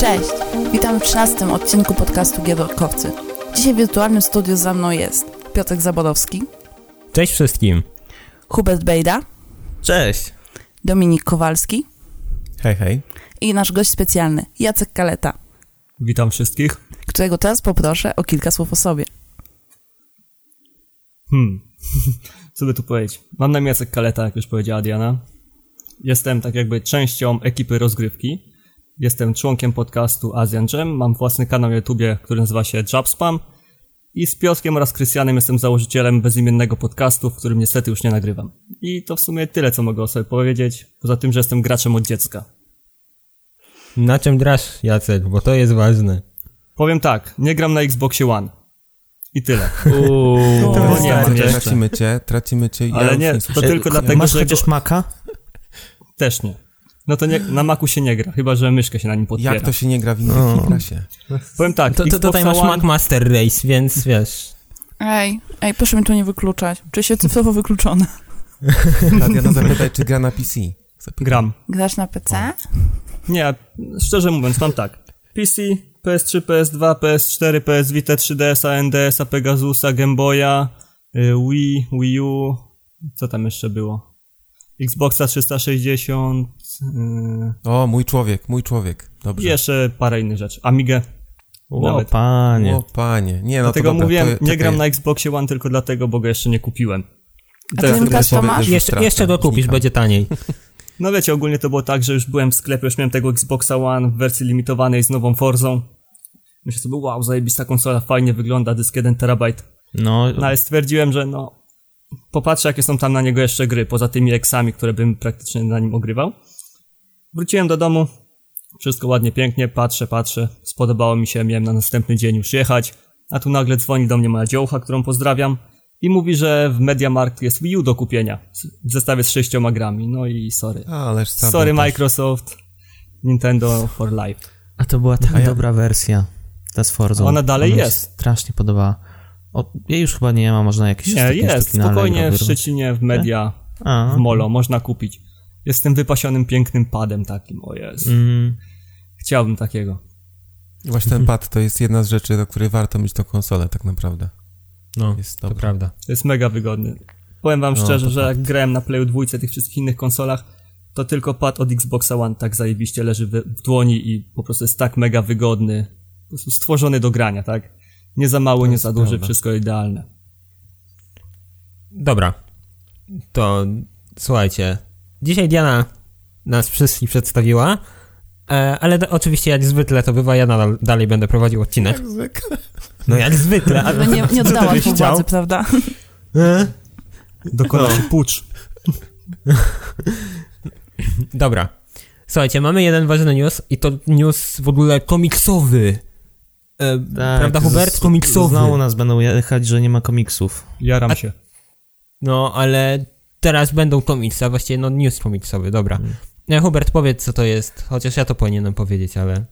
Cześć! Witam w 13 odcinku podcastu Giedorkowcy. Dzisiaj w wirtualnym studiu za mną jest Piotrek Zabodowski, Cześć wszystkim. Hubert Bejda, Cześć. Dominik Kowalski Hej, hej. i nasz gość specjalny Jacek Kaleta, Witam wszystkich. którego teraz poproszę o kilka słów o sobie. Hmm. Co by tu powiedzieć? Mam na imię Jacek Kaleta, jak już powiedziała Diana. Jestem tak jakby częścią ekipy rozgrywki. Jestem członkiem podcastu Asian Jam. Mam własny kanał na YouTubie, który nazywa się Jabspam. I z Piotrkiem oraz Krystianem jestem założycielem bezimiennego podcastu, w którym niestety już nie nagrywam. I to w sumie tyle, co mogę o sobie powiedzieć. Poza tym, że jestem graczem od dziecka. Na czym grasz, Jacek? Bo to jest ważne. Powiem tak, nie gram na Xboxie One. I tyle. Uuu, To to nie, nie, jeszcze. tracimy cię, tracimy cię. Ale już nie, to tylko dlatego, Masz że chociaż go, maka? też nie. No to nie, na Macu się nie gra, chyba że myszkę się na nim podpiera. Jak to się nie gra w innej No. klasie? Powiem tak, To, to tutaj masz One- Mac Master Race, więc wiesz. Ej, ej, proszę mnie tu nie wykluczać. Czuję się cyfrowo wykluczona. Diana zapytaj, czy gra na PC. Zapytaj. Gram. Grasz na PC? Nie, szczerze mówiąc, mam tak. PC, PS3, PS2, PS4, PS Vita, 3DS, NDS, Pegasusa, Game Boya, y, Wii, Wii U, co tam jeszcze było? Xboxa 360 y, O, mój człowiek, mój człowiek. i Dobrze. jeszcze parę innych rzeczy. Amigę. O, Nawet. panie. O, panie. Nie, no dlatego to dobra, mówiłem, to, nie gram na Xboxie One tylko dlatego, bo go jeszcze nie kupiłem. I A Łukasz, to masz? też Jeszcze, jeszcze go kupisz, znikam. będzie taniej. No wiecie, ogólnie to było tak, że już byłem w sklepie, już miałem tego Xboxa One w wersji limitowanej z nową Forzą. Myślę sobie, wow, zajebista konsola, fajnie wygląda, dysk 1 terabajt. No, No ale stwierdziłem, że no, popatrzę jakie są tam na niego jeszcze gry, poza tymi eksami, które bym praktycznie na nim ogrywał. Wróciłem do domu, wszystko ładnie, pięknie, patrzę, patrzę, spodobało mi się, miałem na następny dzień już jechać, a tu nagle dzwoni do mnie moja dziołcha, którą pozdrawiam i mówi, że w Mediamarkt jest Wii U do kupienia w zestawie z sześcioma grami, no i sorry. Ależ. Sorry Microsoft, Nintendo for Life. a to była tak ja- dobra wersja. Ta z Forzą. Ona dalej mi się jest. strasznie podobała. O, ja już chyba nie ma, można jakieś Nie, jest, spokojnie w. Szczecinie, w Media, A, w Molo, można kupić. Jest tym wypasionym, pięknym padem takim, o Jezu. mm, Chciałbym takiego. Właśnie ten pad to jest jedna z rzeczy, do której warto mieć tą konsolę, tak naprawdę. No, Jest to prawda. To jest mega wygodny. Powiem wam No, szczerze, że jak grałem na Playu dwójce tych wszystkich innych konsolach, to tylko pad od Xboxa One tak zajebiście leży w, w dłoni i po prostu jest tak mega wygodny. Po prostu stworzony do grania, tak? Nie za mały, nie jest za duży, wszystko idealne. Dobra. To słuchajcie. Dzisiaj Diana nas wszystkich przedstawiła. E, ale do, oczywiście jak zwykle to bywa, ja nadal, dalej będę prowadził odcinek. Jak zwykle. No jak zwykle. A, No nie, nie co ty oddała byś tu chciał? władzy, prawda? E? Dokonał się pucz. Dobra. Słuchajcie, mamy jeden ważny news i to news w ogóle komiksowy. E, tak, prawda, Hubert? z- Komiksowy. Znowu nas będą jechać, że nie ma komiksów. Jaram A- się. No, ale teraz będą komiksy, a właściwie no news komiksowy, dobra. E, Hubert, powiedz co to jest, chociaż ja to powinienem powiedzieć, ale...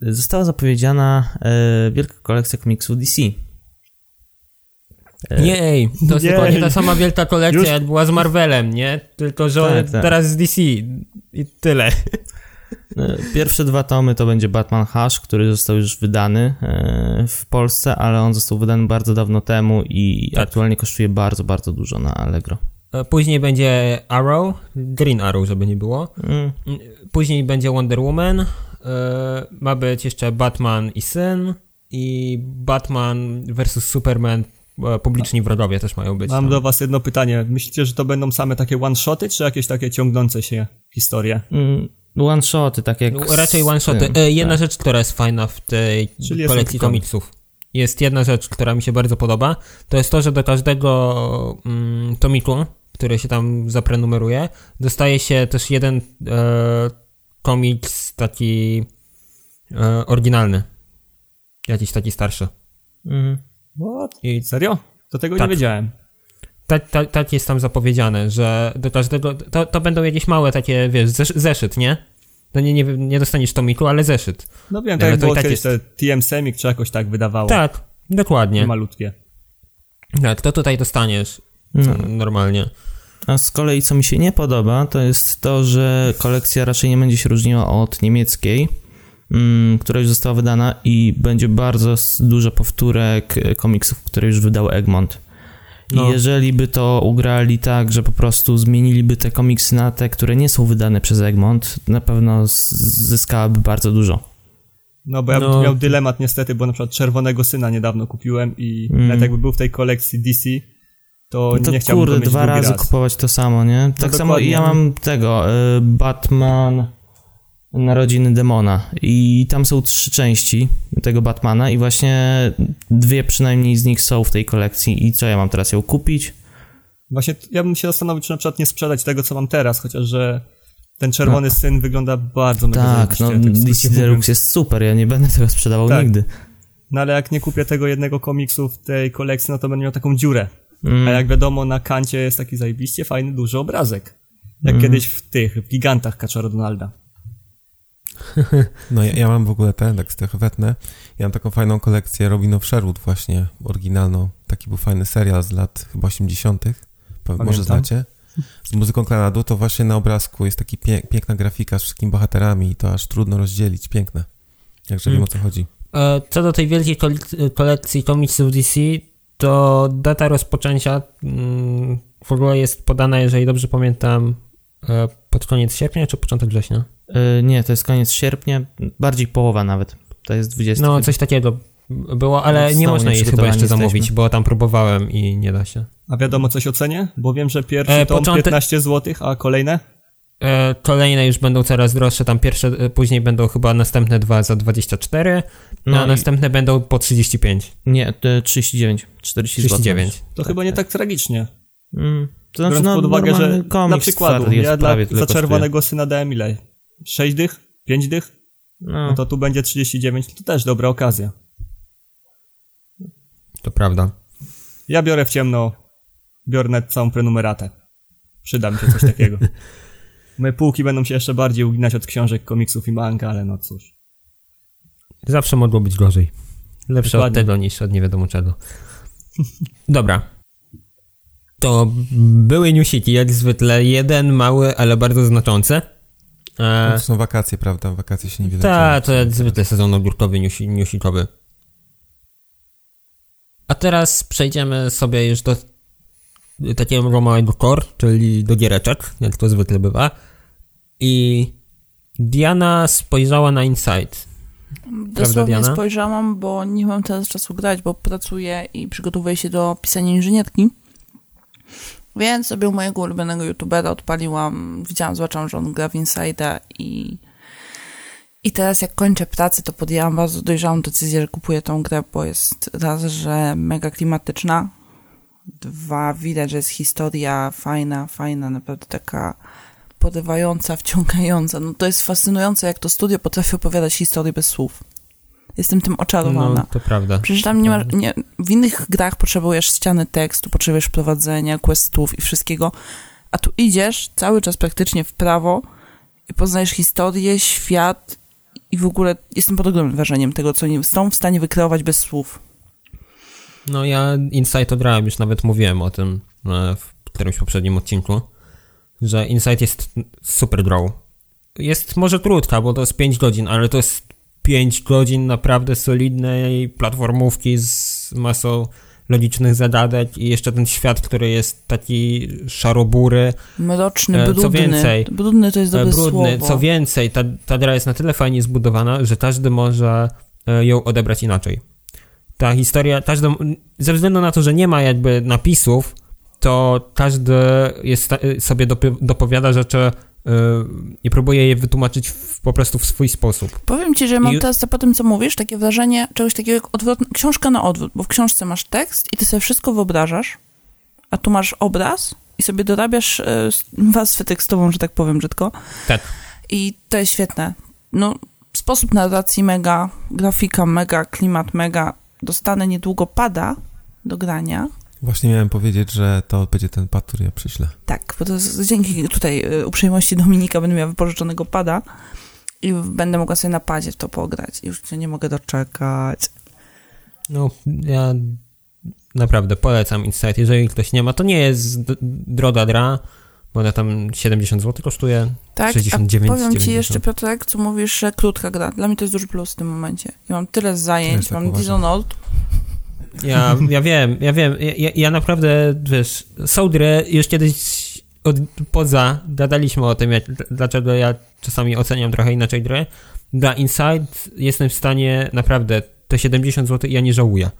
Została zapowiedziana e, wielka kolekcja komiksów DC. E, Jej, to jest dokładnie ta sama wielka kolekcja, Już- jak była z Marvelem, nie? Tylko, że Tak, tak. teraz z DC i tyle. E, Pierwsze dwa tomy to będzie Batman Hush, który został już wydany e, w Polsce, ale on został wydany bardzo dawno temu i Tak. aktualnie kosztuje bardzo, bardzo dużo na Allegro. E, Później będzie Arrow, Green Arrow, żeby nie było. Mm, Później będzie Wonder Woman, ma być jeszcze Batman i Syn i Batman vs Superman, publiczni wrogowie też mają być. Mam tam. do was jedno pytanie. Myślicie, że to będą same takie one-shoty, czy jakieś takie ciągnące się historie? mm, One-shoty, tak jak... No, Raczej one-shoty. tym, E, jedna tak. rzecz, która jest fajna w tej Czyli kolekcji komiksów. Jest jedna rzecz, która mi się bardzo podoba. To jest to, że do każdego mm, tomiku, który się tam zaprenumeruje, dostaje się też jeden e, komiks taki e, oryginalny. Jakiś taki starszy. Mhm. What? I Serio? Do tego Tak. nie wiedziałem. Tak, tak, tak jest tam zapowiedziane, że do każdego. To, to będą jakieś małe takie, wiesz, zesz, zeszyt, nie? No nie, nie, nie dostaniesz tomiku, ale zeszyt. No wiem, tak to było i tak kiedyś jest- TM Semik, czy jakoś tak wydawało. Tak, dokładnie. Malutkie. Tak, to tutaj dostaniesz Mm. co, normalnie. A z kolei co mi się nie podoba, to jest to, że kolekcja raczej nie będzie się różniła od niemieckiej, mm, która już została wydana i będzie bardzo dużo powtórek e, komiksów, które już wydał Egmont. No. I jeżeli by to ugrali tak, że po prostu zmieniliby te komiksy na te, które nie są wydane przez Egmont, na pewno zyskałaby bardzo dużo. No bo ja bym No. tu miał dylemat niestety, bo na przykład Czerwonego Syna niedawno kupiłem i Mm. nawet jakby był w tej kolekcji DC, to, No to nie chciałbym kurde, go mieć dwa drugi razy raz. kupować to samo, nie? Tak samo dokładnie. ja mam tego, y, Batman Narodziny Demona i tam są trzy części tego Batmana i właśnie dwie przynajmniej z nich są w tej kolekcji i co, ja mam teraz ją kupić? Właśnie ja bym się zastanowił, czy na przykład nie sprzedać tego, co mam teraz, chociaż że ten Czerwony Syn wygląda bardzo mega tak, no tak DC Deluxe jest super, ja nie będę tego sprzedawał Tak. nigdy. No ale jak nie kupię tego jednego komiksu w tej kolekcji, no to będę miał taką dziurę. Mm. A jak wiadomo, na kancie jest taki zajebiście fajny, duży obrazek. Jak Mm. kiedyś w tych, w gigantach Kaczora Donalda. No ja, ja mam w ogóle ten, tak z tych wetnę, ja mam taką fajną kolekcję Robin of Sherwood właśnie, oryginalną. Taki był fajny serial z lat chyba 80 Pe- Może znacie? Z muzyką Klanadu to właśnie na obrazku jest taki pie piękna grafika z wszystkimi bohaterami i to aż trudno rozdzielić, piękne. Jakże wiem Mm. o co chodzi. E, Co do tej wielkiej kolek- kolekcji komiksów DC, to data rozpoczęcia mm, w ogóle jest podana, jeżeli dobrze pamiętam, pod koniec sierpnia czy początek września? Y, nie, to jest koniec sierpnia, bardziej połowa nawet. To jest 20. No, coś takiego było, ale nie można jej chyba jeszcze jesteśmy. zamówić, bo tam próbowałem i nie da się. A wiadomo coś o cenie? Bo wiem, że pierwszy E, tom początek- 15 zł, a kolejne? E, Kolejne już będą coraz droższe, tam pierwsze, e, później będą chyba następne dwa za 24, No a i- następne będą po 35, Nie, to 39, 40 zł. 39. To chyba nie tak tragicznie. Mm. To znaczy, Biorąc no, pod uwagę, że na jest ja dla, za. Czerwonego Syna dałem ile? 6 dych? 5 dych? No, No to tu będzie 39, to też dobra okazja. To prawda. Ja biorę w ciemno, biorę całą prenumeratę. Przyda mi się coś takiego. Moje półki będą się jeszcze bardziej uginać od książek, komiksów i manga, ale no cóż. Zawsze mogło być gorzej. Lepsze od Dokładnie. tego niż od nie wiadomo czego. Dobra. To były newsiki, jak zwykle. Jeden mały, ale bardzo znaczący. No, E, to są wakacje, prawda? Wakacje się niewiele tak, dzieje. to jak zwykle sezon ogórkowy, newsi- newsikowy. A teraz przejdziemy sobie już do takiego małego core, czyli do giereczek, jak to zwykle bywa. I Diana spojrzała na Insight. Dosłownie Diana? spojrzałam, bo nie mam teraz czasu grać, bo pracuję i przygotowuję się do pisania inżynierki. Więc sobie mojego ulubionego youtubera odpaliłam, widziałam, zobaczyłam, że on gra w Inside'a i i teraz jak kończę pracę, to podjęłam bardzo dojrzałą decyzję, że kupuję tą grę, bo jest raz, że mega klimatyczna, dwa, widać, że jest historia fajna, fajna, naprawdę taka porywająca, wciągająca. No to jest fascynujące, jak to studio potrafi opowiadać historię bez słów. Jestem tym oczarowana. No, to prawda. Przecież tam nie ma, nie, w innych grach potrzebujesz ściany tekstu, potrzebujesz prowadzenia, questów i wszystkiego, a tu idziesz cały czas praktycznie w prawo i poznajesz historię, świat i w ogóle jestem pod ogromnym wrażeniem tego, co nie są w stanie wykreować bez słów. No ja Insight odrałem, już nawet mówiłem o tym e, w którymś poprzednim odcinku, że Insight jest super grą. Jest może krótka, bo to jest 5 godzin, ale to jest 5 godzin naprawdę solidnej platformówki z masą logicznych zagadek i jeszcze ten świat, który jest taki szarobury, Mroczny, E, co brudny. więcej, brudny to jest dobre e, brudny. słowo. Co więcej, ta, ta gra jest na tyle fajnie zbudowana, że każdy może e, ją odebrać inaczej. Ta historia, każdy, ze względu na to, że nie ma jakby napisów, to każdy jest, sobie dopowiada rzeczy i próbuje je wytłumaczyć w, po prostu w swój sposób. Powiem ci, że mam I- teraz po tym, co mówisz, takie wrażenie czegoś takiego jak odwrot... książka na odwrót, bo w książce masz tekst i ty sobie wszystko wyobrażasz, a tu masz obraz i sobie dorabiasz e, warstwę tekstową, że tak powiem brzydko. Tak. I to jest świetne. No, sposób narracji mega, grafika mega, klimat mega. Dostanę niedługo pada do grania. Właśnie miałem powiedzieć, że to będzie ten pad, który ja przyślę. Tak, bo to jest, dzięki tutaj e, uprzejmości Dominika będę miała wypożyczonego pada i będę mogła sobie na padzie w to pograć. Już się nie mogę doczekać. No, ja naprawdę polecam Inside. Jeżeli ktoś nie ma, to nie jest droga dra, bo ona tam 70 zł kosztuje. Tak, 69, a powiem ci 90. jeszcze, Piotrek, co mówisz, że krótka gra. Dla mnie to jest duży plus w tym momencie. Ja mam tyle zajęć, mam uważam. Dishonored, Ja, ja wiem, ja wiem. Ja, ja- ja naprawdę, wiesz, są gry, już kiedyś od, poza, gadaliśmy o tym, jak, dlaczego ja czasami oceniam trochę inaczej gry. Dla Inside jestem w stanie naprawdę te 70 zł ja nie żałuję.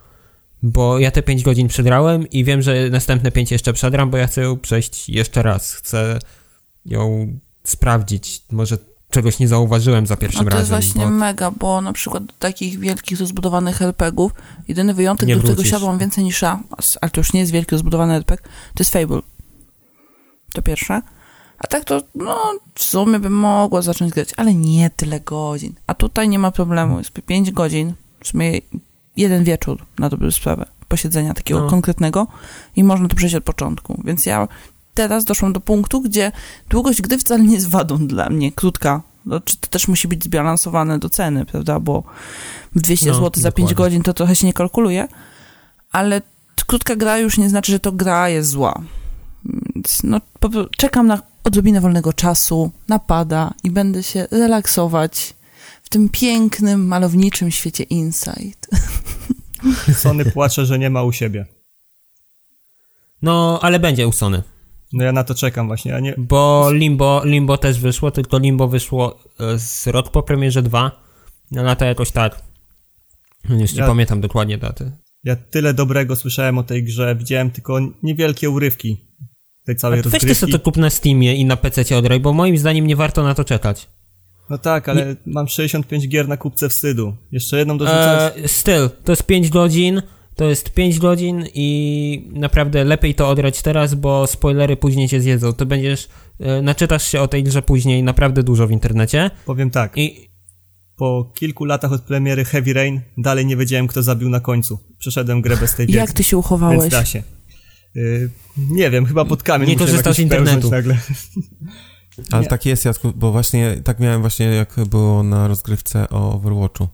Bo ja te 5 godzin przedrałem i wiem, że następne 5 jeszcze przedram, bo ja chcę ją przejść jeszcze raz. Chcę ją sprawdzić. Może czegoś nie zauważyłem za pierwszym No to jest razem. właśnie bo- mega, bo na przykład do takich wielkich, rozbudowanych LPG-ów, jedyny wyjątek, Nie do którego siadłam więcej niż ja, ale to już nie jest wielki, rozbudowany LPG, to jest Fable. To pierwsze. A tak to, no, w sumie bym mogła zacząć grać, ale nie tyle godzin. A tutaj nie ma problemu, jest 5 godzin, w sumie jeden wieczór na dobrą sprawę, posiedzenia takiego No. konkretnego i można to przejść od początku. Więc ja teraz doszłam do punktu, gdzie długość gry wcale nie jest wadą dla mnie, krótka. No, czy to też musi być zbilansowane do ceny, prawda? Bo 200 No, zł za 5 dokładnie. godzin to trochę się nie kalkuluje, ale krótka gra już nie znaczy, że to gra jest zła. Więc no, czekam na odrobinę wolnego czasu, napada i będę się relaksować w tym pięknym, malowniczym świecie Inside. Sony płacze, że nie ma u siebie. No, ale będzie u Sony. No ja na to czekam właśnie, a nie... Bo Limbo, Limbo też wyszło, tylko Limbo wyszło e, z rok po premierze 2. Na lata jakoś tak. Już nie Ja- pamiętam dokładnie daty. Ja tyle dobrego słyszałem o tej grze, widziałem tylko niewielkie urywki tej całej A weź ty rozgrywki. sobie to kup na Steamie i na PC odraj, bo moim zdaniem nie warto na to czekać. No tak, ale mam 65 gier na kupce wstydu. Jeszcze jedną dorzucać? E, styl, to jest 5 godzin, to jest 5 godzin i naprawdę lepiej to odrać teraz, bo spoilery później cię zjedzą. To będziesz, e, naczytasz się o tej grze później naprawdę dużo w internecie Powiem tak, i po kilku latach od premiery Heavy Rain dalej nie wiedziałem, kto zabił na końcu. Przeszedłem grę bez tej wiedzy. Jak ty się Więc uchowałeś? da się. Y, nie wiem, chyba pod kamień Nie jakoś z internetu. Nagle. Ale Nie. tak jest, Jacku, bo właśnie tak miałem właśnie, jak było na rozgrywce o Overwatchu.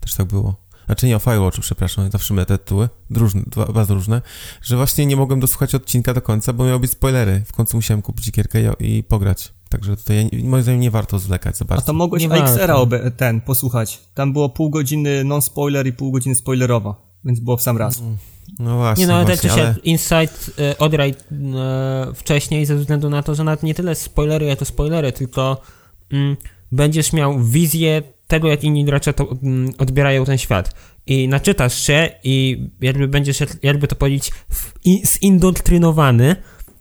Też tak było. Znaczy nie o Firewatchu, przepraszam, zawsze mylę te tytuły, różne, dwa, bardzo różne, że właśnie nie mogłem dosłuchać odcinka do końca, bo miały być spoilery. W końcu musiałem kupić gierkę i, i pograć. Także tutaj ja- moim zdaniem nie warto zwlekać za A bardzo. to mogłeś Nie AXR-a obe- ten posłuchać. Tam było pół godziny non-spoiler i pół godziny spoilerowa. Więc było w sam raz. No właśnie, Nie no, tak właśnie, ale... siak Insight e, odraj e, wcześniej ze względu na to, że nawet nie tyle spoilery jako spoilery, tylko mm, będziesz miał wizję tego, jak inni gracze to, mm, odbierają ten świat. I naczytasz się i jakby będziesz, jak- jakby to powiedzieć, zindoktrynowany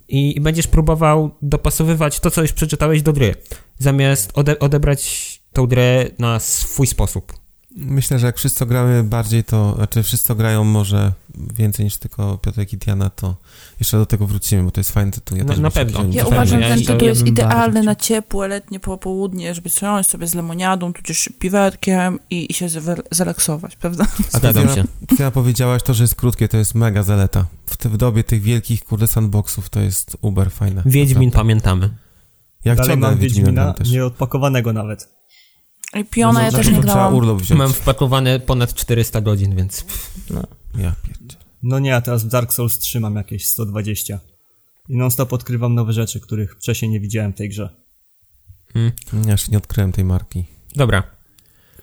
i, i będziesz próbował dopasowywać to, co już przeczytałeś do gry, zamiast ode, odebrać tą grę na swój sposób. Myślę, że jak wszyscy gramy bardziej, to znaczy wszyscy grają może więcej niż tylko Piotrek i Diana, to jeszcze do tego wrócimy, bo to jest fajny tytuł. Ja No, też na pewno. Ja uważam, że Ja- ten ja- tytuł ja jest idealny na ciepłe, letnie popołudnie, żeby siąść sobie z lemoniadą, tudzież piwerkiem i, i się zrelaksować, prawda? A Zgadzam ty, się. Ty powiedziałaś to, że jest krótkie, to jest mega zaleta. W, w dobie tych wielkich, kurde, sandboxów to jest uber fajne. Wiedźmin Naprawdę. pamiętamy. Jak Dalej mam Wiedźmina Wiedźmina nieodpakowanego nawet. I Piona ja No, też nie grałam. urlop wziąć. Mam wpakowane ponad 400 godzin, więc Ja pierdzielę. No nie, a teraz w Dark Souls 3 mam jakieś 120. I non-stop odkrywam nowe rzeczy, których wcześniej nie widziałem w tej grze. Ja jeszcze nie odkryłem tej marki. Dobra.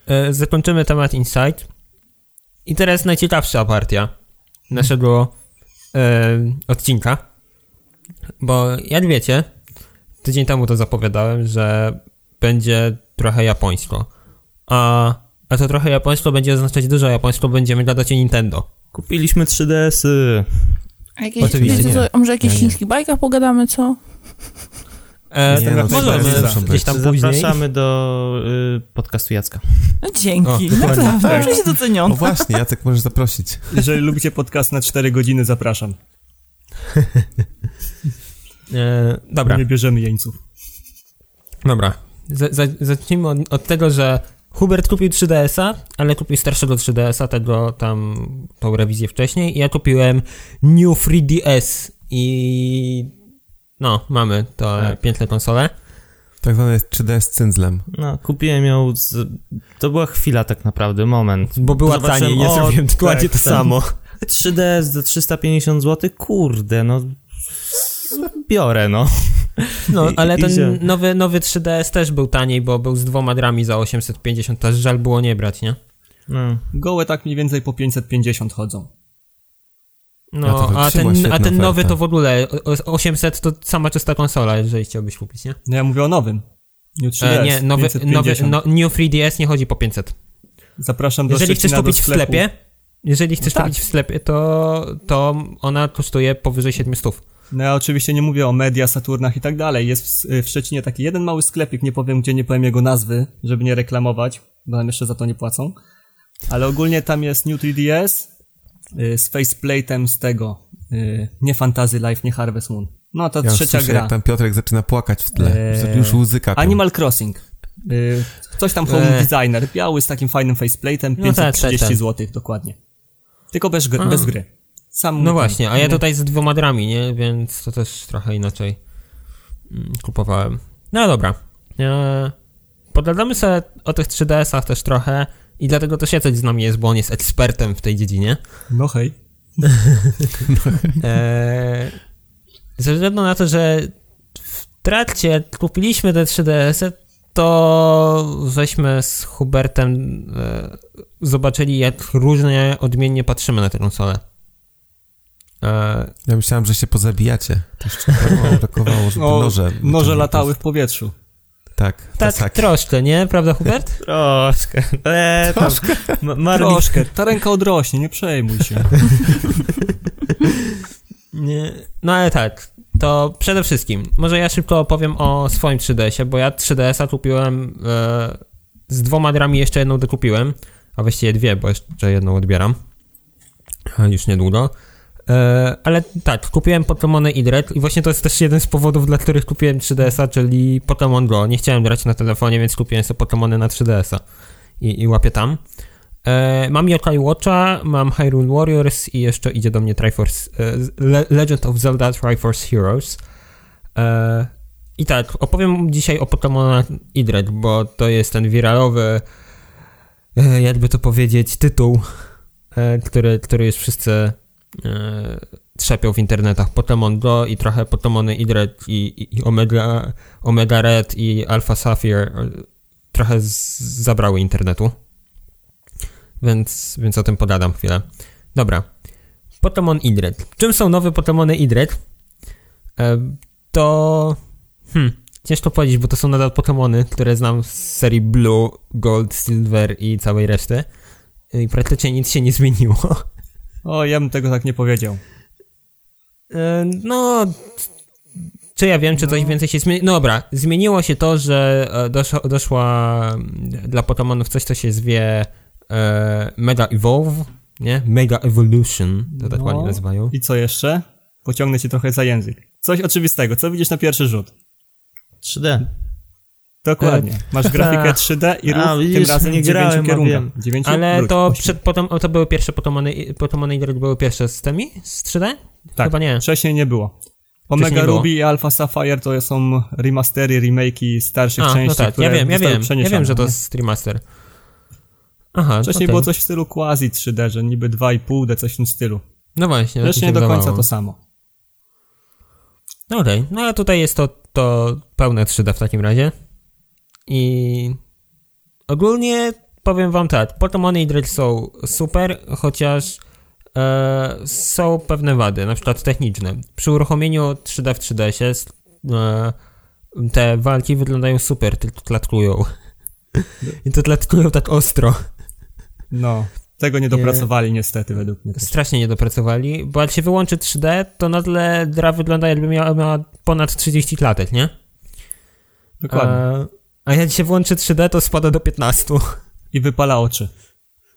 E, zakończymy temat Insight. I teraz najciekawsza partia naszego e, odcinka. Bo jak wiecie, tydzień temu to zapowiadałem, że będzie trochę japońsko. A, a to trochę japońsko będzie oznaczać dużo japońsko, będziemy gadać o Nintendo. Kupiliśmy 3DS-y. A jakieś, Oczywiście nie. co, a może o jakichś Ja nie. chińskich bajkach pogadamy, co? E, Nie, no, to możemy gdzieś tam później. Zapraszamy do y, podcastu Jacka. No, dzięki, O, naprawdę, Tak. muszę się O doceniony. właśnie, Jacek możesz zaprosić. Jeżeli lubicie podcast na 4 godziny, zapraszam. E, dobra. Nie bierzemy jeńców. Dobra. Zacznijmy od, od tego, że Hubert kupił 3DS-a, ale kupił starszego 3DS-a, tego tam, tą rewizję wcześniej i ja kupiłem New 3DS i no, mamy to Tak. piękne konsole. Tak zwane jest 3D z cyndzlem. No, kupiłem ją z... To była chwila tak naprawdę, moment. Bo była taniej, nie zrobiłem dokładnie tak, to tak. samo. 3DS za 350 zł? Kurde, no biorę, no. No, ale ten nowy, nowy 3DS też był taniej, bo był z dwoma drami za 850, też żal było nie brać, nie? no. Gołe tak mniej więcej po 550 chodzą. A No, a wytrzyma, ten, a ten nowy oferta. to w ogóle o- o- 800 to sama czysta konsola, jeżeli chciałbyś kupić, nie? No ja mówię o nowym. New 3DS, E, nie, nowy, nowy 550. no, New 3DS nie chodzi po 500. Zapraszam do Jeżeli chcesz kupić w sklepie, jeżeli chcesz No tak. kupić w sklepie, to, to ona kosztuje powyżej 700. No ja oczywiście nie mówię o Media, Saturnach i tak dalej. Jest w, w Szczecinie taki jeden mały sklepik, nie powiem gdzie, nie powiem jego nazwy, żeby nie reklamować, bo nam jeszcze za to nie płacą. Ale ogólnie tam jest New 3DS y, z faceplate'em z tego, y, nie Fantasy Life, nie Harvest Moon. No ta Ja trzecia słyszę, gra. jak tam Piotrek zaczyna płakać w tle. Eee, Już łzy kapią. Animal Crossing. Y, coś tam Home Eee. Designer, biały z takim fajnym faceplate'em, No tak, 530 tak, tak. zł dokładnie. Tylko bez, gry, A. bez gry. Sam No właśnie, a ja no. tutaj z dwoma drami, nie? Więc to też trochę inaczej mm, kupowałem. No dobra. E, pogadamy sobie o tych 3DS-ach też trochę i dlatego też Jacek z nami jest, bo on jest ekspertem w tej dziedzinie. No hej. E, ze względu na to, że w trakcie kupiliśmy te 3DS-y, to żeśmy z Hubertem e, zobaczyli, jak różnie, odmiennie patrzymy na tę konsolę. E, Ja myślałem, że się pozabijacie. To jeszcze mało brakowało, żeby No, noże... noże latały w powietrzu. Tak, tak, tak. troszkę, nie? Prawda, Hubert? Troszkę. Eee, Ma- Marli, Troszkę. Ta ręka odrośnie, nie przejmuj się. Nie. No ale tak, to przede wszystkim, może ja szybko opowiem o swoim 3DS-ie, bo ja 3DS-a kupiłem e, z dwoma drami, jeszcze jedną dokupiłem, a właściwie dwie, bo jeszcze jedną odbieram. A już niedługo. E, ale tak, kupiłem Pokémony Dread i właśnie to jest też jeden z powodów, dla których kupiłem 3DS-a, czyli Pokémon Go. Nie chciałem grać na telefonie, więc kupiłem sobie Pokémony na 3DS-a i, i łapię tam. E, mam Yokai Watcha, mam Hyrule Warriors i jeszcze idzie do mnie Triforce, e, Le Legend of Zelda Triforce Heroes. E, I tak, opowiem dzisiaj o Pokémonach Idred, bo to jest ten wiralowy, e, jakby to powiedzieć, tytuł, który, który już wszyscy e, trzepią w internetach. Pokémon Go i trochę Pokémony Idred i, i, Omega, Omega Red i Alpha Sapphire e, trochę z, zabrały internetu więc, więc o tym pogadam chwilę. Dobra. Pokémon Idred. Czym są nowe Pokémony Idred? E, to... Hmm, ciężko powiedzieć, bo to są nadal Pokémony, które znam z serii Blue, Gold, Silver i całej reszty. I praktycznie nic się nie zmieniło. O, ja bym tego tak nie powiedział. E, no... Czy ja wiem, czy coś więcej się zmieni... No dobra, zmieniło się to, że e, doszła, doszła mm, dla Pokémonów coś, co się zwie e, Mega Evolve, nie? Mega Evolution, to tak No. ładnie nazywają. I co jeszcze? Pociągnę cię trochę za język. Coś oczywistego. Co widzisz na pierwszy rzut? 3D. Dokładnie. Masz grafikę 3D i ruch A, tym widzisz, razem nie grałem, a kierunkach. wiem. Dziewięciu Ale wróć, to, przed, potem, to były pierwsze Pokémony, Pokémony Idred były pierwsze z tymi? Z 3D? Tak, Chyba nie. wcześniej nie było. Omega nie. Ruby i Alpha Sapphire to są remastery, remake'i starszych A, części, no tak, które ja wiem, ja wiem, ja wiem, że to jest remaster. Aha, Wcześniej było coś w stylu quasi 3D, że niby 2,5D, coś w tym stylu. No właśnie. tak Zresztą się nie do końca wydawało. to samo. No okej, no a tutaj jest to, to pełne 3D w takim razie. I ogólnie powiem wam tak, Pokémony i Dread są super, chociaż e, są pewne wady, na przykład techniczne. Przy uruchomieniu 3D w 3DS e, te walki wyglądają super, tylko tlatkują. I to tlatkują tak ostro. No, tego nie dopracowali niestety według mnie. też. Strasznie nie dopracowali, bo jak się wyłączy 3D, to na tle gra wygląda jakby miała, miała ponad 30 klatek, nie? Dokładnie. A, a jak się włączy 3D, to spada do 15 I wypala oczy.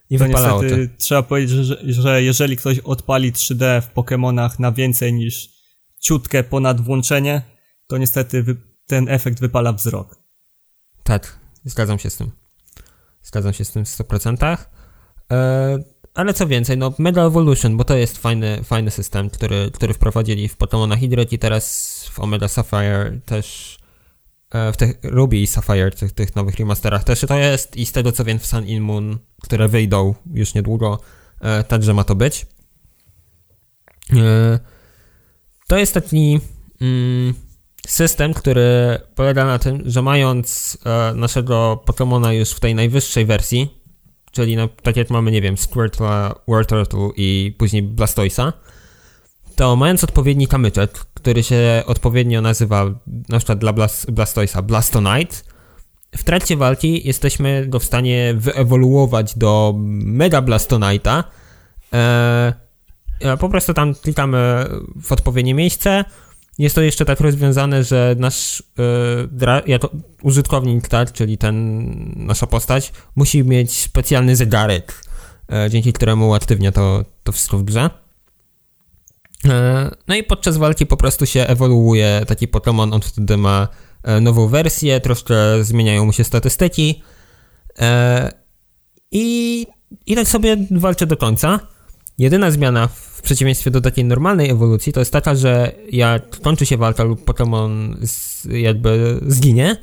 i to wypala niestety oczy. trzeba powiedzieć, że, że jeżeli ktoś odpali 3D w Pokémonach na więcej niż ciutkę ponad włączenie, to niestety ten efekt wypala wzrok. Tak, zgadzam się z tym. Zgadzam się z tym w 100%. E, ale co więcej, no Mega Evolution, bo to jest fajny, fajny system, który, który wprowadzili w Pokémonach Hydret i teraz w Omega Sapphire też w tych Ruby i Sapphire, tych, tych nowych remasterach też to jest i z tego co wiem w Sun in Moon, które wyjdą już niedługo, e, także ma to być. E, to jest taki mm, system, który polega na tym, że mając e, naszego Pokemona już w tej najwyższej wersji, czyli na, tak jak mamy, nie wiem, Squirtle, Wartortle i później Blastoisa, to mając odpowiedni kamyczek, który się odpowiednio nazywa, na przykład dla Blas Blastoisa Blastonite, w trakcie walki jesteśmy go w stanie wyewoluować do Mega Blastonite'a. E, po prostu tam klikamy w odpowiednie miejsce. Jest to jeszcze tak rozwiązane, że nasz e, jako użytkownik, tak, czyli ten nasza postać, musi mieć specjalny zegarek, e, dzięki któremu uaktywnia to, to wszystko w grze. E, no i podczas walki po prostu się ewoluuje taki Pokémon, on wtedy ma e, nową wersję, troszkę zmieniają mu się statystyki e, i, i tak sobie walczę do końca. Jedyna zmiana w przeciwieństwie do takiej normalnej ewolucji to jest taka, że jak kończy się walka lub Pokémon jakby zginie,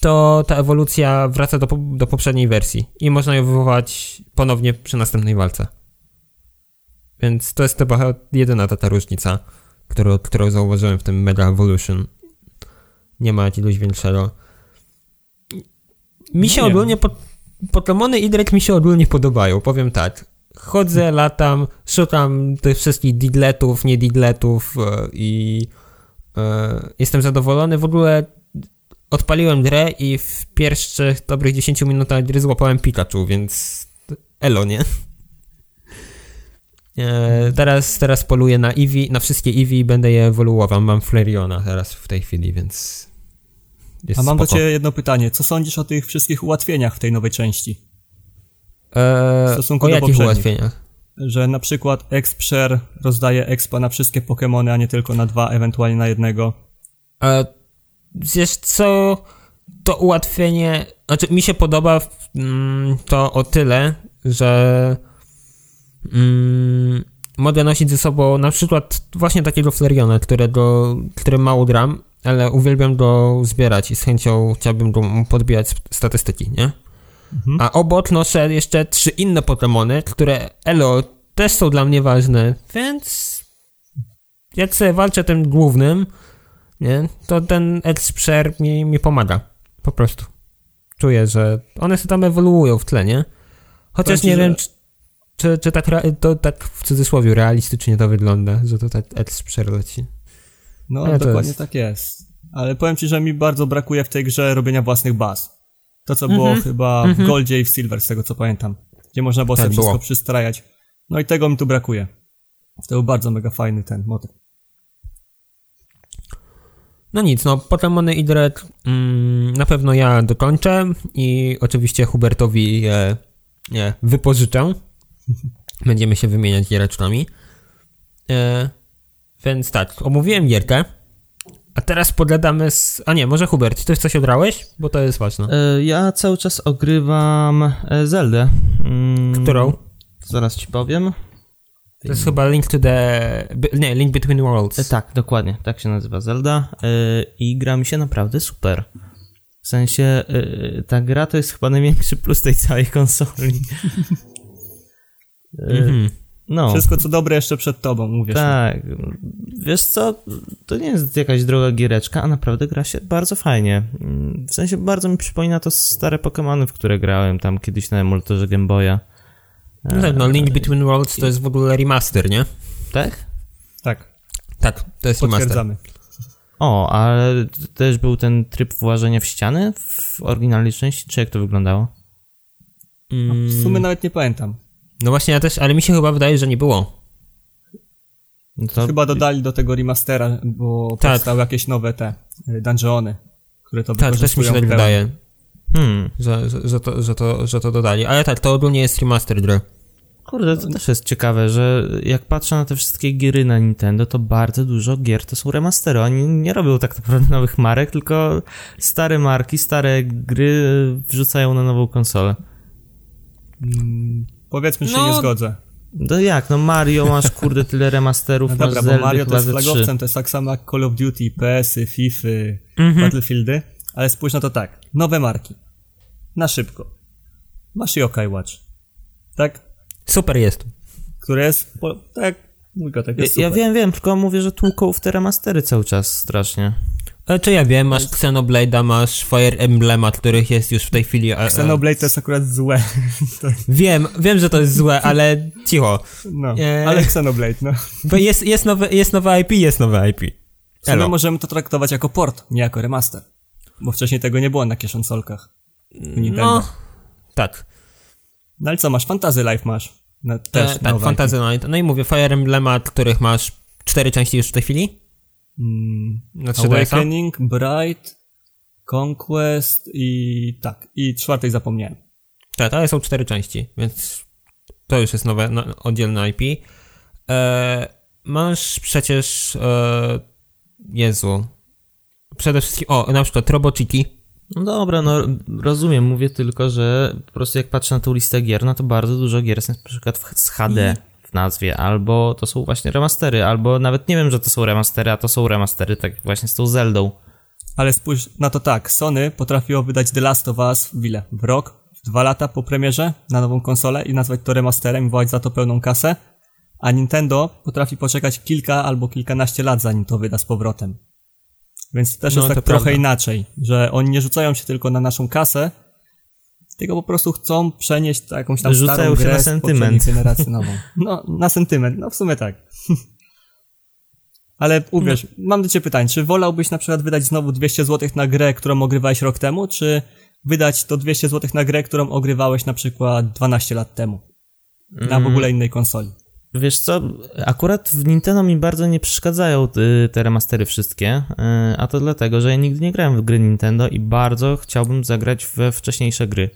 to ta ewolucja wraca do, do poprzedniej wersji i można ją wywołać ponownie przy następnej walce. Więc to jest chyba jedyna ta różnica, którą, którą zauważyłem w tym Mega Evolution. Nie ma jakiegoś większego. Mi się no ogólnie po, Pokémony Y mi się ogólnie podobają, powiem tak. Chodzę, latam, szukam tych wszystkich digletów, nie digletów e, i e, jestem zadowolony. W ogóle odpaliłem grę i w pierwszych dobrych 10 minutach gry złapałem Pikachu, więc elo, nie? E, teraz, teraz poluję na Eevee, na wszystkie Eevee i będę je ewoluował. Mam Flareona teraz w tej chwili, więc. A mam spoko. do Ciebie jedno pytanie. Co sądzisz o tych wszystkich ułatwieniach w tej nowej części? Eee, w stosunku o do jakich ułatwieniach? Że na przykład Expsher rozdaje expa na wszystkie Pokémony, a nie tylko na dwa, ewentualnie na jednego. Eee, wiesz co? To ułatwienie. Znaczy, mi się podoba mm, to o tyle, że mm, mogę nosić ze sobą na przykład właśnie takiego Flareona, którego, który mało gram, ale uwielbiam go zbierać i z chęcią chciałbym go podbijać statystyki, nie? Mhm. A obok noszę jeszcze trzy inne Pokémony, które, elo, też są dla mnie ważne, więc jak sobie walczę tym głównym, nie, to ten Expert mi, mi pomaga. Po prostu. Czuję, że one się tam ewoluują w tle, nie? Chociaż nie wiem, czy, czy, czy tak, to tak w cudzysłowie realistycznie to wygląda, że to tak X przerleci. No, Ale dokładnie jest... tak jest. Ale powiem ci, że mi bardzo brakuje w tej grze robienia własnych baz. To, co było mm -hmm. chyba mm -hmm. w mhm. Goldzie i w Silver, z tego co pamiętam. Gdzie można było tak sobie było. wszystko przystrajać. No i tego mi tu brakuje. To był bardzo mega fajny ten motyw. No nic, no Pokémony i Dread mm, na pewno ja dokończę i oczywiście Hubertowi je, je wypożyczę. Będziemy się wymieniać giereczkami. E, więc tak, omówiłem gierkę. A teraz pogadamy z... A nie, może Hubert, ty coś odrałeś? Bo to jest ważne. E, ja cały czas ogrywam e, Zeldę. Mm, Którą? Zaraz ci powiem. To jest chyba Link to the... Nie, Link Between Worlds. E, tak, dokładnie. Tak się nazywa Zelda. I gra mi się naprawdę super. W sensie, ta gra to jest chyba największy plus tej całej konsoli. Mhm. No. Wszystko co dobre jeszcze przed tobą, mówię. Tak. Wiesz co, to nie jest jakaś droga giereczka, a naprawdę gra się bardzo fajnie. W sensie bardzo mi przypomina to stare Pokémony, w które grałem tam kiedyś na emulatorze Game Boya. No tak, no Link Between Worlds to jest w ogóle remaster, nie? Tak? Tak. Tak, to jest remaster. O, ale też był ten tryb włażenia w ściany w oryginalnej części, czy jak to wyglądało? No, w sumie nawet nie pamiętam. No właśnie, ja też, ale mi się chyba wydaje, że nie było. No to... Chyba dodali do tego remastera, bo tak. powstały jakieś nowe te y, dungeony, które to Tak, też mi się tak wydaje. Hmm, że, że, że, to, że, to, że to dodali. Ale tak, to ogólnie jest remaster gry. Kurde, to też jest ciekawe, że jak patrzę na te wszystkie gry na Nintendo, to bardzo dużo gier to są remastery. Oni nie robią tak naprawdę nowych marek, tylko stare marki, stare gry wrzucają na nową konsolę. Powiedzmy, że no, się nie zgodzę. No jak, no Mario masz kurde tyle remasterów, no masz dobra, Zeldy, bo Mario to jest flagowcem, to jest tak samo jak Call of Duty, PS-y, FIFA, mhm. Battlefieldy, ale spójrz na to tak, nowe marki, na szybko. Masz Yokai Watch, tak? Super jest. Które jest, po, tak, Mój kotek Ja, jest ja super. wiem, wiem, tylko mówię, że tłuką w te remastery cały czas strasznie. E, Czy ja wiem, masz Xenoblade'a, masz Fire Emblema, których jest już w tej chwili... e, e, Xenoblade to jest akurat złe. To- Wiem, wiem, że to jest złe, ale cicho. no, Eee. ale Xenoblade, no. Bo jest, jest, nowe, jest nowe IP, jest nowe IP. Elo. możemy to traktować jako port, nie jako remaster. Bo wcześniej tego nie było na kieszonsolkach. u Nintendo. No, No. tak. ale co, masz Fantasy Life masz. No, też e, tak, Fantasy Night. No i mówię, Fire Emblema, których masz cztery części już w tej chwili? Mm, Na 3DS-a? Awakening, Bright, Conquest i tak. I czwartej zapomniałem. Tak, ale są cztery części, więc to już jest nowe, no, oddzielne IP. E, masz przecież, e, Jezu, przede wszystkim, o, na przykład Robochiki. No dobra, no rozumiem, mówię tylko, że po prostu jak patrzę na tą listę gier, no to bardzo dużo gier jest na przykład w, z HD w nazwie, albo to są właśnie remastery, albo nawet nie wiem, że to są remastery, a to są remastery, tak jak właśnie z tą Zeldą. Ale spójrz na to tak, Sony potrafiło wydać The Last of Us w ile? W rok? W dwa lata po premierze na nową konsolę i nazwać to remasterem i wołać za to pełną kasę, a Nintendo potrafi poczekać kilka albo kilkanaście lat zanim to wyda z powrotem. Więc też No, jest tak trochę prawda. inaczej, że oni nie rzucają się tylko na naszą kasę, tylko po prostu chcą przenieść to jakąś tam Rzucają starą się grę na sentyment. generacji nową. No, na sentyment, no w sumie tak. Ale uwierz, mam do ciebie pytanie, czy wolałbyś na przykład wydać znowu 200 zł na grę, którą ogrywałeś rok temu, czy wydać to 200 zł na grę, którą ogrywałeś na przykład 12 lat temu? Na w ogóle innej konsoli. Wiesz co, akurat w Nintendo mi bardzo nie przeszkadzają y, te remastery wszystkie, y, a to dlatego, że ja nigdy nie grałem w gry Nintendo i bardzo chciałbym zagrać we wcześniejsze gry.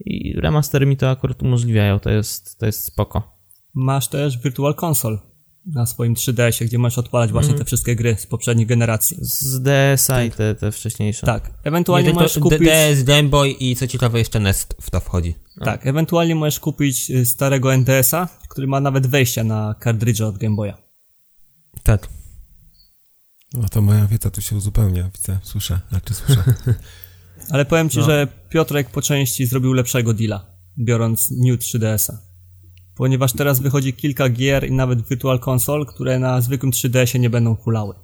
I remastery mi to akurat umożliwiają, to jest, to jest spoko. Masz też Virtual Console na swoim 3DS-ie, gdzie możesz odpalać właśnie te wszystkie gry z poprzednich generacji. Z DSa i te, te wcześniejsze. Tak, Nie ewentualnie tylko możesz kupić... DS, Game Boy i co ciekawe jeszcze Nest w to wchodzi. Tak, ewentualnie możesz kupić y, starego NDS-a, który ma nawet wejścia na kartridże od Game Boya. Tak. No to moja wiedza tu się uzupełnia, widzę, słyszę, znaczy słyszę. Ale powiem ci, że Piotrek po części zrobił lepszego deala, biorąc New 3DS-a. Ponieważ teraz wychodzi kilka gier i nawet Virtual Console, które na zwykłym 3DS-ie nie będą hulały.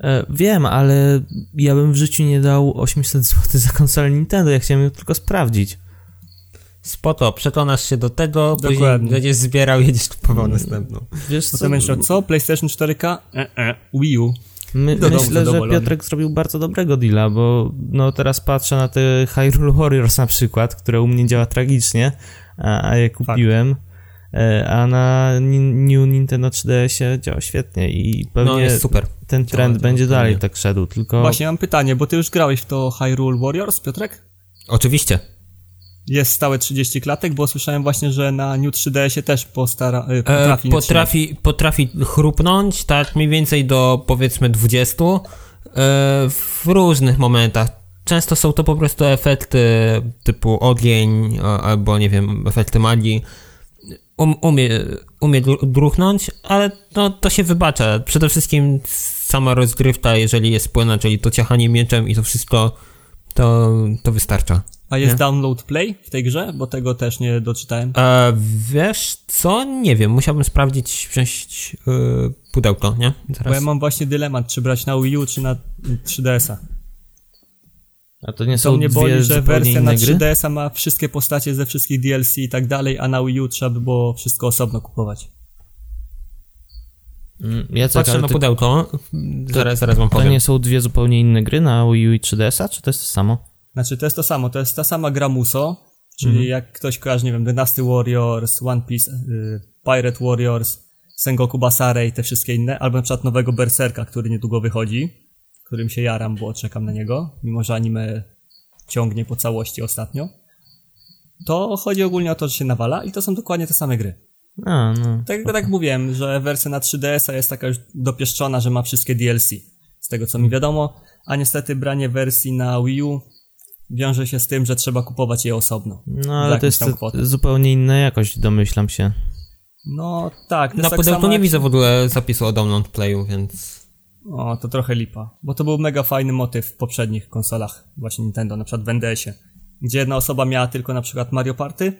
E, wiem, ale ja bym w życiu nie dał 800 zł za konsolę Nintendo, ja chciałem ją tylko sprawdzić. Spoko, przekonasz się do tego, później Dokładnie. będziesz zbierał, jedziesz kupował następną. Wiesz co, Potem miał, co? PlayStation 4K? E, e, Wii U. My, myślę, że. Piotrek zrobił bardzo dobrego deala, bo no teraz patrzę na te Hyrule Warriors na przykład, które u mnie działa tragicznie, a, a je kupiłem, e, a na New Nintendo 3DS-ie działa świetnie i pewnie No jest super. ten trend Działa będzie dalej tak szedł, tylko Właśnie mam pytanie, bo ty już grałeś w to Hyrule Warriors, Piotrek? Oczywiście. Jest stałe 30 klatek, bo słyszałem właśnie, że na New 3DS-ie też postara, y, E, potrafi, potrafi, potrafi chrupnąć, tak mniej więcej do powiedzmy 20 e, w różnych momentach. Często są to po prostu efekty typu ogień albo nie wiem, efekty magii. Um, umie, umie dru- druchnąć, ale no, to się wybacza. Przede wszystkim sama rozgrywka, jeżeli jest płynna, czyli to ciachanie mieczem i to wszystko, to, to wystarcza. A jest Nie. download play w tej grze? Bo tego też nie doczytałem. E, wiesz co? Nie wiem, musiałbym sprawdzić, wziąć e, pudełko, nie? Bo Zaraz. ja mam właśnie dylemat, czy brać na Wii U, czy na 3DS-a. a to nie To są mnie dwie boli, że wersja na inne gry? 3DS-a ma wszystkie postacie ze wszystkich DLC i tak dalej, a na Wii U trzeba by było wszystko osobno kupować. Mm, Jacek, Patrzę na ty, pudełko, zaraz, zaraz wam to powiem. nie są dwie zupełnie inne gry na Wii U i 3DS-a, czy to jest to samo? Znaczy, to jest to samo, to jest ta sama gra Muso, czyli Mhm. jak ktoś kojarzy, nie wiem, Dynasty Warriors, One Piece, y, Pirate Warriors, Sengoku Basare i te wszystkie inne, albo na przykład nowego Berserka, który niedługo wychodzi, którym się jaram, bo czekam na niego, mimo że anime ciągnie po całości ostatnio. To chodzi ogólnie o to, że się nawala i to są dokładnie te same gry. A, no. Tak, tak mówiłem, że wersja na 3DS-a jest taka już dopieszczona, że ma wszystkie DLC, z tego co mi wiadomo, a niestety branie wersji na Wii U wiąże się z tym, że trzeba kupować je osobno. No, ale to jest kwotę. zupełnie inna jakość, domyślam się. No tak, to Na jest tak pudełku samo nie jak- widzę w ogóle zapisu o download playu, więc... O, to trochę lipa, bo to był mega fajny motyw w poprzednich konsolach właśnie Nintendo, na przykład w NDS-ie, gdzie jedna osoba miała tylko na przykład Mario Party,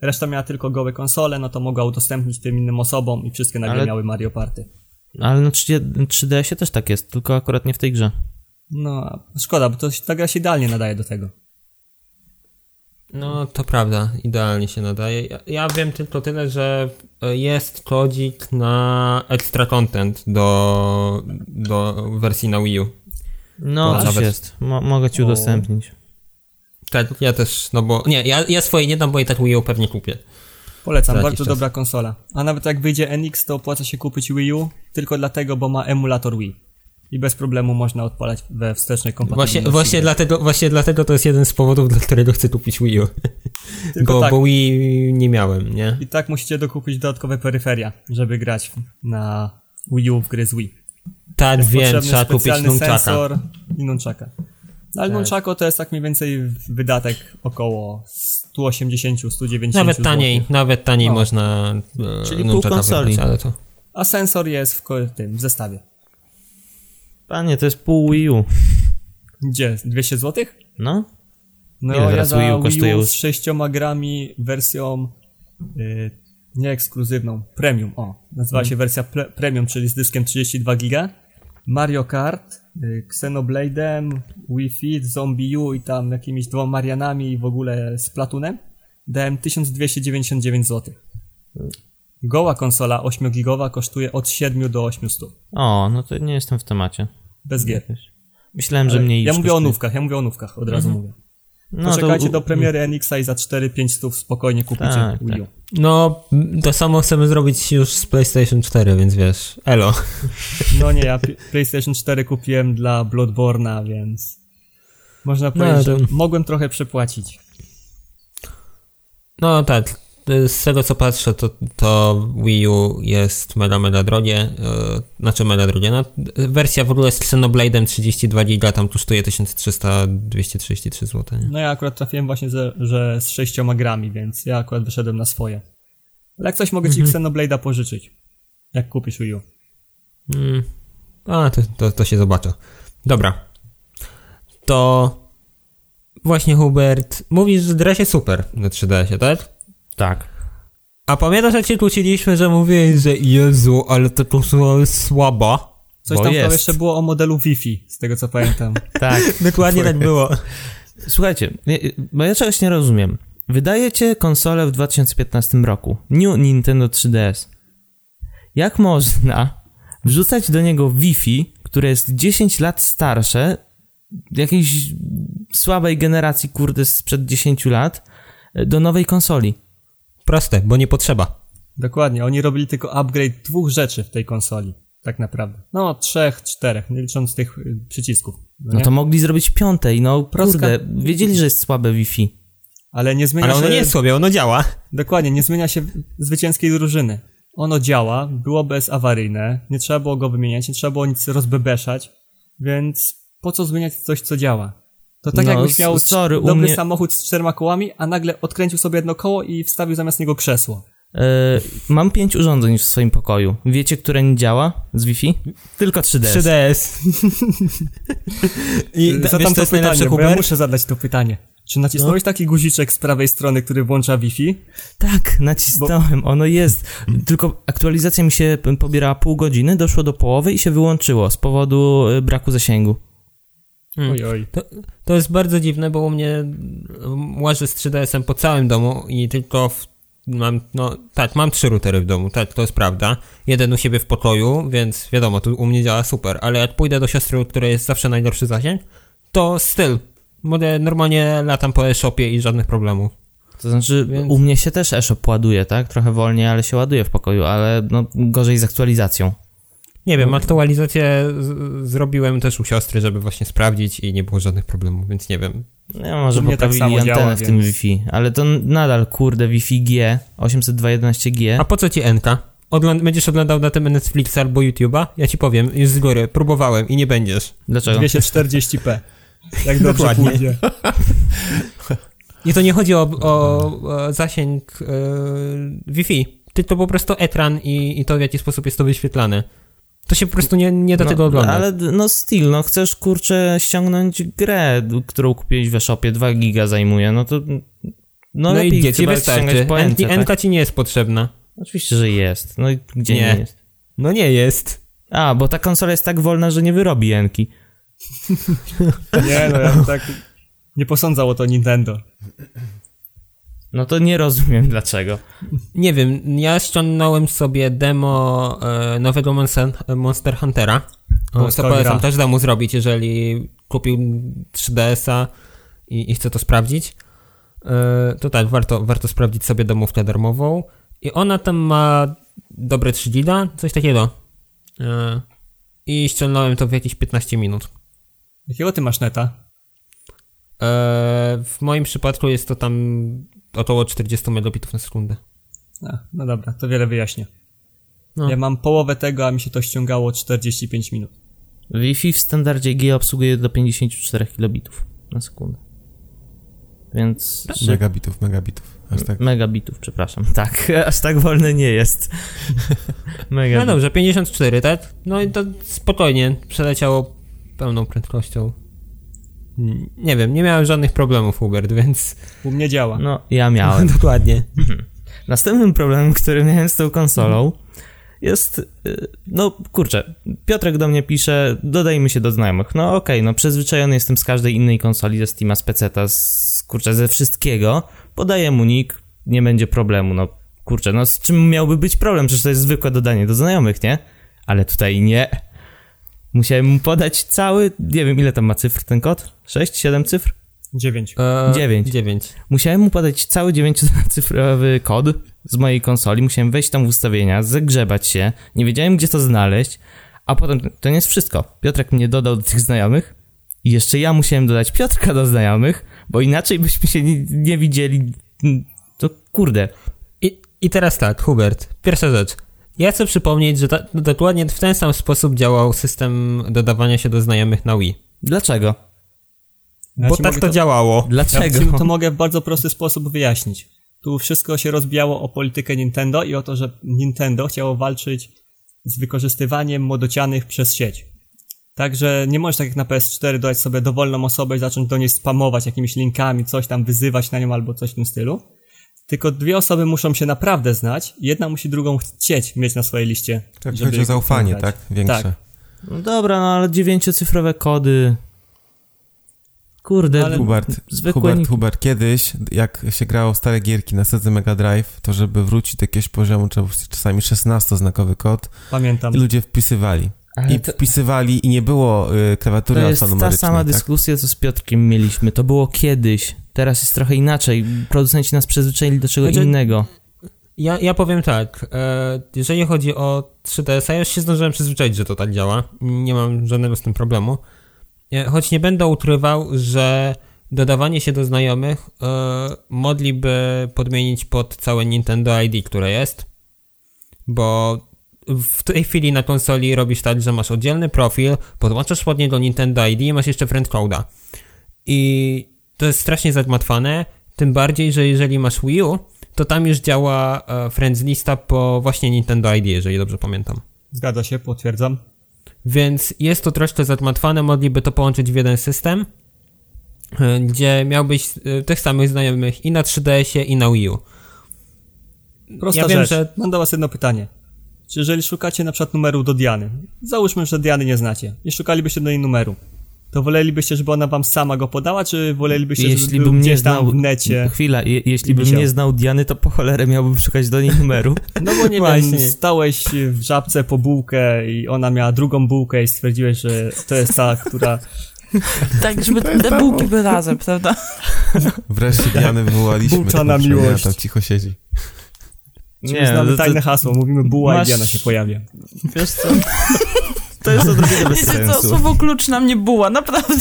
reszta miała tylko gołe konsole, no to mogła udostępnić tym innym osobom i wszystkie nagle Ale- miały Mario Party. Ale na 3D 3DS-ie też tak jest, tylko akurat nie w tej grze. No, szkoda, bo to, ta gra się idealnie nadaje do tego. No, to prawda, idealnie się nadaje. Ja, ja wiem tylko tyle, że e, jest kodzik na extra content do, do wersji na Wii U. No, nawet- jest. Mo- mogę ci O. udostępnić. Tak, ja też, no bo, nie, ja, ja swoje nie dam, bo i tak Wii U pewnie kupię. Polecam, bardzo czas. dobra konsola. A nawet jak wyjdzie NX, to opłaca się kupić Wii U tylko dlatego, bo ma emulator Wii. I bez problemu można odpalać we wstecznej Właśnie, kompatybilności. właśnie, dlatego, właśnie dlatego to jest jeden z powodów, dla którego chcę kupić Wii U. Tylko bo, tak. bo Wii nie miałem, nie? I tak musicie dokupić dodatkowe peryferia, żeby grać na Wii U w gry z Wii. Tak, wiem, trzeba kupić nunchaka. sensor i nunchaka. Ale Tak. nunchako to jest tak mniej więcej wydatek około 180-190 Nawet taniej, złotych. nawet taniej No. można e, Czyli pół nunchaka konsoli. wybrać, ale to... A sensor jest w tym w zestawie. Panie, to jest pół Wii U. Gdzie? 200 zł? No? No Ile ja teraz za Wii U Wii kosztuje U już? z 6 grami wersją y, nie ekskluzywną, premium, o. Nazywa Mhm. się wersja pre- premium, czyli z dyskiem 32 giga. Mario Kart, Xenoblade'em, Wii Fit, Zombie U i tam jakimiś dwoma Marianami i w ogóle z Platunem. Dałem 1299 zł. Goła konsola 8-gigowa kosztuje od 7 do 800. O, no to nie jestem w temacie. Bez gier. Myślałem, że mniej ja mówię o kosztuje. nówkach, ja mówię o nówkach, od razu mówię. No Poczekajcie to- do premiery NX-a i za 4-5 stów spokojnie kupicie Tak, Wii U. tak. No, to samo chcemy zrobić już z PlayStation 4, więc wiesz, elo. No nie, ja PlayStation 4 kupiłem dla Bloodborne'a, więc można No, powiedzieć, to- że mogłem trochę przepłacić. No tak, z tego co patrzę, to, to Wii U jest mega, mega drogie, e, znaczy mega drogie, no, wersja w ogóle z Xenoblade'em 32 giga tam kosztuje 1300-233 zł, nie? No ja akurat trafiłem właśnie, że, że z 6 grami, więc ja akurat wyszedłem na swoje. Ale jak coś mogę ci Xenoblade'a pożyczyć, jak kupisz Wii U. Mm. A, to, to, to się zobaczy. Dobra. To właśnie Hubert, mówisz, że gra się super na 3DS-ie, tak? Tak. A pamiętasz jak się kłóciliśmy, że mówiłeś, że Jezu, ale ta konsola jest słaba? Coś Bo tam jest. jeszcze było o modelu Wi-Fi, z tego co pamiętam. Tak. Dokładnie tak było. Słuchajcie, bo ja czegoś nie rozumiem. Wydajecie konsolę w 2015 roku. New Nintendo 3DS. Jak można wrzucać do niego Wi-Fi, które jest 10 lat starsze, jakiejś słabej generacji, kurde, sprzed 10 lat, do nowej konsoli? Proste, bo nie potrzeba. Dokładnie, oni robili tylko upgrade dwóch rzeczy w tej konsoli, tak naprawdę. No, trzech, czterech, nie licząc tych y, przycisków. No, No to mogli zrobić piątej, no Proska- kurde, wiedzieli, że jest słabe Wi-Fi. Ale nie zmienia Ale ono się... nie jest słabe, ono działa. Dokładnie, nie zmienia się zwycięskiej drużyny. Ono działa, było bezawaryjne, nie trzeba było go wymieniać, nie trzeba było nic rozbebeszać, więc po co zmieniać coś, co działa? To tak No, jakbyś miał sorry, dobry mnie- samochód z czterema kołami, a nagle odkręcił sobie jedno koło i wstawił zamiast niego krzesło. E, mam pięć urządzeń w swoim pokoju. Wiecie, które nie działa z Wi-Fi? Tylko 3DS. 3DS. I da, Zadam wiesz, to pytanie, bo ja muszę zadać to pytanie. Czy nacisnąłeś No. taki guziczek z prawej strony, który włącza Wi-Fi? Tak, nacisnąłem, ono jest. Tylko aktualizacja mi się pobierała pół godziny, doszło do połowy i się wyłączyło z powodu y, braku zasięgu. Hmm. Oj, oj. To, to jest bardzo dziwne, bo u mnie mm, łażę z 3DS-em po całym domu i tylko w, mam, no tak, mam trzy routery w domu, tak, to jest prawda. Jeden u siebie w pokoju, więc wiadomo, tu u mnie działa super, ale jak pójdę do siostry, u której jest zawsze najgorszy zasięg, to styl. Mogę normalnie latam po e-shopie i żadnych problemów. To znaczy, Więc- u mnie się też eShop ładuje, tak? Trochę wolniej, ale się ładuje w pokoju, ale no gorzej z aktualizacją. Nie wiem, aktualizację z, zrobiłem też u siostry, żeby właśnie sprawdzić i nie było żadnych problemów, więc nie wiem. Nie, może tak poprawili samo antenę działa, w tym więc- Wi-Fi, ale to nadal, kurde, Wi-Fi G, 802.11g. A po co ci NK? Ogląd- będziesz oglądał na tym Netflixa albo YouTube'a? Ja ci powiem, już z góry, próbowałem i nie będziesz. Dlaczego? 240p. Jak dobrze Dokładnie. pójdzie. I to nie chodzi o, o, o zasięg yy, Wi-Fi, tylko po prostu ekran i, i to w jaki sposób jest to wyświetlane. To się po prostu nie, nie da no, tego oglądać. Ale no styl, no chcesz kurczę ściągnąć grę, którą kupiłeś w e-shopie, 2 giga zajmuje, no to No, lepiej i gdzie ci wystarczy? NC, tak? ci nie jest potrzebna. Oczywiście, że jest. No i gdzie nie, Nie. jest? No nie jest. A, bo ta konsola jest tak wolna, że nie wyrobi Enki. Nie, no ja bym tak nie posądzał o to Nintendo. No to nie rozumiem dlaczego. Nie wiem, ja ściągnąłem sobie demo e, nowego Monster, Monster Huntera. Co polecam gra. każdemu zrobić, jeżeli kupił 3DS-a i, i chce to sprawdzić. E, to tak, warto, warto sprawdzić sobie domówkę darmową. I ona tam ma dobre 3 giga, coś takiego. E, I ściągnąłem to w jakieś 15 minut. Jakiego ty masz neta? E, w moim przypadku jest to tam około 40 megabitów na sekundę. A, no dobra, to wiele wyjaśnia. No. Ja mam połowę tego, a mi się to ściągało 45 minut. Wi-Fi w standardzie G obsługuje do 54 kilobitów na sekundę. Więc... Megabitów, megabitów. Aż tak. Megabitów, przepraszam. Tak, aż tak wolne nie jest. No Megabit. dobrze, 54, tak? No i to spokojnie przeleciało pełną prędkością. Nie wiem, nie miałem żadnych problemów, Hubert, więc. U mnie działa. No, ja miałem. Dokładnie. Następnym problemem, który miałem z tą konsolą jest, y, no kurczę, Piotrek do mnie pisze, dodajmy się do znajomych. No okej, no przyzwyczajony jestem z każdej innej konsoli, ze Steama, z Peceta, z kurczę, ze wszystkiego. Podaję mu nick, nie będzie problemu, no kurczę, no z czym miałby być problem? Przecież to jest zwykłe dodanie do znajomych, nie? Ale tutaj nie. Musiałem mu podać cały, nie wiem ile tam ma cyfr ten kod? 6, 7 cyfr? 9. E, Dziewięć. 9. Musiałem mu podać cały 9-cyfrowy kod z mojej konsoli, musiałem wejść tam w ustawienia, zagrzebać się, nie wiedziałem gdzie to znaleźć, a potem to nie jest wszystko. Piotrek mnie dodał do tych znajomych i jeszcze ja musiałem dodać Piotrka do znajomych, bo inaczej byśmy się nie, nie widzieli. To kurde. I, I teraz tak, Hubert, pierwsza rzecz. Ja chcę przypomnieć, że ta, dokładnie w ten sam sposób działał system dodawania się do znajomych na Wii. Dlaczego? Ja Bo tak mogę to działało. Ja Dlaczego? ci to mogę w bardzo prosty sposób wyjaśnić. Tu wszystko się rozbijało o politykę Nintendo i o to, że Nintendo chciało walczyć z wykorzystywaniem młodocianych przez sieć. Także nie możesz tak jak na PS4 dodać sobie dowolną osobę i zacząć do niej spamować jakimiś linkami, coś tam wyzywać na nią albo coś w tym stylu. Tylko dwie osoby muszą się naprawdę znać, jedna musi drugą chcieć mieć na swojej liście. Tak, żeby chodzi o zaufanie, tak? Większe. Tak. No dobra, no ale dziewięciocyfrowe kody. Kurde, Ale- Hubert, Zwykłe Hubert. Hubert, kiedyś, jak się grało w stare gierki na Sedze Mega Drive, to żeby wrócić do jakiegoś poziomu, trzeba było czasami 16-znakowy kod Pamiętam. i ludzie wpisywali. Ale I to- wpisywali i nie było y, klawiatury To jest ta alfanumerycznej, sama tak? dyskusja, co z Piotrkiem mieliśmy. To było kiedyś. Teraz jest trochę inaczej. Producenci nas przyzwyczaili do czego Znaczy- innego. Ja, ja powiem tak, e, jeżeli chodzi o 3DS, ja już się zdążyłem przyzwyczaić, że to tak działa. Nie mam żadnego z tym problemu. E, choć nie będę ukrywał, że dodawanie się do znajomych e, mogliby podmienić pod całe Nintendo ID, które jest. Bo w tej chwili na konsoli robisz tak, że masz oddzielny profil, podłączasz pod niego Nintendo ID i masz jeszcze friendcode'a. I to jest strasznie zagmatwane, tym bardziej, że jeżeli masz Wii U, to tam już działa e, Friends lista po właśnie Nintendo ID, jeżeli dobrze pamiętam. Zgadza się, potwierdzam. Więc jest to troszkę zagmatwane, mogliby to połączyć w jeden system, e, gdzie miałbyś e, tych samych znajomych i na 3DS-ie i na Wii U. Prosta Ja wiem, rzecz. że- Mam do was jedno pytanie. Czy jeżeli szukacie na przykład numeru do Diany, załóżmy, że Diany nie znacie, nie szukalibyście do niej numeru, to wolelibyście, żeby ona wam sama go podała, czy wolelibyście, Jeśli żeby był bym nie gdzieś tam znał... w necie? Chwila, je, jeśli bym wisiał? nie znał Diany, to po cholerę miałbym szukać do niej numeru. No bo nie Właśnie. wiem, stałeś w żabce po bułkę i ona miała drugą bułkę i stwierdziłeś, że to jest ta, która... Tak, żeby te bułki były razem, prawda? Wreszcie Diany wywołaliśmy. Bułczana taką przemianę, miłość. Tam cicho siedzi. Nie, znamy no to- tajne hasło, mówimy buła masz- i Diana się pojawia. Wiesz co? To jest odrobinę bez Wiecie co, sensu. słowo klucz na mnie buła, naprawdę.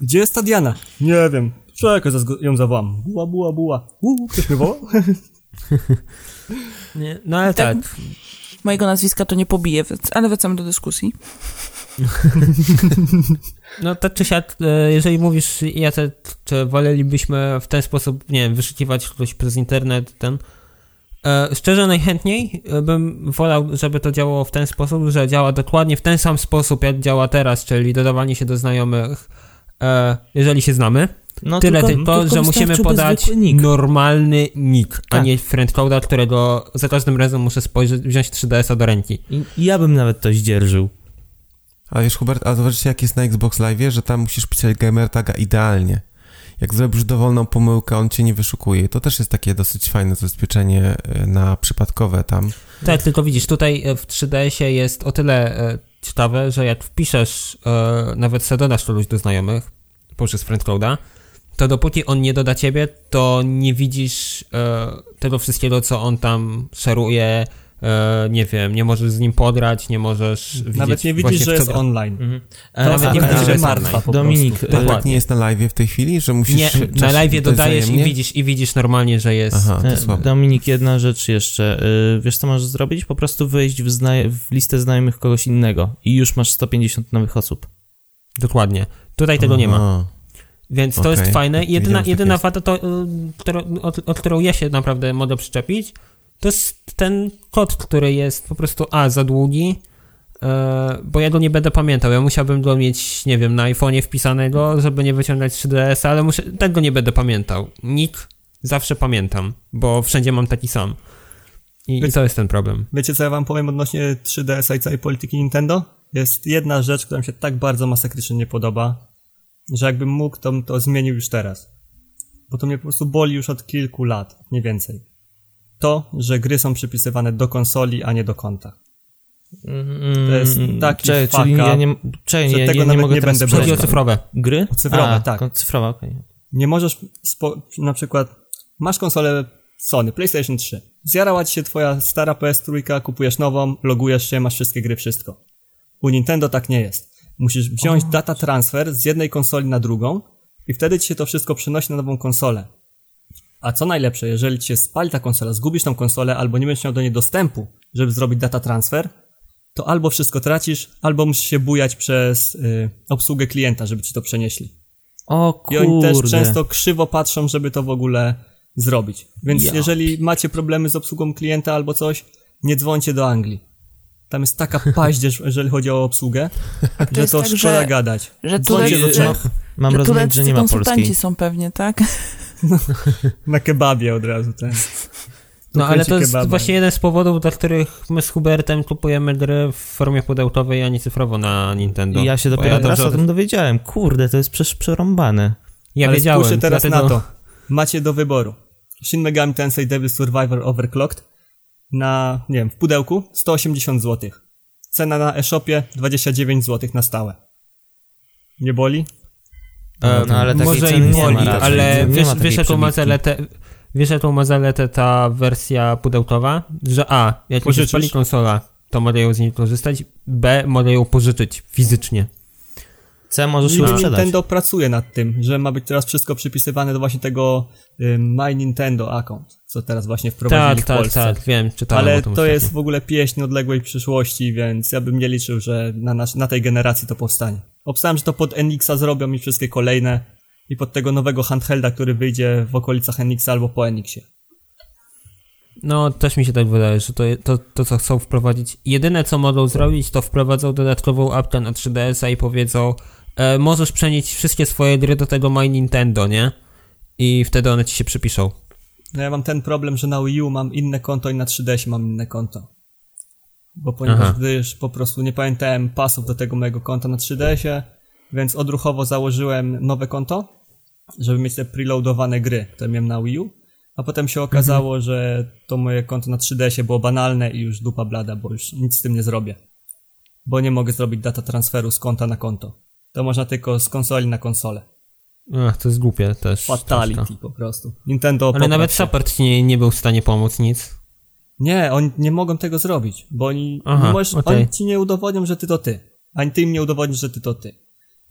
Gdzie jest ta Diana? Nie wiem. Czekaj, ją zawołam. Buła, buła, buła. Uuu, ktoś mnie wołał? Nie? No ale Tak. tak. Mojego nazwiska to nie pobije, ale wracamy do dyskusji. No tak czy siak, e, jeżeli mówisz, Jacek, czy wolelibyśmy w ten sposób, nie wiem, wyszukiwać kogoś przez internet, ten... E, szczerze najchętniej e, bym wolał, żeby to działało w ten sposób, że działa dokładnie w ten sam sposób, jak działa teraz, czyli dodawanie się do znajomych, e, jeżeli się znamy. No, Tyle tylko, że musimy podać nick. normalny nick, a Tak. nie friendcoda, którego za każdym razem muszę spojrzeć, wziąć 3DS-a do ręki. I, I ja bym nawet to zdzierżył. A wiesz, Hubert, a zobaczcie, jak jest na Xbox Live, że tam musisz pisać gamer taga idealnie. Jak zrobisz dowolną pomyłkę, on cię nie wyszukuje. To też jest takie dosyć fajne zabezpieczenie e, na przypadkowe tam. Tak, tylko widzisz, tutaj e, w 3DS-ie jest o tyle e, ciekawe, że jak wpiszesz, nawet se dodasz kogoś do znajomych poprzez friendcoda, to dopóki on nie doda ciebie, to nie widzisz tego wszystkiego, co on tam szeruje, nie wiem, nie możesz z nim podrać, nie możesz widzieć Nawet nie widzisz, że jest gra. online. Mhm. To nawet nawet nie nie widzisz, widzisz, że jest martwa online. po Dominik, prostu. e, Tak, Dokładnie. nie jest na live w tej chwili, że musisz... Nie, na live to dodajesz i widzisz, i widzisz normalnie, że jest... Aha, to E, słabo. Dominik, jedna rzecz jeszcze. Wiesz, co możesz zrobić? Po prostu wejść w, w listę znajomych kogoś innego i już masz 150 nowych osób. Dokładnie. Tutaj tego nie ma. Aha. Więc to Okej, jest fajne. tak, Jedyna, tak jedyna wada, to, y, od, od którą ja się naprawdę mogę przyczepić, to jest ten kod, który jest po prostu A za długi, e, bo ja go nie będę pamiętał. Ja musiałbym go mieć, nie wiem, na iPhone'ie wpisanego, żeby nie wyciągać 3DS, ale muszę, tego nie będę pamiętał. Nick zawsze pamiętam, bo wszędzie mam taki sam. I, i to jest ten problem. Wiecie, co ja wam powiem odnośnie 3DS i całej polityki Nintendo? Jest jedna rzecz, która mi się tak bardzo masakrycznie nie podoba, że jakbym mógł, to bym to zmienił już teraz. Bo to mnie po prostu boli już od kilku lat, nie więcej. To, że gry są przypisywane do konsoli, a nie do konta. To jest taki Cze, fuck czyli ja nie, cze, że nie, tego ja nie nawet mogę nie teraz będę Chodzi o cyfrowe. Gry? Cyfrowe, A, tak. Cyfrowe, okej. Nie możesz, spo, na przykład, masz konsolę Sony, PlayStation 3. Zjarała ci się twoja stara PS3, kupujesz nową, logujesz się, masz wszystkie gry, wszystko. U Nintendo tak nie jest. Musisz wziąć data transfer z jednej konsoli na drugą i wtedy ci się to wszystko przenosi na nową konsolę. A co najlepsze, jeżeli ci się spali ta konsola, zgubisz tą konsolę albo nie będziesz miał do niej dostępu, żeby zrobić data transfer, to albo wszystko tracisz, albo musisz się bujać przez y, obsługę klienta, żeby ci to przenieśli. O I kurde. oni też często krzywo patrzą, żeby to w ogóle zrobić. Więc Ja. jeżeli macie problemy z obsługą klienta albo coś, nie dzwońcie do Anglii. Tam jest taka paździerz, jeżeli chodzi o obsługę, że jest to tak, szkoda że- gadać. Że Dzwońcie do Czech. Mam że rozumieć, że nie ma konsultanci polskiej. są pewnie, tak? Na kebabie od razu ten. No ale to jest kebaba. właśnie jeden z powodów, dla których my z Hubertem kupujemy gry w formie pudełkowej, a nie cyfrowo na Nintendo. I ja się dopiero teraz dobrze o tym dowiedziałem. Kurde, to jest przecież przerąbane. Ja Ale wiedziałem, teraz dlatego... na to. Macie do wyboru. Shin Megami Tensei Devil Survivor Overclocked na, nie wiem, w pudełku 180 zł. Cena na e-shopie 29 zł na stałe. Nie boli? E, No, ale takiej może i nie ma boli, ale Nie wiesz, ma wiesz, jaką ma zaletę, wiesz jaką ma zaletę ta wersja pudełkowa? Że A, jak się Pożyczysz? spali konsola, to mogę ją z niej korzystać, B, mogę ją pożyczyć fizycznie. C możesz już sprzedać. Nintendo pracuje nad tym, że ma być teraz wszystko przypisywane do właśnie tego y, My Nintendo account, co teraz właśnie wprowadzili Tak, w tak, Polsce. tak, wiem, czytałem Ale o tym to ostatnio. jest w ogóle pieśń odległej przyszłości, więc ja bym nie liczył, że na, nasz, na tej generacji to powstanie. Obstałem, że to pod NX-a zrobią i wszystkie kolejne i pod tego nowego handhelda, który wyjdzie w okolicach NX-a albo po NX-ie. No, też mi się tak wydaje, że to, to, to, co chcą wprowadzić. Jedyne, co mogą zrobić, to wprowadzą dodatkową apkę na 3DS-a i powiedzą, e, możesz przenieść wszystkie swoje gry do tego My Nintendo, nie? I wtedy one ci się przypiszą. No ja mam ten problem, że na Wii U mam inne konto i na 3DS mam inne konto. Bo ponieważ Aha. gdyż po prostu nie pamiętałem pasów do tego mojego konta na 3DS-ie, więc odruchowo założyłem nowe konto, żeby mieć te preloadowane gry, które miałem na Wii U. A potem się okazało, że to moje konto na 3DS-ie było banalne i już dupa blada, bo już nic z tym nie zrobię. Bo nie mogę zrobić data transferu z konta na konto. To można tylko z konsoli na konsolę. Ach, to jest głupie też. Fatality troszkę. po prostu. Nintendo Ale nawet support nie, nie był w stanie pomóc nic. Nie, oni nie mogą tego zrobić, bo oni, Aha, możesz, okej. oni ci nie udowodnią, że ty to ty. Ani ty im nie udowodnisz, że ty to ty.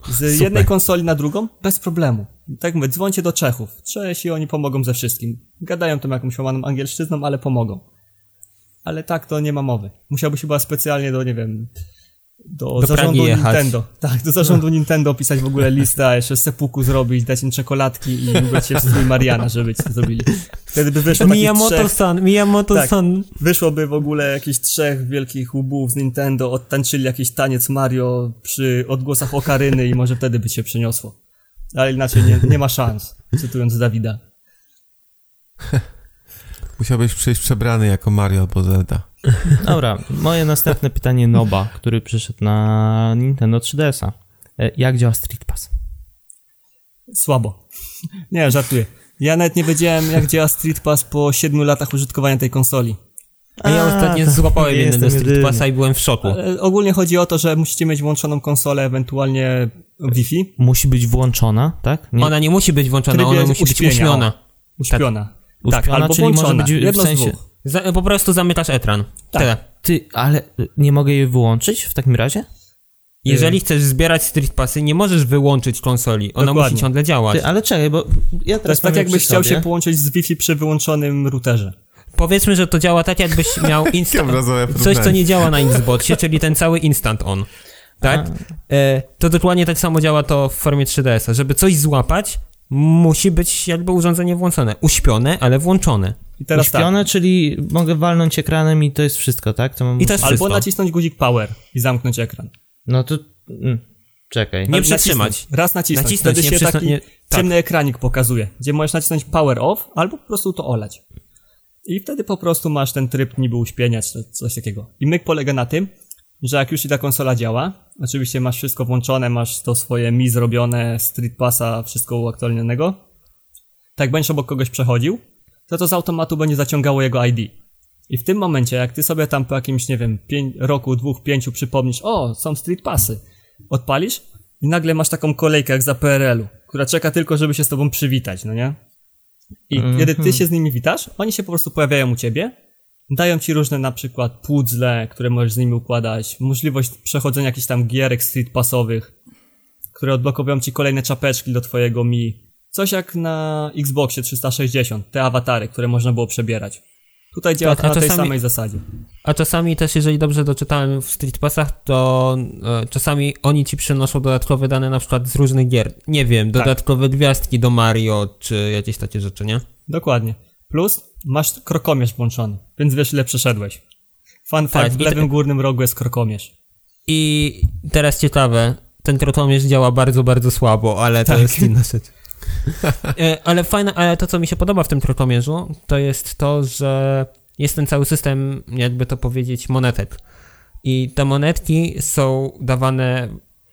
Z Super. jednej konsoli na drugą? Bez problemu. Tak mówię, dzwońcie do Czechów. Czesi oni pomogą ze wszystkim. Gadają tam jakąś łamaną angielszczyzną, ale pomogą. Ale tak to nie ma mowy. Musiałbyś chyba specjalnie do, nie wiem, do, Do zarządu. Nintendo. Tak, do zarządu Nintendo pisać w ogóle listę, a jeszcze sepuku zrobić, dać im czekoladki i ubrać się w strój Mariana, żeby ci to zrobili. Wtedy by wyszło takich trzech... Miyamoto-san, Miyamoto-san. Wyszłoby w ogóle jakichś trzech wielkich łbów z Nintendo, odtańczyli jakiś taniec Mario przy odgłosach okaryny i może wtedy by się przeniosło. Ale inaczej nie, nie ma szans, cytując Dawida. Musiałbyś przyjść przebrany jako Mario albo Zelda. Dobra, moje następne pytanie Noba, który przyszedł na Nintendo 3DS-a. E, Jak działa Street Pass? Słabo. Nie, żartuję. Ja nawet nie wiedziałem, jak działa Street Pass po 7 latach użytkowania tej konsoli. A ja ostatnio to złapałem jednego Street. Passa i byłem w szoku. Ale ogólnie chodzi o to, że musicie mieć włączoną konsolę, ewentualnie Wi-Fi, Musi być włączona, tak? Nie, Ona nie musi być włączona, ona musi być uśpienia, uśpiona. uśpiona. uśpiona, tak, albo czyli może włączona. być w sensie... dwóch. Za, po prostu zamykasz ekran. Tak. Tyle. Ty, ale nie mogę jej wyłączyć w takim razie? Jeżeli chcesz zbierać Street Passy, nie możesz wyłączyć konsoli. Ona Dokładnie. musi ciągle działać. Ty, ale czekaj, bo ja To teraz jest tak, jakbyś chciał sobie. się połączyć z Wi-Fi przy wyłączonym routerze. Powiedzmy, że to działa tak, jakbyś miał instant... Coś, co nie działa na Xboxie, czyli ten cały instant on. Tak? E, to dokładnie tak samo działa to w formie 3DS-a. Żeby coś złapać, musi być jakby urządzenie włączone. Uśpione, ale włączone. I teraz tak. Uśpione, czyli mogę walnąć ekranem i to jest wszystko, tak? To mam... I to jest Albo wszystko. nacisnąć guzik power i zamknąć ekran. No to... Mm, czekaj. Nie przytrzymać. nacisnąć. Raz nacisnąć. Nacisnąć, Wtedy nie się przysna- taki nie- tak. ciemny ekranik pokazuje, gdzie możesz nacisnąć power off, albo po prostu to olać. I wtedy po prostu masz ten tryb niby uśpienia, czy coś takiego. I myk polega na tym, że jak już ci ta konsola działa, oczywiście masz wszystko włączone, masz to swoje Mi zrobione, Street Passa, wszystko uaktualnionego, tak będziesz obok kogoś przechodził, to to z automatu będzie zaciągało jego ID. I w tym momencie, jak ty sobie tam po jakimś, nie wiem, pięć, roku, dwóch, pięciu przypomnisz, o, są Street Passy, odpalisz i nagle masz taką kolejkę jak za PRL-u, która czeka tylko, żeby się z tobą przywitać, no nie? I kiedy ty się z nimi witasz, oni się po prostu pojawiają u ciebie, dają ci różne na przykład puzzle, które możesz z nimi układać, możliwość przechodzenia jakichś tam gierek street passowych, które odblokowują ci kolejne czapeczki do twojego Mi. Coś jak na Xboxie 360, te awatary, które można było przebierać. Tutaj działa Tak, to na tej czasami- samej zasadzie. A czasami też, jeżeli dobrze doczytałem w Street Passach, to e, czasami oni ci przynoszą dodatkowe dane na przykład z różnych gier. Nie wiem, Tak. dodatkowe gwiazdki do Mario, czy jakieś takie rzeczy, nie? Dokładnie. Plus masz krokomierz włączony, więc wiesz ile przeszedłeś. Fun Tak, fact, w lewym te- górnym rogu jest krokomierz. I teraz ciekawe, ten krotomierz działa bardzo, bardzo słabo, ale to Tak. jest inna rzecz. E, ale fajne, ale to, co mi się podoba w tym krotomierzu, to jest to, że jest ten cały system, jakby to powiedzieć, monetek. I te monetki są dawane,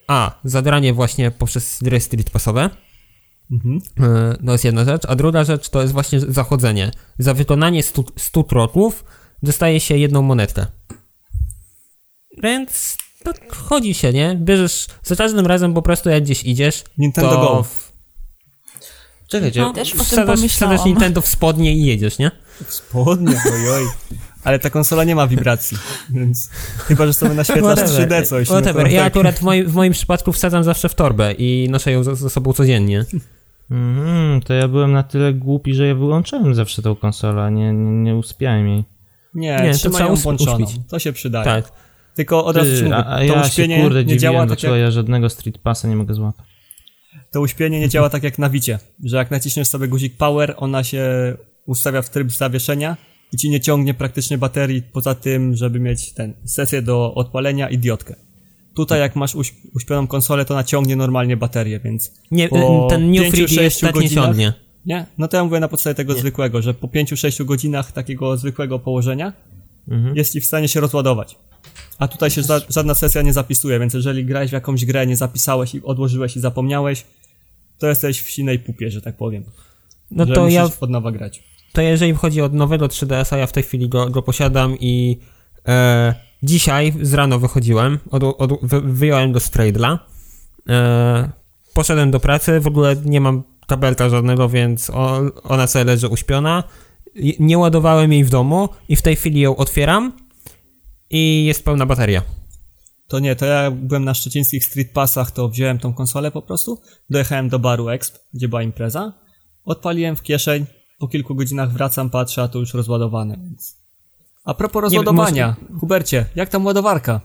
a, zadranie właśnie poprzez gry street passowe, Mhm. E, To jest jedna rzecz, a druga rzecz to jest właśnie zachodzenie. Za wykonanie 100, 100 kroków dostaje się jedną monetkę. Więc tak chodzi się, nie? Bierzesz za każdym razem po prostu jak gdzieś idziesz, Nintendo to Go. w- Czekajcie, no, Też wsadzasz, Nintendo w spodnie i jedziesz, nie? Spodnie, ojoj. Ale ta konsola nie ma wibracji, więc chyba, że sobie naświetlasz 3D coś. no to Whatever. Ja tak. akurat w moim, w moim przypadku wsadzam zawsze w torbę i noszę ją ze sobą codziennie. Mhm, to ja byłem na tyle głupi, że ja wyłączyłem zawsze tą konsolę, a nie, nie, nie uspiałem jej. Nie, Nie, to trzymaj trzeba ją włączoną. uśpić. To się przydaje. Tak. Tylko od razu Ty, mówię, a, a to ja się uśpienie kurde nie dziwiłem, działa tak jak, ja żadnego Street Passa nie mogę złapać. to uśpienie nie działa tak jak na Wicie, że jak naciśniesz sobie guzik power, ona się ustawia w tryb zawieszenia i ci nie ciągnie praktycznie baterii, poza tym, żeby mieć ten sesję do odpalenia i diodkę. Tutaj jak masz uś, uśpioną konsolę, to naciągnie normalnie baterię, więc Nie, ten New pięciu, 3D jest sześciu tak nie ciągnie. Nie? No to ja mówię na podstawie tego zwykłego, że po 5-6 godzinach takiego zwykłego położenia Mhm. jest ci w stanie się rozładować. A tutaj się za, żadna sesja nie zapisuje, więc jeżeli grałeś w jakąś grę, nie zapisałeś i odłożyłeś i zapomniałeś, to jesteś w sinej pupie, że tak powiem. No że to ja od nowa grać. to jeżeli chodzi o nowego 3DS-a, ja w tej chwili go, go posiadam i e, dzisiaj z rano wychodziłem, od, od, wy, wyjąłem go z Stradla, e, poszedłem do pracy, w ogóle nie mam kabelka żadnego, więc ona sobie leży uśpiona, nie ładowałem jej w domu i w tej chwili ją otwieram i jest pełna bateria. To nie, to ja byłem na szczecińskich street passach, to wziąłem tą konsolę po prostu, dojechałem do baru Exp, gdzie była impreza, odpaliłem w kieszeń, po kilku godzinach wracam, patrzę, a to już rozładowane, więc... A propos Nie, rozładowania, Hubercie, jak tam ładowarka?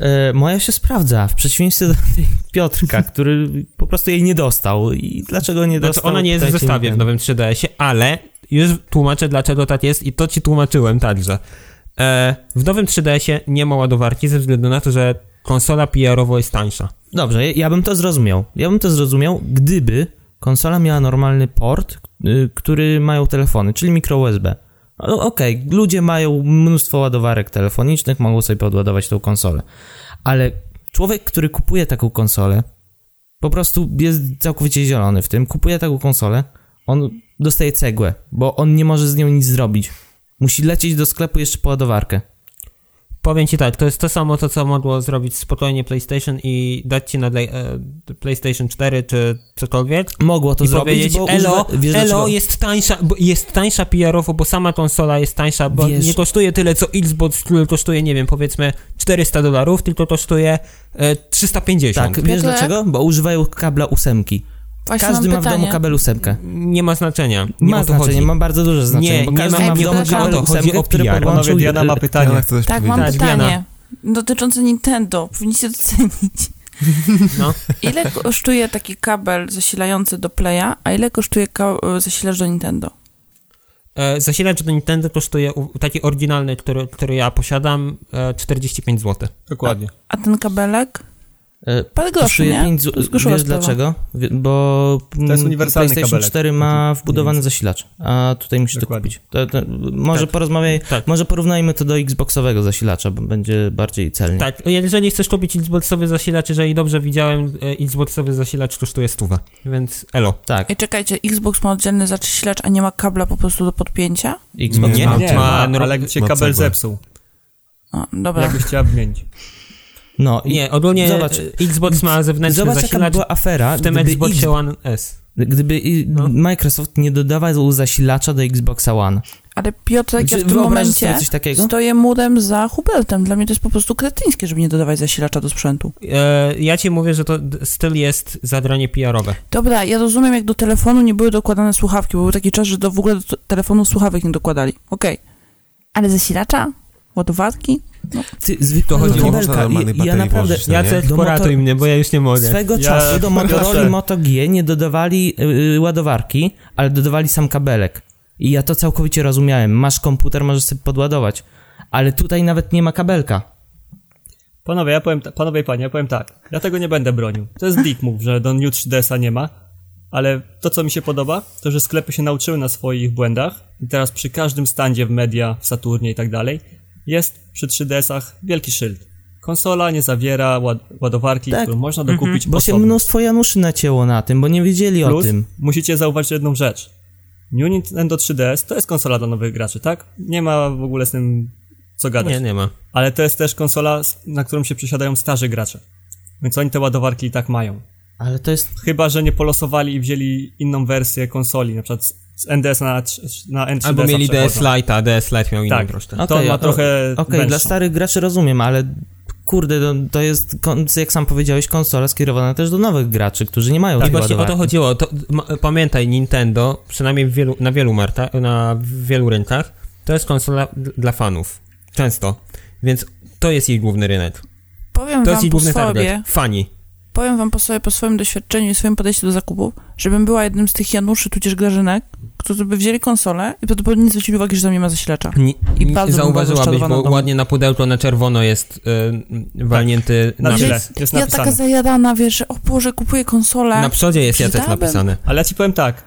E, moja się sprawdza, w przeciwieństwie do tej Piotrka, który po prostu jej nie dostał. I dlaczego nie Znaczy, dostał? ona nie jest w zestawie w nowym 3DS-ie, ale już tłumaczę, dlaczego tak jest i to ci tłumaczyłem także. E, w nowym 3DS-ie nie ma ładowarki ze względu na to, że konsola PR-owo jest tańsza. Dobrze, ja, ja bym to zrozumiał. Ja bym to zrozumiał, gdyby konsola miała normalny port, y, który mają telefony, czyli micro USB. Okej, ludzie mają mnóstwo ładowarek telefonicznych, mogą sobie podładować tą konsolę. Ale człowiek, który kupuje taką konsolę, po prostu jest całkowicie zielony w tym, kupuje taką konsolę, on dostaje cegłę, bo on nie może z nią nic zrobić. Musi lecieć do sklepu jeszcze po ładowarkę. Powiem ci tak, to jest to samo, to co mogło zrobić spokojnie PlayStation i dać ci na e, PlayStation 4 czy cokolwiek. Mogło to I zrobić, bo Elo, wiesz Elo jest tańsza, bo jest tańsza PR-owo, bo sama konsola jest tańsza, bo Wiesz- nie kosztuje tyle co Xbox, który kosztuje, nie wiem, powiedzmy 400 dolarów, tylko kosztuje e, 350. Tak, wiesz dlaczego? Bo używają kabla ósemki. Właśnie Każdy ma w pytanie. domu kabel ósemkę. Nie ma znaczenia. Nie Ma o to znaczenie, chodzi. ma bardzo duże znaczenie, Nie, bo nie każdy ma- ma w domu kabel o to chodzi ósemkę, o który PR. podłączył... Panowie, Diana ma Ja pytanie. coś Tak, mam powiedzieć. Tak, pytanie. Dotyczące Nintendo. Powinniście docenić. No. Ile kosztuje taki kabel zasilający do Playa, a ile kosztuje zasilacz do Nintendo? E, zasilacz do Nintendo kosztuje, u- taki oryginalny, który, który ja posiadam, e, 45 zł. Dokładnie. A ten kabelek? E, Parę groszy, nie? 5 To jest zł. Wiesz sprawa. dlaczego? Bo To jest uniwersalny PlayStation kabelek. 4 ma wbudowany Mniej zasilacz, a tutaj musisz to Dokładnie. kupić. To, to, może Tak. porozmawiaj, Tak. może porównajmy to do Xboxowego zasilacza, bo będzie bardziej celnie. Tak, jeżeli chcesz kupić Xboxowy zasilacz, jeżeli dobrze widziałem, e, Xboxowy zasilacz kosztuje stówę, więc elo. Tak, Ej, czekajcie, Xbox ma oddzielny zasilacz, a nie ma kabla po prostu do podpięcia? Xbox Nie, ma. nie. Nie, ma, no- ale ma kabel cegłę. zepsuł, O, dobra. jakbyś chciała wymienić. No i Nie, ogólnie Zobacz. Zobacz, Xbox ma zewnętrzny zobacz jaka zasilacz, była afera, w tym Xboxie X, One S. gdyby No. Microsoft nie dodawał zasilacza do Xboxa One. Ale Piotrek, ja Czy w tym momencie coś takiego? stoję murem za Hubertem. Dla mnie to jest po prostu kretyńskie, żeby nie dodawać zasilacza do sprzętu. E, ja ci mówię, że to styl jest zadranie PR-owe. Dobra, ja rozumiem, jak do telefonu nie były dokładane słuchawki, bo był taki czas, że do, w ogóle do telefonu słuchawek nie dokładali. Okej. Ale zasilacza? Ładowarki? Ty, zwykłego chodzi o- Można kabelka. normalnej I, ja baterii naprawdę włożyć, no nie? Poratuj motor- mnie, bo ja już nie mogę. swego Ja czasu do Motorola. Moto G nie dodawali y, ładowarki, ale dodawali sam kabelek. I ja to całkowicie rozumiałem. Masz komputer, możesz sobie podładować. Ale tutaj nawet nie ma kabelka. Panowie, ja powiem, panowie i panie, ja powiem tak. Ja tego nie będę bronił. To jest dick move, że do New 3DS-a nie ma, ale to, co mi się podoba, to, że sklepy się nauczyły na swoich błędach i teraz przy każdym standzie w media, w Saturnie i tak dalej, jest przy 3DS-ach wielki szyld. Konsola nie zawiera ład ładowarki, Tak. którą można dokupić Bo się osobno. mnóstwo Januszy nacięło na tym, bo nie wiedzieli o Plus tym. musicie zauważyć jedną rzecz. New Nintendo 3DS to jest konsola dla nowych graczy, tak? Nie ma w ogóle z tym co gadać. Nie, nie ma. Ale to jest też konsola, na którą się przesiadają starzy gracze. Więc oni te ładowarki i tak mają. Ale to jest... Chyba, że nie polosowali i wzięli inną wersję konsoli, na przykład z- NDS na, na N3DS. Albo mieli DS przechodzą. Lite, a DS Lite miał inną Tak. troszkę. To Okej, ma o- trochę Okej, dla węższą. starych graczy rozumiem, ale kurde, to, to jest, jak sam powiedziałeś, konsola skierowana też do nowych graczy, którzy nie mają I tej właśnie o to ładowarki. chodziło. To, ma, pamiętaj, Nintendo, przynajmniej w wielu, na wielu marta, na wielu rynkach, to jest konsola d- dla fanów. Często. Więc to jest jej główny rynek. Powiem To jest wam jej po główny sobie, target. Fani. powiem wam po sobie, po swoim doświadczeniu i swoim podejściu do zakupów, żebym była jednym z tych Januszy, tudzież Grażynek, którzy by wzięli konsolę i prawdopodobnie nie zwrócili uwagi, że tam nie ma zasilacza. I bardzo zauważyłabyś, bo domu. ładnie na pudełko na czerwono jest y, walnięty Na napis. źle. Jest, jest ja napisane. taka zajarana, wiesz, że o Boże, kupuję konsolę. Na przodzie jest Jacek Przeczytałem. napisane. Ale ja ci powiem tak,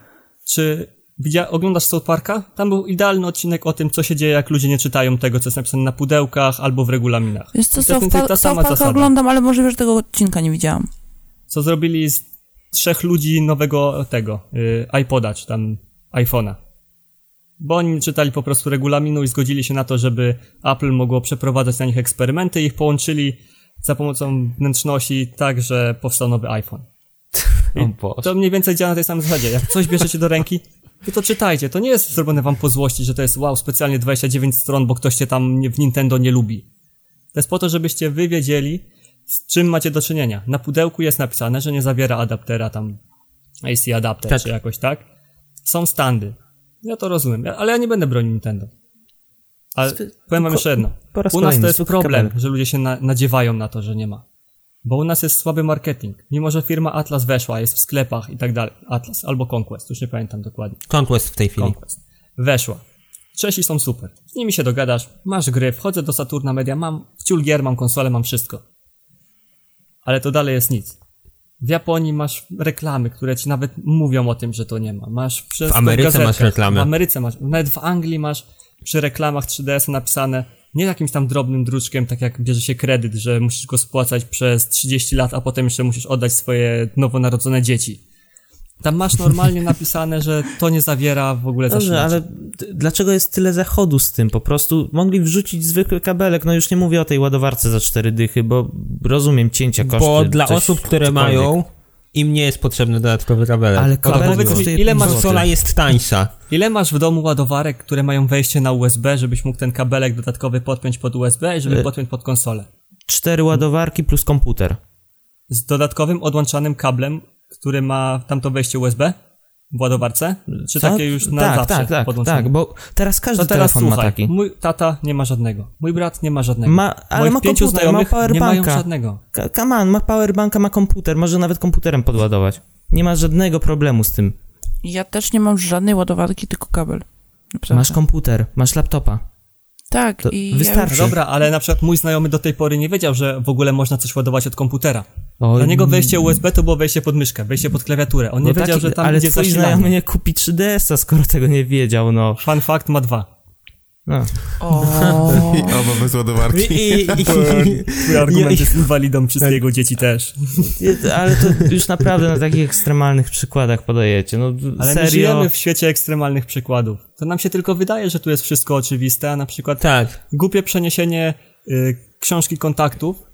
czy widzia, oglądasz South Parka? Tam był idealny odcinek o tym, co się dzieje, jak ludzie nie czytają tego, co jest napisane na pudełkach albo w regulaminach. Wiesz co, South Park, ta South Parka zasada. oglądam, ale możliwe, że tego odcinka nie widziałam. Co zrobili z trzech ludzi nowego tego, y, iPoda, czy tam iPhone'a. Bo oni nie czytali po prostu regulaminu i zgodzili się na to, żeby Apple mogło przeprowadzać na nich eksperymenty i ich połączyli za pomocą wnętrzności tak, że powstał nowy iPhone. O To mniej więcej działa na tej samej zasadzie. Jak coś bierzecie do ręki, to to czytajcie. To nie jest zrobione wam po złości, że to jest wow, specjalnie 29 stron, bo ktoś cię tam w Nintendo nie lubi. To jest po to, żebyście wy wiedzieli, z czym macie do czynienia. Na pudełku jest napisane, że nie zawiera adaptera tam AC adapter, Tak. czy jakoś tak. Są standy. Ja to rozumiem, ale ja nie będę bronił Nintendo. Ale powiem wam jeszcze jedno. U nas kolejny, to jest problem, że ludzie się na, nadziewają na to, że nie ma. Bo u nas jest słaby marketing. Mimo, że firma Atlas weszła, jest w sklepach i tak dalej. Atlas albo Conquest, już nie pamiętam dokładnie. Conquest w tej chwili. Conquest. Weszła. Czesi są super. Z nimi się dogadasz, masz gry, wchodzę do Saturna Media, mam wciul gier, mam konsolę, mam wszystko. ale to dalej jest nic. W Japonii masz reklamy, które ci nawet mówią o tym, że to nie ma. Masz W Ameryce masz reklamy. W Ameryce masz, nawet w Anglii masz przy reklamach 3DS napisane nie jakimś tam drobnym druczkiem, tak jak bierze się kredyt, że musisz go spłacać przez 30 lat, a potem jeszcze musisz oddać swoje nowonarodzone dzieci. Tam masz normalnie napisane, że to nie zawiera w ogóle Dobrze, zasilacza. ale dlaczego jest tyle zachodu z tym? Po prostu mogli wrzucić zwykły kabelek. No już nie mówię o tej ładowarce za cztery dychy, bo rozumiem cięcia koszty. Bo dla coś- osób, które cokolwiek. mają, im nie jest potrzebny dodatkowy kabelek. Ale kabelek kosztuje Ile masz Konsola jest tańsza. Ile masz w domu ładowarek, które mają wejście na USB, żebyś mógł ten kabelek dodatkowy podpiąć pod USB i żeby Y- podpiąć pod konsolę? Cztery ładowarki plus komputer. Z dodatkowym odłączanym kablem, który ma tamto wejście USB w ładowarce? Czy Co? takie już na tak, zawsze Tak, tak, podłączone? tak, bo teraz każdy To teraz telefon słuchaj, ma taki. mój tata nie ma żadnego, mój brat nie ma żadnego. Ma- ale Moich ma pięciu komputer, ma znajomych nie mają powerbanka. żadnego. Come on, ma powerbanka, ma komputer, może nawet komputerem podładować. Nie ma żadnego problemu z tym. Ja też nie mam żadnej ładowarki, tylko kabel. Naprawdę. Masz komputer, masz laptopa. Tak, to i wystarczy. Ja już, Dobra, ale na przykład mój znajomy do tej pory nie wiedział, że w ogóle można coś ładować od komputera. O, Dla niego wejście USB to było wejście pod myszkę, wejście pod klawiaturę. On nie no wiedział, taki- że tam Ale twój zasilanie. znajomy nie kupi 3DS-a, skoro tego nie wiedział, no. Fun fact ma dwa. no. o, I oba bez ładowarki. I, i, Twój argument jest inwalidą wszystkiego dzieci też. Nie, Ale to już naprawdę na takich ekstremalnych przykładach podajecie. No Ale my serio. żyjemy w świecie ekstremalnych przykładów. To nam się tylko wydaje, że tu jest wszystko oczywiste, a na przykład tak. głupie przeniesienie y, książki kontaktów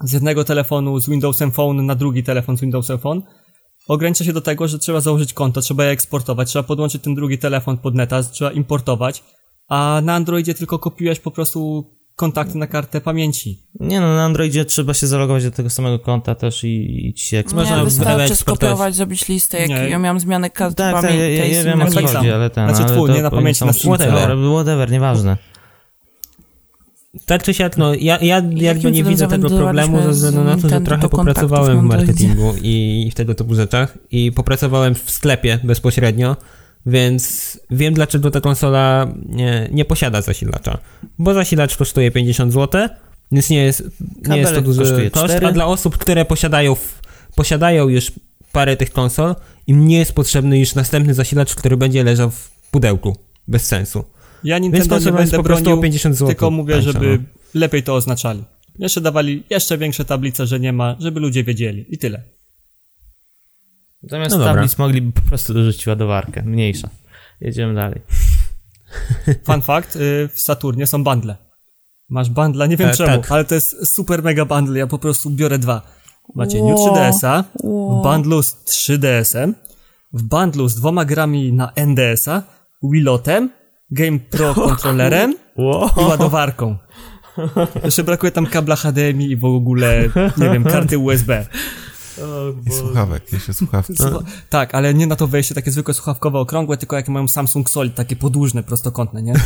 z jednego telefonu z Windowsem Phone na drugi telefon z Windowsem Phone ogranicza się do tego, że trzeba założyć konto, trzeba je eksportować, trzeba podłączyć ten drugi telefon pod neta, trzeba importować, a na Androidzie tylko kopiujesz po prostu kontakty na kartę pamięci. Nie no, na Androidzie trzeba się zalogować do tego samego konta też i, i ci się nie, Można wystarczy eksportować. skopiować, zrobić listę, jak Nie. ja miałam zmianę karty Tak, tak, ja, pamięci. ja, tej ja z wiem o co tak chodzi, ale ten... Znaczy, twój, nie na pamięci, na. Whatever, whatever, nieważne. Tak czy siak, no ja, ja jakby nie widzę tego problemu ze względu na to, że trochę popracowałem w marketingu i w tego typu rzeczach i popracowałem w sklepie bezpośrednio, więc wiem dlaczego ta konsola nie, nie posiada zasilacza. Bo zasilacz kosztuje 50 zł, więc nie jest, nie jest to duży koszt, 4. a dla osób, które posiadają, w, posiadają już parę tych konsol, im nie jest potrzebny już następny zasilacz, który będzie leżał w pudełku. Bez sensu. Ja Więc Nintendo nie będę po prostu bronił, o 50 zł. tylko mówię, tańsza, żeby no. lepiej to oznaczali. Jeszcze dawali jeszcze większe tablice, że nie ma, żeby ludzie wiedzieli. I tyle. Zamiast No dobra. tablic mogliby po prostu dorzucić ładowarkę, mniejsza. Jedziemy dalej. Fun fact, y, w Saturnie są bundle. Masz bundla, nie wiem E, czemu, tak. ale to jest super mega bundle, ja po prostu biorę dwa. Macie Ło, New 3DS-a, ło. w bundlu z 3DS-em, w bundlu z dwoma grami na NDS-a, Wilotem, Game Pro kontrolerem i ładowarką. Jeszcze brakuje tam kabla HDMI i w ogóle, nie wiem, karty USB. I słuchawek, jeszcze słuchawki. Słucha- Tak, ale nie na to wejście takie zwykłe słuchawkowe, okrągłe, tylko jakie mają Samsung Solid, takie podłużne, prostokątne, nie?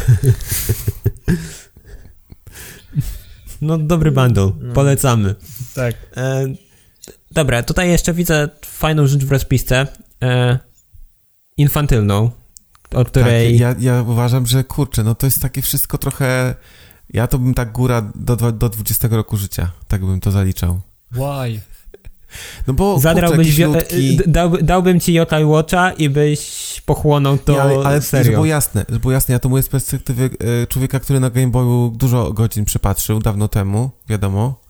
No dobry bundle, polecamy. Tak. E, dobra, tutaj jeszcze widzę fajną rzecz w rozpisce. E, infantylną, o której... Tak, ja, ja uważam, że kurczę, no to jest takie wszystko trochę... Ja to bym tak góra do, do 20 roku życia, tak bym to zaliczał. Why? No bo kurczę, Zadrałbyś, nutki... e, dałby, dałbym ci Yokai Watcha i byś pochłonął to Nie, ale, ale żeby serio. było jasne, żeby było jasne, ja to mówię z perspektywy e, człowieka, który na Game Boyu dużo godzin przypatrzył, dawno temu, wiadomo.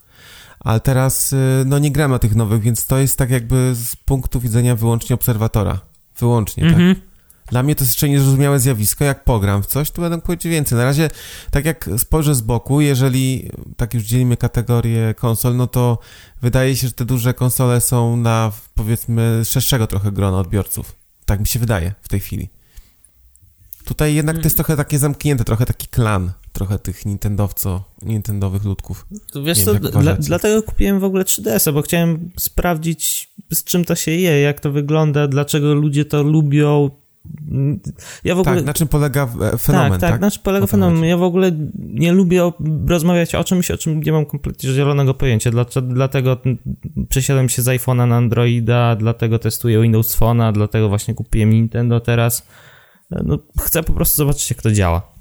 Ale teraz, e, no nie gram na tych nowych, więc to jest tak jakby z punktu widzenia wyłącznie obserwatora. Wyłącznie, tak. Dla mnie to jest jeszcze niezrozumiałe zjawisko. Jak pogram w coś, to będę powiedzieć więcej. Na razie, tak jak spojrzę z boku, jeżeli tak już dzielimy kategorie konsol, no to wydaje się, że te duże konsole są na powiedzmy szerszego trochę grona odbiorców. Tak mi się wydaje w tej chwili. Tutaj jednak to jest trochę takie zamknięte, trochę taki klan, trochę tych nintendowco, nintendowych ludków. Wiesz co, dla, dlatego kupiłem w ogóle 3DS-a, bo chciałem sprawdzić z czym to się je, jak to wygląda, dlaczego ludzie to lubią. Ja w ogóle... Tak, na czym polega e, fenomen, tak, tak? tak, na czym polega fenomen. Ja w ogóle nie lubię rozmawiać o czymś, o czym nie mam kompletnie zielonego pojęcia. Dlatego przesiadłem się z iPhone'a na Androida, dlatego testuję Windows Phone'a, dlatego właśnie kupiłem Nintendo teraz. No, chcę po prostu zobaczyć, jak to działa.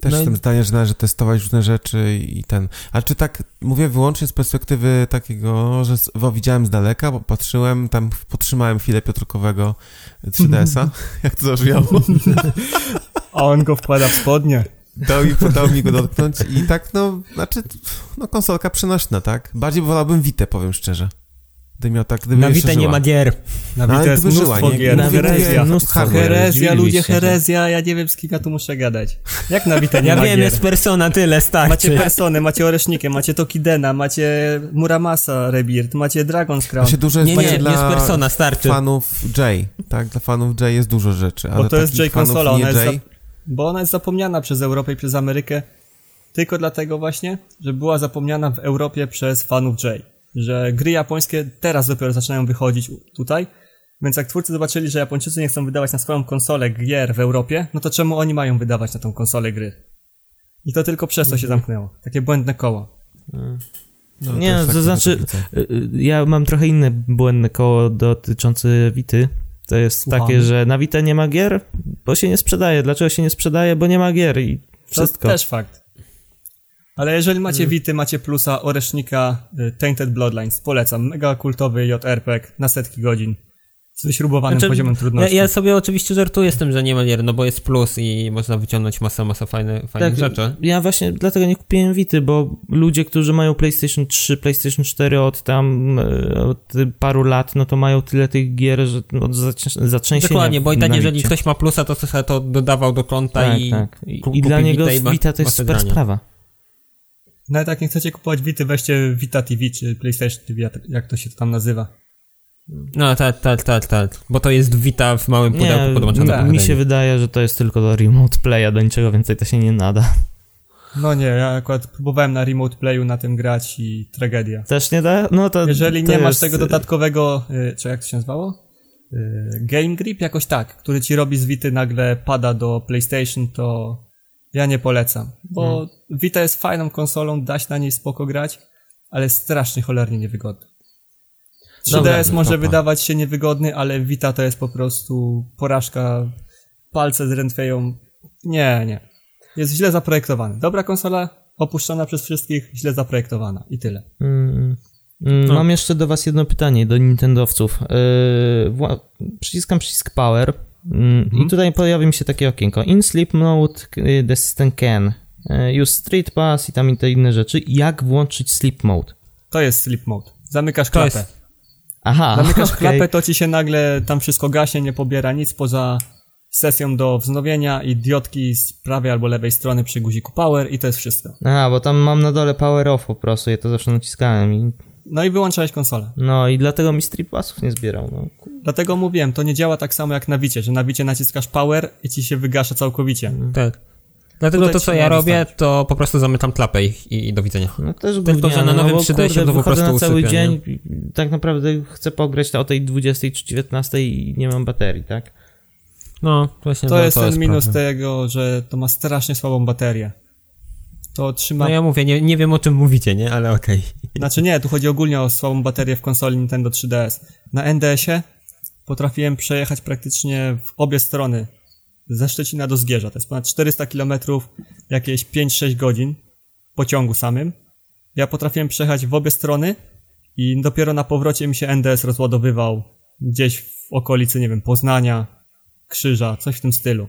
Też No i- jestem zdania, że należy testować różne rzeczy i ten. Ale czy tak mówię wyłącznie z perspektywy takiego, że bo widziałem z daleka, bo patrzyłem, tam potrzymałem chwilę Piotrkowego 3DS-a, jak to zabrzmiało. A on go wkłada w spodnie. Dał mi, dał mi go dotknąć i tak, no, znaczy, no konsolka przenośna, tak? Bardziej wolałbym Vita, powiem szczerze. Gdybym miał tak, gdybym Na Vita nie ma gier. Na No, ale Vita jest gdyby żyła, mnóstwo nie? gier. Na jest mnóstwo gier. Herezja, ludzie, herezja, ja nie wiem z kim ja tu muszę gadać. Jak na Vita nie Ja ma wiem, gier? jest Persona, tyle, starczy. Macie Personę, macie Oresznikę, macie Tokidena, macie Muramasa Rebirth, macie Dragon's Crown. Właśnie dużo jest Nie, nie, dla jest Persona, starczy. fanów J, tak? Dla fanów J jest dużo rzeczy, ale Bo to jest J konsola, ona jest, J, bo ona jest zapomniana przez Europę i przez Amerykę tylko dlatego właśnie, że była zapomniana w Europie przez fanów J. Że gry japońskie teraz dopiero zaczynają wychodzić tutaj, więc jak twórcy zobaczyli, że Japończycy nie chcą wydawać na swoją konsolę gier w Europie, no to czemu oni mają wydawać na tą konsolę gry? I to tylko przez to się zamknęło. Takie błędne koło. no, Nie, jest to tak znaczy- trochę widzę. Y, y, Ja mam trochę inne błędne koło dotyczące Wity. To jest Słuchamy. takie, że na Vita nie ma gier, bo się nie sprzedaje. Dlaczego się nie sprzedaje? Bo nie ma gier i wszystko. To też fakt. Ale jeżeli macie Wity, macie plusa Oresznika y, Tainted Bloodlines, polecam. Mega kultowy JRPG na setki godzin. Z wyśrubowanym Znaczy, poziomem Ja, trudności. ja sobie oczywiście żartuję z tym, że nie ma gier, no bo jest plus i można wyciągnąć masę, masę fajne, fajnych Tak, rzeczy. ja właśnie dlatego nie kupiłem Vity, bo ludzie, którzy mają PlayStation 3, PlayStation 4 od tam e, od paru lat, no to mają tyle tych gier, że od zatrz- zatrzęsienia Dokładnie, bo i tak jeżeli ktoś ma plusa, to sobie to dodawał do konta tak, i, tak. I, i dla niego Vita Vita to jest super sprawa. Nawet jak nie chcecie kupować Vity, weźcie Vita TV czy PlayStation TV, jak- to się tam nazywa. No tak, tak, tak, tak. Bo to jest Vita w małym pudełku podłączone do mi się wydaje, że to jest tylko do remote playa, do niczego więcej to się nie nada. No nie, ja akurat próbowałem na Remote Playu na tym grać i tragedia. Też nie da? No to Jeżeli to nie masz jest- tego dodatkowego, y, czy jak to się nazywało? Y, Game Grip, jakoś tak, który ci robi z Vity nagle pada do PlayStation, to ja nie polecam. Bo Hmm. Vita jest fajną konsolą, da się na niej spoko grać, ale jest strasznie cholernie niewygodny. 3DS Dobra, może topa. wydawać się niewygodny, ale Vita to jest po prostu porażka, palce drętwieją. Nie, nie. Jest źle zaprojektowany. Dobra konsola, opuszczona przez wszystkich, źle zaprojektowana i tyle. Mm, mm, No. Mam jeszcze do was jedno pytanie, do Nintendowców. Yy, wła- przyciskam przycisk Power mm, i tutaj pojawi mi się takie okienko. In Sleep Mode, y, the system can. y, Use Street Pass i tam i te inne rzeczy. Jak włączyć Sleep Mode? To jest sleep mode. Zamykasz klapę. jest- Aha, Zamykasz okej. klapę, to ci się nagle tam wszystko gaśnie, nie pobiera nic poza sesją do wznowienia i diodki z prawej albo lewej strony przy guziku power i to jest wszystko. Aha, bo tam mam na dole Power Off po prostu, ja to zawsze naciskałem i... No i wyłączałeś konsolę. No i dlatego mi Street Passów nie zbierał, no. Dlatego mówiłem, to nie działa tak samo jak na Wicie, że na Wicie naciskasz power i ci się wygasza całkowicie. Tak. Dlatego Tutaj to, co ja robię, wystarczyć. to po prostu zamykam klapę i, i do widzenia. No też Tylko, gówniane, że na nowym no bo, 3DS-ie kurde, to po prostu na cały usypia, dzień i tak naprawdę chcę pograć o tej 20 czy 19 i nie mam baterii, tak? No, właśnie To jest ten minus problem. tego, że to ma strasznie słabą baterię. To trzyma... No ja mówię, nie, nie wiem o czym mówicie, nie? Ale okej. Znaczy nie, tu chodzi ogólnie o słabą baterię w konsoli Nintendo 3DS. Na NDS-ie potrafiłem przejechać praktycznie w obie strony. Ze Szczecina do Zgierza. To jest ponad 400 km, jakieś 5-6 godzin pociągu samym. Ja potrafiłem przejechać w obie strony i dopiero na powrocie mi się NDS rozładowywał gdzieś w okolicy, nie wiem, Poznania, Krzyża, coś w tym stylu.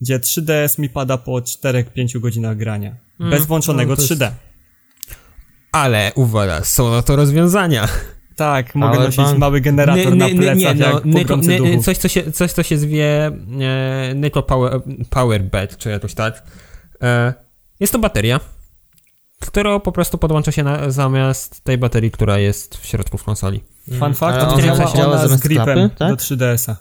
Gdzie 3DS mi pada po 4-5 godzinach grania. Bez włączonego no jest- 3D. Ale uwaga, są na to rozwiązania. Tak, mogę Ale nosić pan- mały generator na plecach, jak no, Nyko, pogromcy ny, duchów. coś, co się, coś, co się zwie e, Nyko Power, Power Bed, czy jakoś tak. E, jest to bateria, którą po prostu podłącza się na, zamiast tej baterii, która jest w środku w konsoli. Fun fact, to ona działa, działa z gripem klapy, tak? do 3DS-a.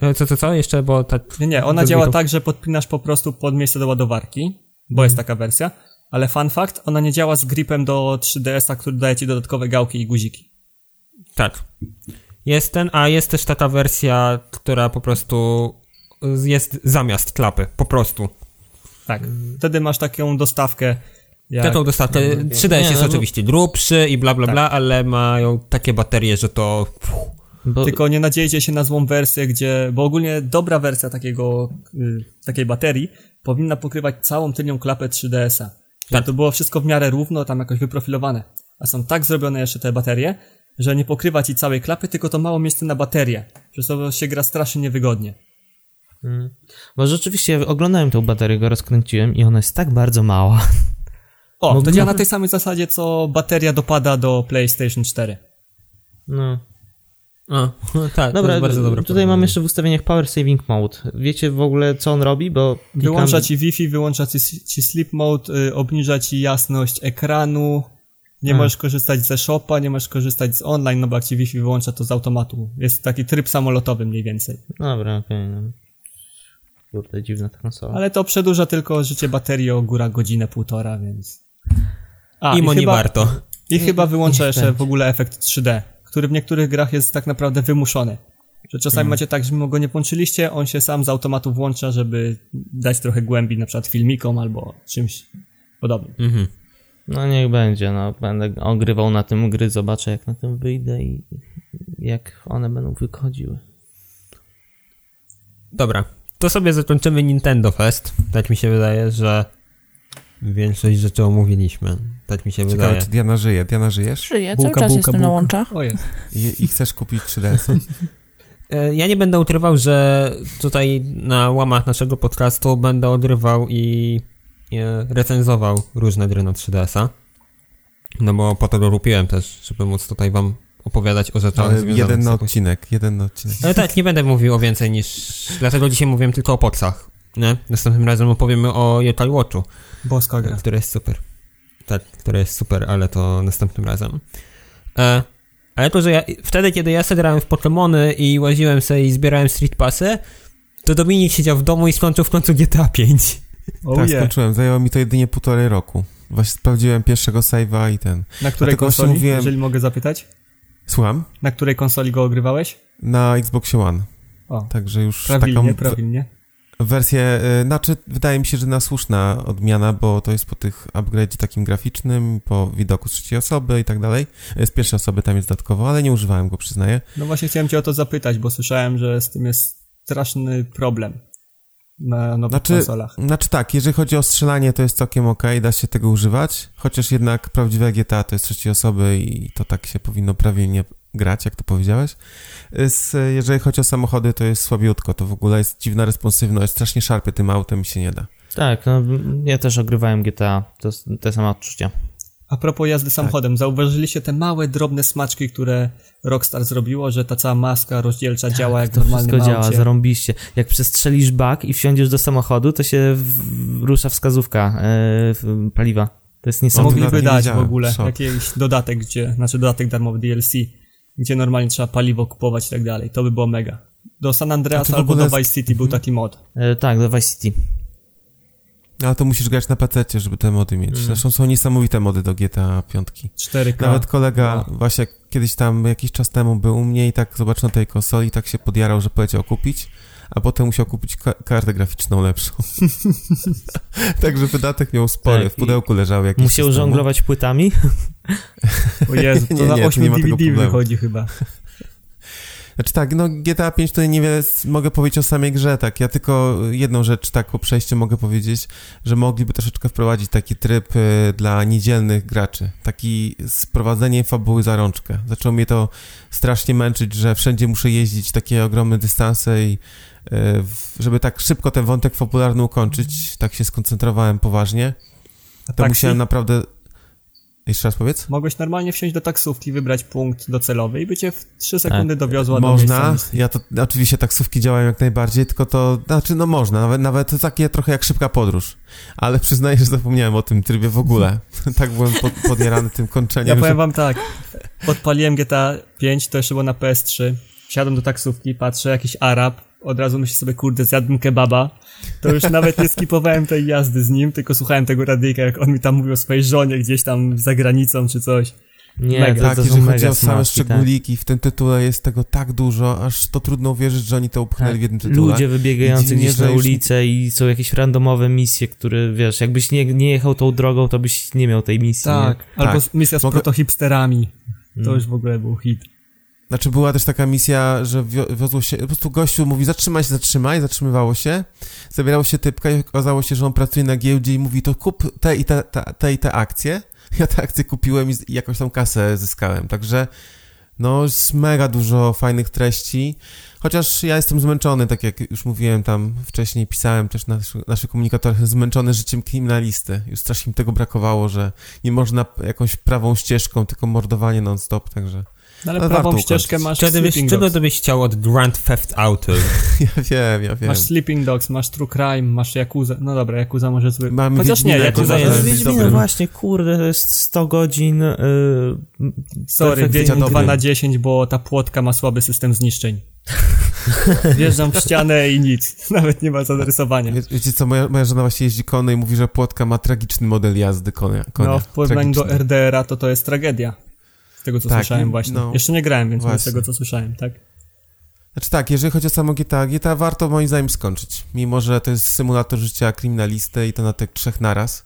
E, co, co, co? Jeszcze, bo tak... Nie, nie, ona działa tak, że podpinasz po prostu pod miejsce do ładowarki, bo jest taka wersja, ale fun fact, ona nie działa z gripem do 3DS-a, który daje ci dodatkowe gałki i guziki. Tak. Jest ten, a jest też taka wersja, która po prostu jest zamiast klapy, po prostu. Tak, wtedy masz taką dostawkę jak... Taką dostawkę. 3DS Nie, jest no bo- oczywiście grubszy i bla bla Tak. bla, ale mają takie baterie, że to... Bo, Tylko nie nadziejcie się na złą wersję, gdzie, bo ogólnie dobra wersja takiego, y, takiej baterii powinna pokrywać całą tylnią klapę 3DS-a. Żeby Tak. to było wszystko w miarę równo, tam jakoś wyprofilowane. A są tak zrobione jeszcze te baterie, że nie pokrywa ci całej klapy, tylko to mało miejsca na baterię. Przez to się gra strasznie niewygodnie. bo rzeczywiście oglądałem tą baterię, go rozkręciłem i ona jest tak bardzo mała. O, to działa na tej samej zasadzie, co bateria dopada do PlayStation 4. No. A, tak, to Dobra, jest bardzo dobre tutaj mam jeszcze w ustawieniach Power Saving Mode. Wiecie w ogóle co on robi? Bo klikam- Wyłącza ci Wi-Fi, wyłącza ci, ci sleep mode, y, obniża ci jasność ekranu, nie Hmm. możesz korzystać ze shopa, nie możesz korzystać z online, no bo jak ci Wi-Fi wyłącza to z automatu. Jest taki tryb samolotowy mniej więcej. Dobra, okej. no. Kurde, dziwna ta konsola. Ale to przedłuża tylko życie baterii o góra godzinę, półtora, więc... A, Imo nie chyba, warto. I chyba wyłącza jeszcze w ogóle efekt 3D, który w niektórych grach jest tak naprawdę wymuszony. Że czasami Mhm. macie tak, że mimo go nie włączyliście, on się sam z automatu włącza, żeby dać trochę głębi na przykład filmikom albo czymś podobnym. Mhm. No niech będzie, no. Będę ogrywał na tym gry, zobaczę jak na tym wyjdę i jak one będą wychodziły. Dobra, to sobie zakończymy Nintendo Fest. Tak mi się wydaje, że większość rzeczy omówiliśmy. Tak mi się Ciekawe, wydaje. czy Diana żyje. Diana, żyjesz? Żyję, Bułka, cały czas bułka, jestem na bułka. łączach. O jest. I, i chcesz kupić 3DS? E, Ja nie będę ukrywał, że tutaj na łamach naszego podcastu będę odrywał i e, recenzował różne gry na 3DS-a. No bo po to go kupiłem też, żeby móc tutaj wam opowiadać o rzeczach Ale jeden na odcinek, jeden na odcinek. Ale tak, nie będę mówił o więcej niż... Dlatego dzisiaj mówiłem tylko o podsach. Nie? Następnym razem opowiemy o Yokai Watchu, Boska gra. który jest super. Tak, który jest super, ale to następnym razem. E, ale to, że ja, wtedy, kiedy ja sobie grałem w Pokémony i łaziłem sobie i zbierałem Street Passy, to Dominik siedział w domu i skończył w końcu GTA 5. Oh tak, yeah. skończyłem. Zajęło mi to jedynie półtorej roku. Właśnie sprawdziłem pierwszego save'a i ten. Na której Dlatego konsoli, mówiłem- jeżeli mogę zapytać? Słucham? Na której konsoli go ogrywałeś? Na Xboxie One. O, Także już prawilnie, taką prawilnie. Wersję, y, znaczy wydaje mi się, że na słuszna odmiana, bo to jest po tych upgrade takim graficznym, po widoku z trzeciej osoby i tak dalej. Z pierwszej osoby tam jest dodatkowo, ale nie używałem go, przyznaję. No właśnie chciałem cię o to zapytać, bo słyszałem, że z tym jest straszny problem na nowych Znaczy, konsolach. znaczy tak, jeżeli chodzi o strzelanie, to jest całkiem ok, da się tego używać, chociaż jednak prawdziwe GTA to jest trzeciej osoby i to tak się powinno prawilnie grać, jak to powiedziałeś. Z, jeżeli chodzi o samochody, to jest słabiutko, to w ogóle jest dziwna responsywność, strasznie szarpie tym autem i się nie da. Tak, no ja też ogrywałem GTA, to te same odczucia. A propos jazdy Tak. samochodem, zauważyliście te małe, drobne smaczki, które Rockstar zrobiło, że ta cała maska rozdzielcza działa jak to normalny wszystko działa, aucie. zarąbiście. Jak przestrzelisz bak i wsiądziesz do samochodu, to się w, rusza wskazówka e, w- paliwa. To jest No, niesamowite. Mogliby dać w ogóle Szok. jakiś dodatek, gdzie, znaczy dodatek darmowy DLC, gdzie normalnie trzeba paliwo kupować i tak dalej. To by było mega. Do San Andreas albo do Vice City był taki mod. E, tak, do Vice City. Ale to musisz grać na PC, żeby te mody mieć. Zresztą są niesamowite mody do GTA 5. 4K. Nawet kolega No. właśnie kiedyś tam jakiś czas temu był u mnie i tak zobaczył na tej konsoli i tak się podjarał, że powiedział kupić, a potem musiał kupić ka- kartę graficzną lepszą. Także wydatek miał spory, Tak, w pudełku leżał jakiś Musiał czas temu. żonglować płytami? O Jezu, to Nie, na nie, to 8 nie ma tego DVD problemu. wychodzi chyba. Znaczy tak, no GTA 5 tutaj niewiele mogę powiedzieć o samej grze, tak. Ja tylko jedną rzecz tak po przejściu mogę powiedzieć, że mogliby troszeczkę wprowadzić taki tryb y, dla niedzielnych graczy. Taki sprowadzenie fabuły za rączkę. Zaczęło mnie to strasznie męczyć, że wszędzie muszę jeździć takie ogromne dystanse i żeby tak szybko ten wątek fabularny ukończyć, tak się skoncentrowałem poważnie, A to taksi? musiałem naprawdę... Jeszcze raz powiedz? Mogłeś normalnie wsiąść do taksówki, wybrać punkt docelowy i by cię w 3 sekundy dowiozła do Można, miejsca misji. ja to, oczywiście taksówki działają jak najbardziej, tylko to, znaczy no można, nawet, nawet to takie trochę jak szybka podróż, ale przyznaję, że zapomniałem o tym trybie w ogóle, tak byłem pod, podjarany tym kończeniem, Ja że powiem wam tak, odpaliłem GTA 5, to jeszcze było na PS3, wsiadłem do taksówki, patrzę, jakiś Arab, od razu myślę sobie, kurde, zjadłem kebaba, to już nawet nie skipowałem tej jazdy z nim, tylko słuchałem tego radyjka, jak on mi tam mówił o swojej żonie gdzieś tam za granicą czy coś. Nie, Mega. tak, to jeżeli chodzi o same smaczki, tak. szczególiki, w tym tytule jest tego tak dużo, aż to trudno uwierzyć, że oni to upchnęli Tak. w jednym tytule. Ludzie wybiegający I gdzieś na już- ulicę i są jakieś randomowe misje, które, wiesz, jakbyś nie, nie jechał tą drogą, to byś nie miał tej misji. Tak, albo Tak. misja z Mogę- protohipsterami, to Mm. już w ogóle był hit. Znaczy była też taka misja, że wio- wiozło się, po prostu gościu mówi zatrzymaj się, zatrzymaj, zatrzymywało się, zabierało się typka i okazało się, że on pracuje na giełdzie i mówi to kup te i te, te, te i te akcje. Ja te akcje kupiłem i, jakąś tam kasę zyskałem, także no mega dużo fajnych treści, chociaż ja jestem zmęczony, tak jak już mówiłem tam wcześniej, pisałem też na naszych, naszych komunikatorach, zmęczony życiem kryminalisty. Już strasznie mi tego brakowało, że nie można jakąś prawą ścieżką, tylko mordowanie non-stop, także No ale Ale prawą ścieżkę masz Czego byś, czego byś chciał od Grand Theft Auto? ja wiem, ja wiem. Masz Sleeping Dogs, masz True Crime, masz Yakuza. No dobra, Yakuza może zły. Mamy Chociaż nie, Yakuza jest... jest Wiedźmina, właśnie, kurde, to jest 100 godzin. Yy, Sorry, Wiedźmin 2 dobry. na 10, bo ta płotka ma słaby system zniszczeń. Wjeżdżam w ścianę i nic. Nawet nie ma zarysowania. Wie, wiecie co, moja, moja żona właśnie jeździ konno i mówi, że Płotka ma tragiczny model jazdy konia. konia. No, w porównaniu do. RDR-a to to jest tragedia. Z tego, co Tak, słyszałem właśnie. no, Jeszcze nie grałem, więc mówię z właśnie. tego, co słyszałem, tak? Znaczy tak, jeżeli chodzi o samo GTA, GTA warto moim zdaniem skończyć. Mimo, że to jest symulator życia kryminalisty i to na tych trzech naraz.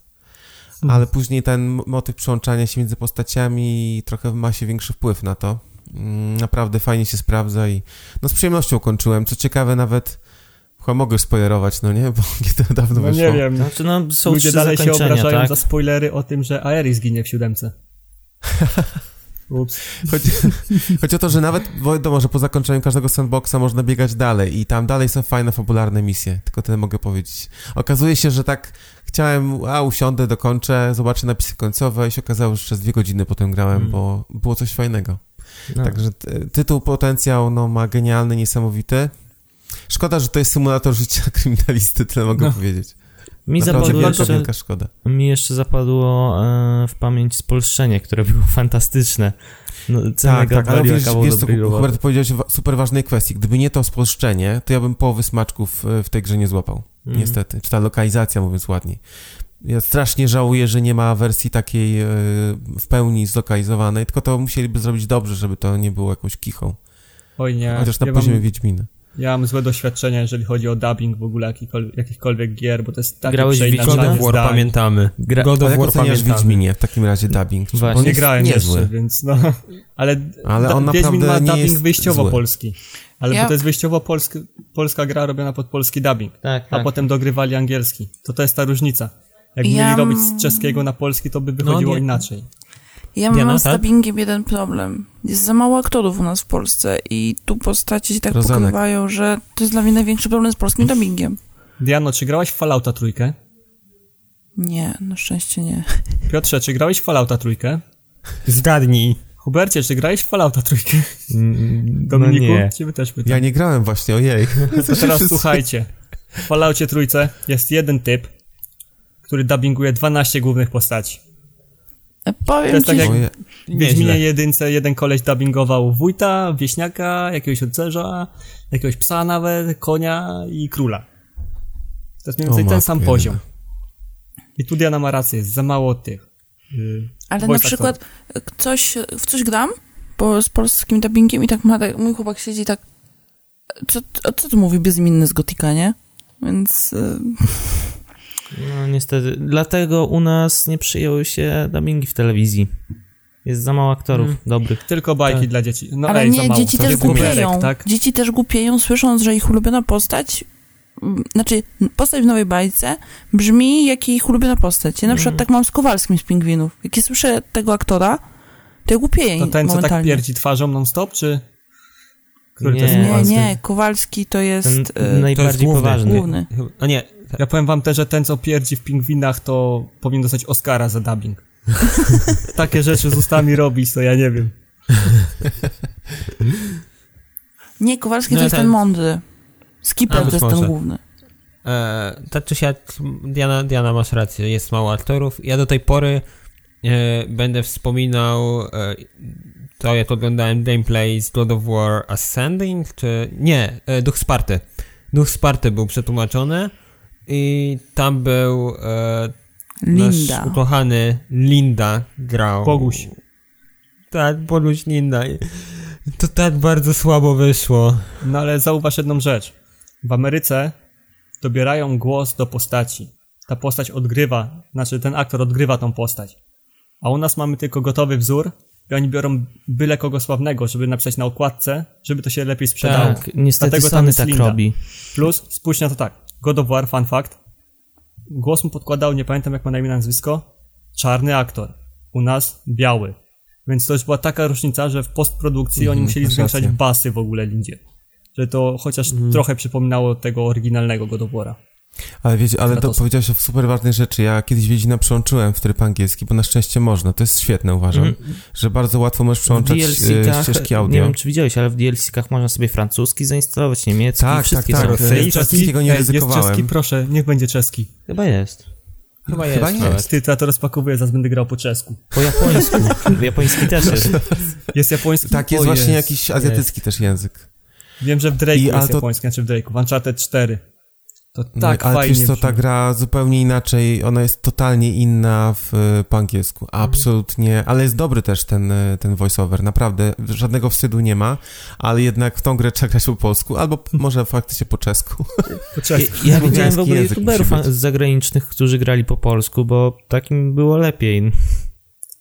Mhm. Ale później ten motyw przełączania się między postaciami trochę ma się większy wpływ na to. Mm, Naprawdę fajnie się sprawdza i no z przyjemnością kończyłem. Co ciekawe nawet, chyba mogę już spoilerować, no nie? Bo GTA dawno No wyszło. nie wiem. znaczy, no, są Ludzie dalej się obrażają tak? za spoilery o tym, że Aeris zginie w siódemce. Chodzi, chodzi o to, że nawet wiadomo, że po zakończeniu każdego sandboxa można biegać dalej i tam dalej są fajne, fabularne misje. Tylko tyle mogę powiedzieć. Okazuje się, że tak chciałem, a usiądę, dokończę, zobaczę napisy końcowe i się okazało, że przez dwie godziny potem grałem, Mm. bo było coś fajnego. No. Także ty, tytuł, potencjał, no ma genialny, niesamowity. Szkoda, że to jest symulator życia kryminalisty, tyle mogę No. powiedzieć. Mi Naprawdę zapadło jeszcze, wielka szkoda. mi jeszcze zapadło e, w pamięć spolszczenie, które było fantastyczne. No, Tak, tak, ale wiesz, wiesz co. Hubert, powiedziałeś o super ważnej kwestii. Gdyby nie to spolszczenie, to ja bym połowy smaczków e, w tej grze nie złapał. Mhm. Niestety. Czy ta lokalizacja, mówiąc ładniej. Ja strasznie żałuję, że nie ma wersji takiej e, w pełni zlokalizowanej, tylko to musieliby zrobić dobrze, żeby to nie było jakąś kichą. Oj nie. Chociaż na ja, poziomie mam, Wiedźmina. Ja mam złe doświadczenia, jeżeli chodzi o dubbing w ogóle jakikol- jakichkolwiek gier, bo to jest takie Grałeś w God of War pamiętamy. Gra- God of War pamiętamy. Wiedźminie w takim razie dubbing? Właśnie. Nie grałem niezły. jeszcze, więc no. Ale, Ale da- on Wiedźmin naprawdę ma nie dubbing jest wyjściowo zły. polski. Ale Ja- bo to jest wyjściowo polski, polska gra robiona pod polski dubbing. Tak, A tak. potem dogrywali angielski. To to jest ta różnica. Jak Ja- mieli robić z czeskiego na polski, to by wychodziło nie- inaczej. Ja Diana, mam z tak? dubbingiem jeden problem. Jest za mało aktorów u nas w Polsce i tu postacie się tak Rozenek. pokrywają, że to jest dla mnie największy problem z polskim dubbingiem. Diano, czy grałeś w Fallouta trójkę? Nie, na szczęście nie. Piotrze, czy grałeś w Fallouta trójkę? Zgadnij. Hubercie, czy grałeś w Fallouta trójkę? Mm, Dominiku? No nie. Ciebie też pytam. Ja nie grałem właśnie, ojej. To teraz słuchajcie. W Falloutie trójce jest jeden typ, który dubbinguje 12 głównych postaci. E, To Powiem jest tak ci, jak- Oje, W Wiedźminie jedynce jeden koleś dubbingował wójta, wieśniaka, jakiegoś rycerza, jakiegoś psa nawet, konia i króla. To jest mniej więcej O ten sam poziom. I tu Diana ma rację, jest za mało tych. Yy, ale na przykład coś, w coś gram bo z polskim dubbingiem i tak ma, tak, mój chłopak siedzi tak, co, a co tu mówi bezimienny z Gotika, nie? Więc y, No niestety. Dlatego u nas nie przyjęły się dubbingi w telewizji. Jest za mało aktorów Mm. dobrych. Tylko bajki Tak. dla dzieci. No ale ej, za nie, mało. dzieci To też jest głupieją. tak? Dzieci też głupieją, słysząc, że ich ulubiona postać, mm, znaczy postać w nowej bajce brzmi jak ich ulubiona postać. Ja na przykład Mhm. tak mam z Kowalskim z Pingwinów. Jak ja słyszę tego aktora, to ja głupieję To ten, co tak pierdzi twarzą non-stop, czy... Który to Nie. jest Nie, Kowalski? nie, Kowalski to jest Ten y, najbardziej główny. poważny. główny. A nie, Ja powiem wam też, że ten, co pierdzi w pingwinach, to powinien dostać Oscara za dubbing. Takie rzeczy z ustami robić, to ja nie wiem. Nie, Kowalski No, to jest ten- ten mądry. Skipper to jest ten może. główny. E, tak czy siak, Diana, Diana, masz rację, jest mało aktorów. Ja do tej pory e, będę wspominał e, to, jak oglądałem gameplay z God of War Ascending, czy... Nie, e, Duch Sparty. Duch Sparty był przetłumaczony i tam był e, Linda. nasz ukochany Linda grał. Boguś. Tak, Boguś Linda. To tak bardzo słabo wyszło. No ale zauważ jedną rzecz. W Ameryce dobierają głos do postaci. Ta postać odgrywa, znaczy ten aktor odgrywa tą postać. A u nas mamy tylko gotowy wzór i oni biorą byle kogo sławnego, żeby napisać na okładce, żeby to się lepiej sprzedało. Tak, niestety Dlatego Sony tak Linda. robi. Plus, spójrz na to tak, God of War, fun fact, głos mu podkładał, nie pamiętam jak ma na imię nazwisko, czarny aktor, u nas biały. Więc to już była taka różnica, że w postprodukcji oni Mhm, musieli zwiększać basy w ogóle Lindzie. Że to chociaż Mhm. trochę przypominało tego oryginalnego God of War'a. Ale wiecie, ale to powiedziałeś o super ważnej rzeczy. Ja kiedyś Wiedźmina przełączyłem w tryb angielski, bo na szczęście można. To jest świetne, uważam. Mhm. Że bardzo łatwo możesz przełączać e, ścieżki nie audio. wiem czy widziałeś, ale w DLC-kach można sobie francuski zainstalować, niemiecki, Tak, wszystkie tak, są. tak. Rosyjski, czeskiego nie Ej, Jest ryzykowałem. czeski, proszę, niech będzie czeski. Chyba jest. Chyba jest. Chyba nawet. jest. Ty, to ja to rozpakowuję, zaraz będę grał po czesku. Po japońsku. Japoński też jest. Jest japoński? Tak, jest O, właśnie jakiś azjatycki też język. Wiem, że w Drake'u jest to- japoński, znaczy w Drake'u, w Uncharted 4. To tak No, ale fajnie brzmi. ta gra zupełnie inaczej, ona jest totalnie inna w, e, po angielsku. Absolutnie, ale jest dobry też ten, e, ten voiceover, naprawdę. Żadnego wstydu nie ma, ale jednak w tą grę trzeba grać po polsku, albo może faktycznie po czesku. Po czesku. Ja, ja widziałem w ogóle youtuberów zagranicznych, którzy grali po polsku, bo takim było lepiej.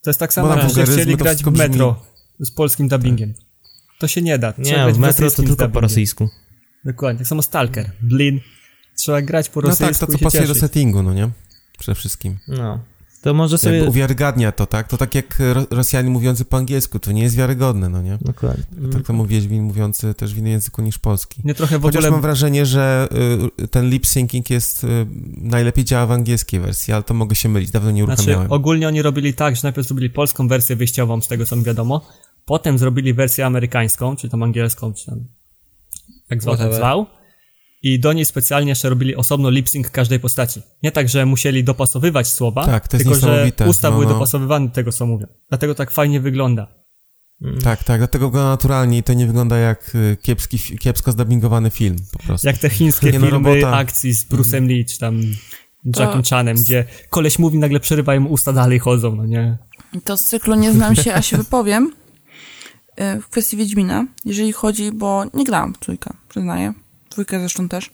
To jest tak samo, wulgaryzmy chcieli to grać w brzmi- Tak. metro z polskim dubbingiem. To się nie da. Trzeba Nie, w metro to tylko po rosyjsku. Dokładnie, tak samo Stalker, Blin. Trzeba grać po No rosyjsku tak, to co pasuje do cieszyć. settingu, no nie? Przede wszystkim. No. To może sobie... Jakby uwiarygadnia to, tak? To tak jak Ro- Rosjanie mówiący po angielsku, to nie jest wiarygodne, no nie? Dokładnie. Tak samo Wiedźmin mówiący też w innym języku niż polski. Mnie trochę w Chociaż ogóle... mam wrażenie, że y, ten lip syncing jest y, najlepiej działa w angielskiej wersji, ale to mogę się mylić, dawno nie Znaczy, uruchamiałem. ogólnie oni robili tak, że najpierw zrobili polską wersję wyjściową, z tego co mi wiadomo, potem zrobili wersję amerykańską, czy tam angielską, czy tam jak zwał, tak zwał. I do niej specjalnie jeszcze robili osobno lip-sync każdej postaci. Nie tak, że musieli dopasowywać słowa, Tak, to jest tylko że usta No, były no. dopasowywane do tego, co mówią. Dlatego tak fajnie wygląda. Tak, tak, dlatego go naturalnie i to nie wygląda jak y, kiepski, kiepsko zdubbingowany film, po prostu. Jak te chińskie no, filmy robota. akcji z Bruce'em Lee, czy tam Jackiem To- Chanem, gdzie koleś mówi, nagle przerywają mu usta, dalej chodzą, no nie? To z cyklu Nie znam się, a się wypowiem y, w kwestii Wiedźmina, jeżeli chodzi, bo nie grałam w trójkę, przyznaję. Dwójkę zresztą też.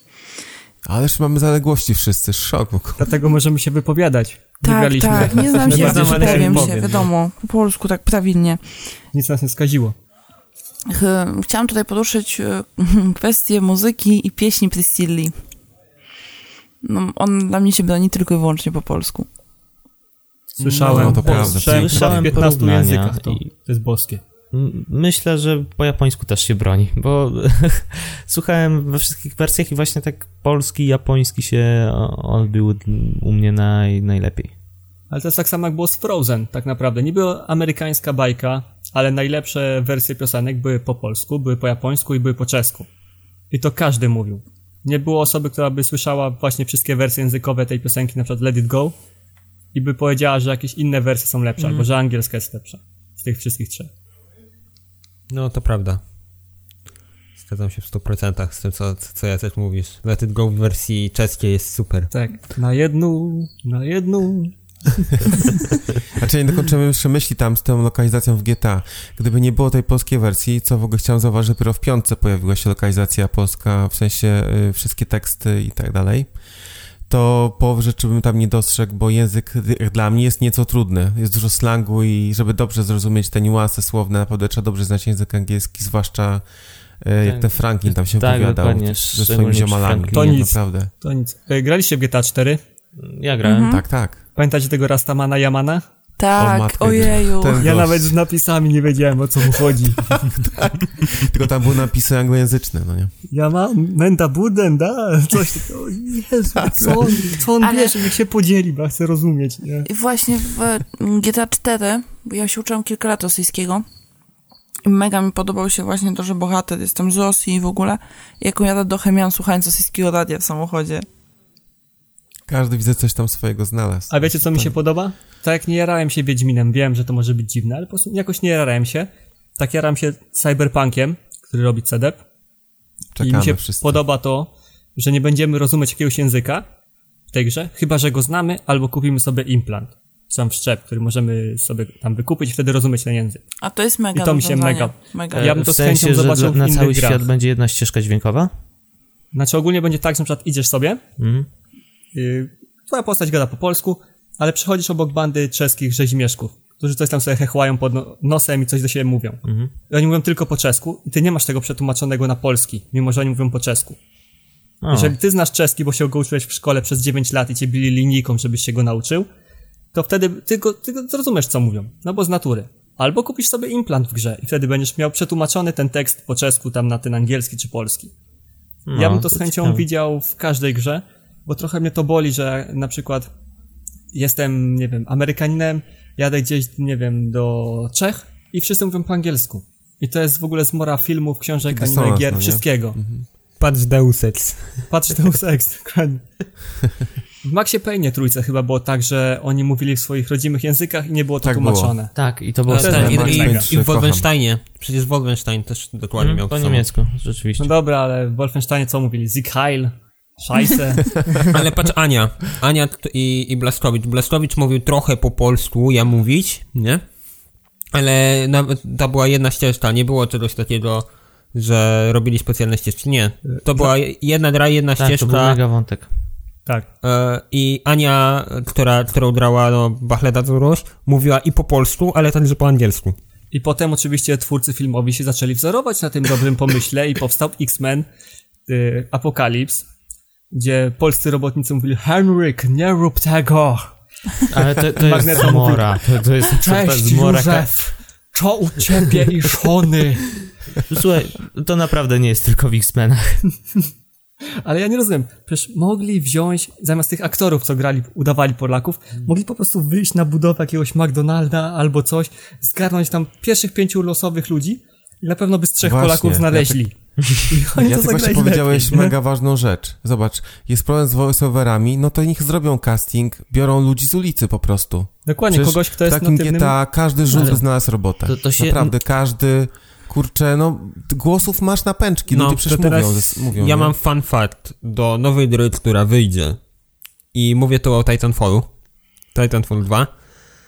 Ależ mamy zaległości wszyscy, szok. Dlatego możemy się wypowiadać. Tak, tak, nie znam się, Nie znam, ale się wypowiem się, wiadomo, po polsku, tak prawidłnie. Nic nas nie skaziło. Ch- Chciałam tutaj poruszyć y, kwestię muzyki i pieśni Priscilli. No, on dla mnie się broni tylko i wyłącznie po polsku. Słyszałem, No, to prawda. słyszałem chyba w Słyszałem 15 porównania językach to. i- To jest boskie. Myślę, że po japońsku też się broni, bo słuchałem we wszystkich wersjach i właśnie tak polski i japoński się odbił u mnie naj, najlepiej. Ale to jest tak samo jak było z Frozen, tak naprawdę. Niby amerykańska bajka, ale najlepsze wersje piosenek były po polsku, były po japońsku i były po czesku. I to każdy mówił. Nie było osoby, która by słyszała właśnie wszystkie wersje językowe tej piosenki, na przykład Let It Go, i by powiedziała, że jakieś inne wersje są lepsze, albo że angielska jest lepsza. Z tych wszystkich trzech. No, to prawda. Zgadzam się w 100% z tym, co, co ja też mówisz. Let It Go w wersji czeskiej jest super. Tak. Na jedną, na jedną. Znaczy, nie dokończymy jeszcze myśli tam z tą lokalizacją w GTA. Gdyby nie było tej polskiej wersji, co w ogóle chciałem zauważyć, dopiero w piątce pojawiła się lokalizacja polska, w sensie y, wszystkie teksty i tak dalej, to połowy rzeczy bym tam nie dostrzegł, bo język dla mnie jest nieco trudny. Jest dużo slangu i żeby dobrze zrozumieć te niuanse słowne, naprawdę trzeba dobrze znać język angielski, zwłaszcza y, jak ten Franklin tam się Tak, wypowiadał dokładnie, ze swoimi ziomalami. To nic. Naprawdę. To nic. E, Graliście w GTA 4? Ja grałem. Mhm. Tak, tak. Pamiętacie tego Rastamana Yamana? Tak, matko ojeju. Ten- Ja Gość. nawet z napisami nie wiedziałem o co mu chodzi. Tylko tam były napisy anglojęzyczne, no nie? Yaman, Menda Buden, da? Coś takiego. O Jezu, co on, co on Ale- bierze, niech się podzieli, bo ja chcę rozumieć, nie? I właśnie w GTA 4, bo ja się uczyłam kilka lat rosyjskiego, i mega mi podobał się właśnie to, że bohater jest tam z Rosji i w ogóle, jaką jadę do Chemian słuchając rosyjskiego radia w samochodzie. Każdy widzę coś tam swojego znalazł. A wiecie, co mi się podoba? Tak jak nie jarałem się Wiedźminem, wiem, że to może być dziwne, ale po prostu jakoś nie jarałem się. Tak jaram się Cyberpunkiem, który robi CDEP. I Czekamy mi się wszyscy. podoba to, że nie będziemy rozumieć jakiegoś języka w tej grze, chyba że go znamy, albo kupimy sobie implant, tam wszczep, który możemy sobie tam wykupić i wtedy rozumieć ten język. A to jest mega I to mi się mega- mega. Ja bym to w z chęcią sensie, że na cały grach. świat będzie jedna ścieżka dźwiękowa? Znaczy ogólnie będzie tak, że na przykład idziesz sobie, Mhm. Yy, twoja postać gada po polsku, ale przechodzisz obok bandy czeskich rzezimieszków, którzy coś tam sobie hechłają pod no- nosem i coś do siebie mówią. I oni mówią tylko po czesku i ty nie masz tego przetłumaczonego na polski, mimo że oni mówią po czesku. O, Jeżeli ty znasz czeski, bo się go uczyłeś w szkole przez 9 lat i cię bili linijką, żebyś się go nauczył, to wtedy ty go, ty zrozumiesz, co mówią. No bo z natury. Albo kupisz sobie implant w grze i wtedy będziesz miał przetłumaczony ten tekst po czesku, tam na ten angielski czy polski. no, ja bym to z chęcią ciekawe. widział w każdej grze, bo trochę mnie to boli, że na przykład jestem, nie wiem, Amerykaninem, jadę gdzieś, nie wiem, do Czech i wszyscy mówią po angielsku. I to jest w ogóle zmora filmów, książek, anime, dysonans, gier, no nie? wszystkiego. Patrz Deus Ex. Patrz ten seks, dokładnie. W Maxie Payne trójce chyba było tak, że oni mówili w swoich rodzimych językach i nie było to Tak było. tłumaczone. Tak, i to było Max i, i, I w. Wolfensteinie. Przecież Wolfenstein też dokładnie Mm, miał po to samo. niemiecku, rzeczywiście. No dobra, ale w Wolfensteinie co mówili? Sieg Heil, Scheisse. Ale patrz, Ania. Ania i, i Blaszkowicz. Blaszkowicz mówił trochę po polsku, ja mówić, nie? Ale nawet to była jedna ścieżka, nie było czegoś takiego, że robili specjalne ścieżki. Nie. To była jedna gra, jedna tak, to był ścieżka. mega wątek. tak. E, I Ania, która, którą grała no, Bachleda Zuruś, mówiła i po polsku, ale także po angielsku. I potem oczywiście twórcy filmowi się zaczęli wzorować na tym dobrym pomyśle i powstał X-Men y, Apokalips, gdzie polscy robotnicy mówili Henryk, nie rób tego! Ale to, to jest zmora. To, to jest Cześć, zmora. Józef! Co u ciebie i żony? Słuchaj, to naprawdę nie jest tylko w X-Menach. Ale ja nie rozumiem. Przecież mogli wziąć, zamiast tych aktorów, co grali, udawali Polaków, mogli po prostu wyjść na budowę jakiegoś McDonalda albo coś, zgarnąć tam pierwszych pięciu losowych ludzi i na pewno by z trzech Właśnie, Polaków ja znaleźli. I oni Ja ty właśnie zagrali powiedziałeś lepiej, mega ważną rzecz. Zobacz, jest problem z voiceoverami, no to niech zrobią casting, biorą ludzi z ulicy po prostu. Dokładnie, Przecież kogoś, kto w jest takim natywnym... GTA każdy żul Ale by znalazł robotę. to- to się- Naprawdę, każdy... Kurczę, no głosów masz na pęczki, ludzie przecież No, to teraz mówią, ze- mówią ja nie? mam fun fact do nowej gry, która wyjdzie. I mówię tu o Titanfallu. Titanfall 2.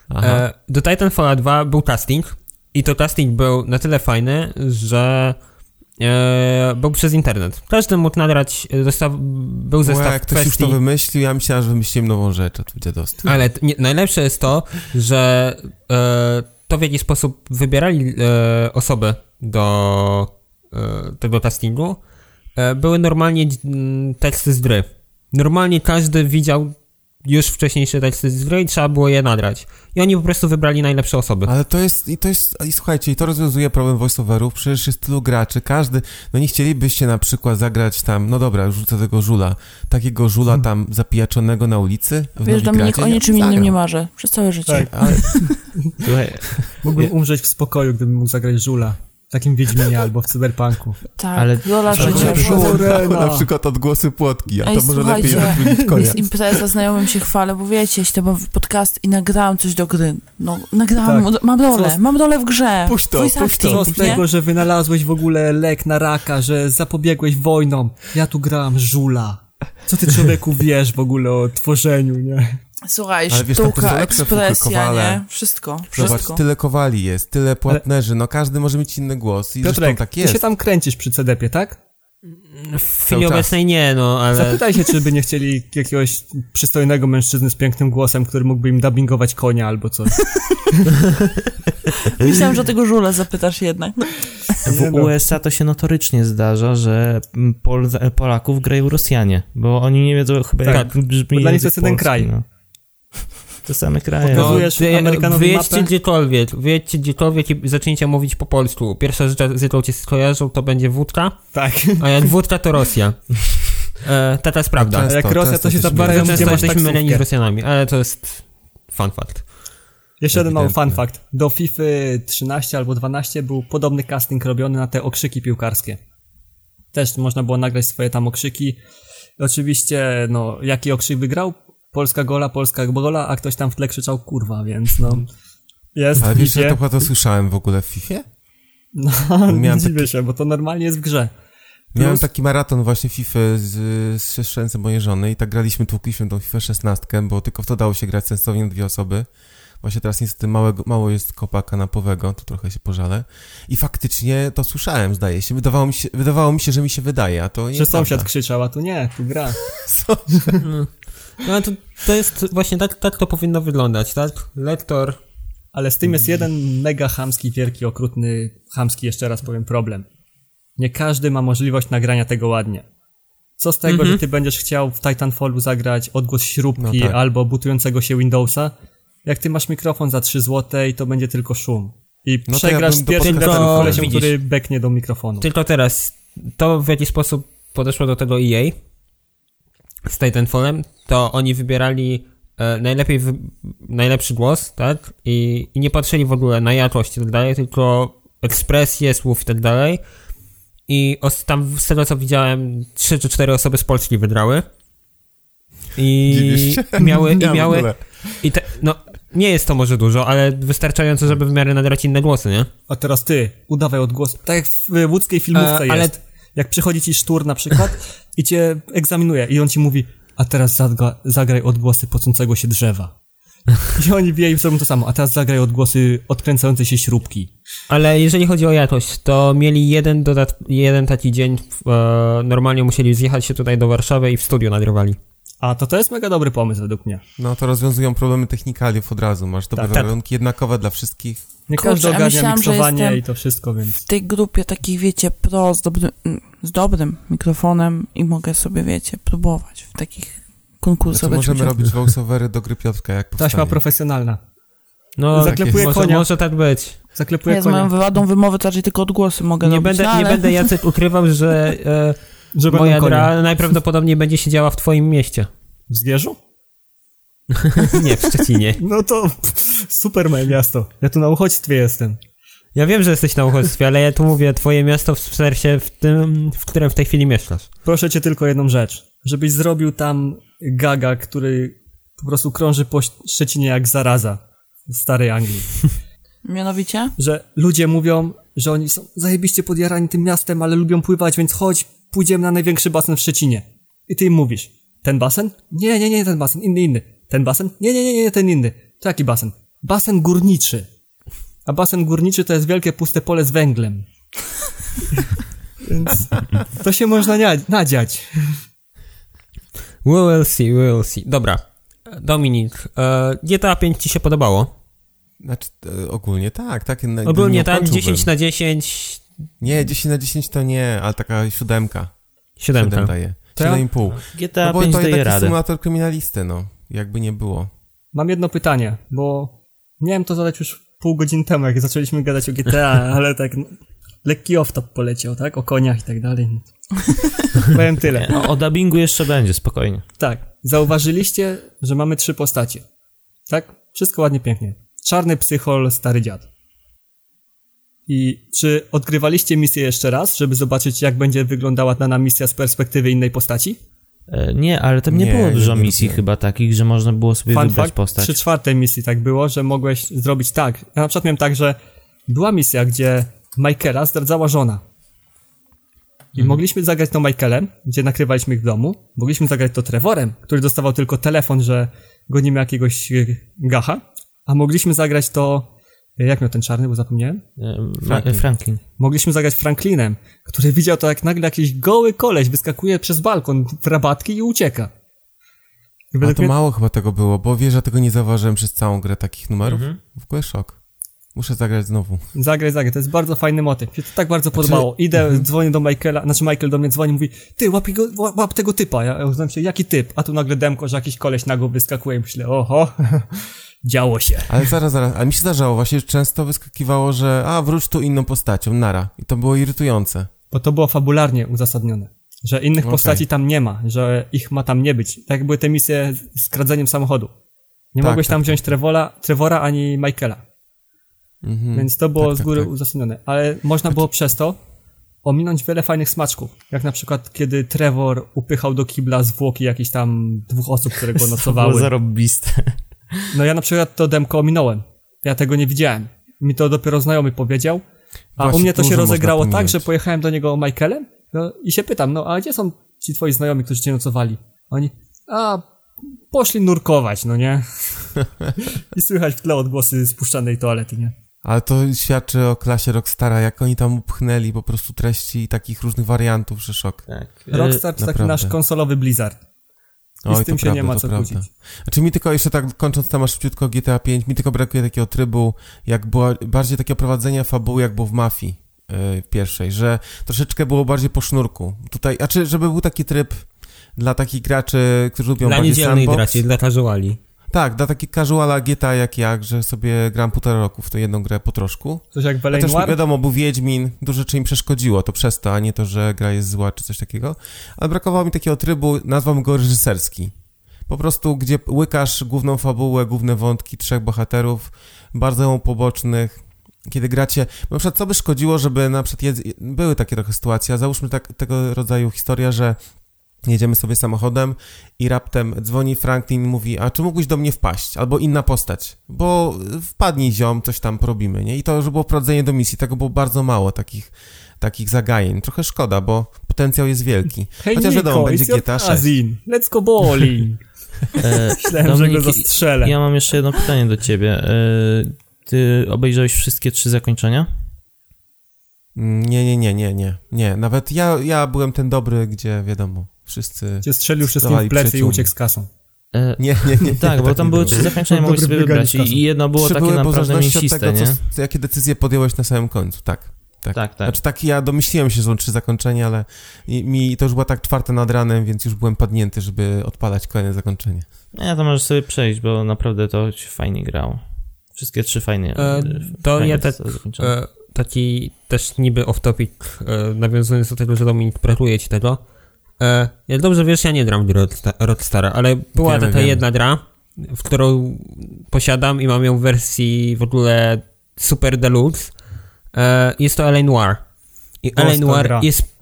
Aha. E, do Titanfalla 2 był casting i to casting był na tyle fajny, że e, był przez internet. Każdy mógł nagrać, e, zestaw, był Bo zestaw jak ktoś już to wymyślił, ja myślałem, że wymyśliłem nową rzecz, a tu dziadostwo. ale nie, najlepsze jest to, że e, to w jaki sposób wybierali e, osoby do e, tego castingu, e, były normalnie teksty z gry. Normalnie każdy widział już wcześniejsze teksty z gry i trzeba było je nagrać. I oni po prostu wybrali najlepsze osoby. Ale to jest, i to jest, i słuchajcie, i to rozwiązuje problem voiceoverów, przecież jest tylu graczy, każdy, no nie chcielibyście na przykład zagrać tam, no dobra, rzucę tego żula, takiego żula tam zapijaczonego na ulicy w Wiesz, Dominik, o niczym innym nie marzę. Przez całe życie. Tak. Ale, Mógłbym umrzeć w spokoju, gdybym mógł zagrać Żula. W takim Wiedźminie albo w Cyberpunku. Tak, Ale- ale- życia, na przykład odgłosy płotki, a Ej, to może lepiej rozbudzić konia. Jest impreza, znajomym się chwalę, bo wiecie, jeśli to był podcast i nagrałam coś do gry. No, nagrałam, Tak. mam rolę, mam rolę w grze. Puść to, Voice puść to. acting, Co z tego, że wynalazłeś w ogóle lek na raka, że zapobiegłeś wojnom? Ja tu grałam Żula. Co ty człowieku wiesz w ogóle o tworzeniu, nie? Słuchaj, Ale wiesz, tam sztuka, lepsze ekspresja, nie? Wszystko, Zobacz, wszystko. tyle kowali jest, tyle płatnerzy, no każdy może mieć inny głos i Piotrek, zresztą tak ty jest. się tam kręcisz przy CDP, tak? W chwili obecnej nie, no, ale... Zapytaj się, czy by nie chcieli jakiegoś przystojnego mężczyzny z pięknym głosem, który mógłby im dubbingować konia albo coś. Myślałam, że o tego żula zapytasz jednak. W no. USA to się notorycznie zdarza, że Pol Polaków grają Rosjanie, bo oni nie wiedzą chyba Tak, jak brzmi bo dla nich to jest jeden kraj. No. To same kraje. Pokazuje- Pokazujesz wy- Amerykanowi wyjedźcie mapę? gdziekolwiek, wyjedźcie gdziekolwiek i zacznijcie mówić po polsku. Pierwsza rzecz, z jaką cię skojarzą, to będzie wódka, Tak. a jak wódka, to Rosja. E, taka jest prawda. Często, A jak Rosja, to się zabarają, gdzie często masz jesteśmy myleni z. Rosjanami, ale to jest fun fact. Jeszcze jeden mały fun fact. Do FIFA 13 albo 12 był podobny casting robiony na te okrzyki piłkarskie. Też można było nagrać swoje tam okrzyki. Oczywiście, no, jaki okrzyk wygrał? Polska gola, Polska gola, a ktoś tam w tle krzyczał kurwa, więc no... Jest Ale wiesz, że to chyba to słyszałem w ogóle w FIFA? No, Miałem nie dziwię taki- się, bo to normalnie jest w grze. Miałem Plus- taki maraton właśnie FIFA z, z siostrzeńcem mojej żony i tak graliśmy, tłukliśmy tą FIFA 16, bo tylko w to dało się grać sensownie na dwie osoby. Właśnie teraz niestety małego, mało jest kopa kanapowego, to trochę się pożalę. I faktycznie to słyszałem, zdaje się. Wydawało mi się, wydawało mi się że mi się wydaje, a to nie Że sąsiad krzyczał, a tu nie, tu gra. No to, to jest właśnie tak, tak to powinno wyglądać, tak? Lektor Ale z tym jest jeden mega chamski, wielki, okrutny, chamski, jeszcze raz powiem, problem. Nie każdy ma możliwość nagrania tego ładnie. Co z tego, że ty będziesz chciał w Titanfallu zagrać odgłos śrubki No tak. albo butującego się Windowsa? Jak ty masz mikrofon za 3 zł, to będzie tylko szum. I No ja przegrasz z pierwszym podcastu- kolesiem, który beknie do mikrofonu. Tylko teraz, to w jaki sposób podeszło do tego EA z Titanfallem, to oni wybierali e, najlepiej, wy, najlepszy głos, tak? I, I nie patrzyli w ogóle na jakość i tak dalej, tylko ekspresję słów i tak dalej. I os, tam z tego co widziałem, trzy czy cztery osoby z Polski wygrały. I miały, i miały, i te, no, nie jest to może dużo, ale wystarczająco, żeby w miarę nagrać inne głosy, nie? A teraz ty, udawaj odgłos. Tak jak w łódzkiej filmówce E, ale- jest. Jak przychodzi ci sztur na przykład i cię egzaminuje i on ci mówi, a teraz zagraj odgłosy pocącego się drzewa. I oni biją i zrobią to samo, a teraz zagraj odgłosy odkręcającej się śrubki. Ale jeżeli chodzi o jakość, to mieli jeden, dodat- jeden taki dzień, e, normalnie musieli zjechać się tutaj do Warszawy i w studio nagrywali. A to to jest mega dobry pomysł według mnie. No to rozwiązują problemy technikaliów od razu. Masz dobre Tak, tak. warunki jednakowe dla wszystkich. Nie Kurczę, każdy ogarnia miksowanie i to wszystko, więc... w tej grupie takich, wiecie, pro z dobrym, z dobrym mikrofonem i mogę sobie, wiecie, próbować w takich Znaczy, konkursach. możemy robić voiceovery do gry Piotrka, jak powstanie. Taśma profesjonalna. No, Zaklepuje może, konia. może tak być. Zaklepuje Ja z moją konia. wywadą wymowy to raczej tylko odgłosy mogę Nie robić, będę, no, nie ale... będę Jacek ukrywał, że e, Że moja konie. gra najprawdopodobniej będzie się działa w twoim mieście. W Zgierzu? Nie, w Szczecinie. No to super moje miasto. Ja tu na uchodźstwie jestem. Ja wiem, że jesteś na uchodźstwie, ale ja tu mówię twoje miasto w sensie w tym, w którym w tej chwili mieszkasz. Proszę cię tylko jedną rzecz. Żebyś zrobił tam gaga, który po prostu krąży po Szczecinie jak zaraza w starej Anglii. Mianowicie? Że ludzie mówią, że oni są zajebiście podjarani tym miastem, ale lubią pływać, więc chodź, pójdziemy na największy basen w Szczecinie. I ty im mówisz, ten basen? Nie, nie, nie, ten basen, inny, inny. Ten basen? Nie, nie, nie, nie, ten inny. To jaki basen? Basen górniczy. A basen górniczy to jest wielkie puste pole z węglem. Więc to się można nadziać. We will see, we will see. Dobra. Dominik, e, GTA 5 ci się podobało? Znaczy, e, ogólnie tak, tak. Ogólnie nie tak, ukończyłbym. 10 na 10, Nie, 10 na 10 to nie, ale taka siódemka. 7. Siedem daje. To ja- 7,5. GTA No bo 5 to daje jest taki radę. symulator kryminalisty, no. Jakby nie było. Mam jedno pytanie, bo miałem to zadać już pół godziny temu, jak zaczęliśmy gadać o GTA, ale tak no, lekki off-top poleciał, tak? O koniach i tak dalej. Powiem tyle. No, o dubbingu jeszcze będzie, spokojnie. Tak, zauważyliście, że mamy trzy postacie. Tak? Wszystko ładnie, pięknie. Czarny psychol, stary dziad. I czy odgrywaliście misję jeszcze raz, żeby zobaczyć, jak będzie wyglądała dana misja z perspektywy innej postaci? E, Nie, ale tam nie, Nie, było dużo nie misji chyba takich, że można było sobie Fun wybrać fact, postać. trzy czwarte misji tak było, że mogłeś zrobić tak. Ja na przykład miałem tak, że była misja, gdzie Michaela zdradzała żona. I Mhm. mogliśmy zagrać to Michaelem, gdzie nakrywaliśmy ich w domu. Mogliśmy zagrać to Trevorem, który dostawał tylko telefon, że gonimy jakiegoś gacha. A mogliśmy zagrać to... e, Jak miał ten czarny, bo zapomniałem? E, Ma- Franklin. Franklin. Mogliśmy zagrać Franklinem, który widział to, jak nagle jakiś goły koleś wyskakuje przez balkon w rabatki i ucieka. I A to mnie- mało chyba tego było, bo wiesz, że tego nie zauważyłem przez całą grę takich numerów. Mhm. W ogóle szok. Muszę zagrać znowu. Zagraj, zagraj, to jest bardzo fajny motyw. Mi to tak bardzo Znaczy- podobało. Idę, Mhm. dzwonię do Michaela, znaczy Michael do mnie dzwoni, mówi, ty, łap, go, łap, łap tego typa. Ja uznałem się, jaki typ? A tu nagle demko, że jakiś koleś nago wyskakuje i myślę, oho, działo się. Ale zaraz, zaraz. Ale mi się zdarzało właśnie, że często wyskakiwało, że a, wróć tu inną postacią, nara. I to było irytujące. Bo to było fabularnie uzasadnione. Że innych Okej. postaci tam nie ma, że ich ma tam nie być. Tak jak były te misje z kradzeniem samochodu. Nie Tak, mogłeś tak, tam tak. wziąć Trevora, Trevora ani Michaela. Mhm. Więc to było Tak, z tak, góry tak. uzasadnione. Ale można było przez to ominąć wiele fajnych smaczków. Jak na przykład, kiedy Trevor upychał do kibla zwłoki jakichś tam dwóch osób, które go Było nocowały. zarobiste. No ja na przykład to demko ominąłem. Ja tego nie widziałem. Mi to dopiero znajomy powiedział. A Właśnie u mnie to się rozegrało tak, że pojechałem do niego Michaelem no, i się pytam, no a gdzie są ci twoi znajomi, którzy cię nocowali? Oni, a poszli nurkować, no nie? I słychać w tle odgłosy spuszczanej toalety, nie? Ale to świadczy o klasie Rockstara, jak oni tam upchnęli po prostu treści takich różnych wariantów, że szok. Tak. Rockstar to taki nasz konsolowy Blizzard. I z tym się nie ma co kłócić. Znaczy mi tylko jeszcze tak kończąc temat szybciutko GTA 5, mi tylko brakuje takiego trybu, jak było bardziej takiego prowadzenia fabuły, jak było w Mafii yy, pierwszej, że troszeczkę było bardziej po sznurku. Tutaj, znaczy, żeby był taki tryb dla takich graczy, którzy lubią Dla bardziej niedzielnej sandbox. graczy, dla casuali. Tak, dla takich casuala GTA jak jak, że sobie gram półtora roku w tę jedną grę po troszku. Coś jak Chociaż Belenoir? wiadomo, był Wiedźmin, dużo rzeczy im przeszkodziło, to przez to, a nie to, że gra jest zła czy coś takiego. Ale brakowało mi takiego trybu, nazwałbym go reżyserski. Po prostu, gdzie łykasz główną fabułę, główne wątki trzech bohaterów, bardzo pobocznych, kiedy gracie, bo na przykład co by szkodziło, żeby na przykład były takie trochę sytuacje, załóżmy tak, tego rodzaju historia, że jedziemy sobie samochodem i raptem dzwoni Franklin i mówi, a czy mógłbyś do mnie wpaść? Albo inna postać, bo wpadnij ziom, coś tam porobimy, nie? I to już było wprowadzenie do misji, tego było bardzo mało, takich, takich zagajeń. Trochę szkoda, bo potencjał jest wielki. Hej Chociaż Niko, wiadomo, będzie GTA 6. cousin. Let's go bowling. E, Myślałem, że Dominik, go zastrzelę. Ja mam jeszcze jedno pytanie do ciebie. E, Ty obejrzałeś wszystkie trzy zakończenia? Mm, Nie, nie, nie, nie, nie, nie. Nawet ja, ja byłem ten dobry, gdzie wiadomo, wszyscy... Cię strzelił wszystkim w plecy i uciekł z kasą. E, Nie, nie, nie. nie Tak, bo tam nie były trzy zakończenia, mogłeś sobie wybrać i, i jedno było Trzy takie były, naprawdę mięsiste, tego, nie? co, jakie decyzje podjąłeś na samym końcu, tak. Tak. Tak, tak. Znaczy tak, ja domyśliłem się, że są trzy zakończenia, ale mi to już była tak czwarte nad ranem, więc już byłem padnięty, żeby odpalać kolejne zakończenie. Nie, to możesz sobie przejść, bo naprawdę to się fajnie grało. Wszystkie trzy fajnie. E, to fajnie ja tak, e, taki też niby off-topic, e, nawiązując do tego, że Dominik pracuje ci tego. E, jak dobrze wiesz, ja nie gram w Roadstara, ale była Wiemy, taka wiemy. jedna gra, w którą posiadam i mam ją w wersji w ogóle Super Deluxe. E, jest to L.A. Noir. I L.A. Noir jest...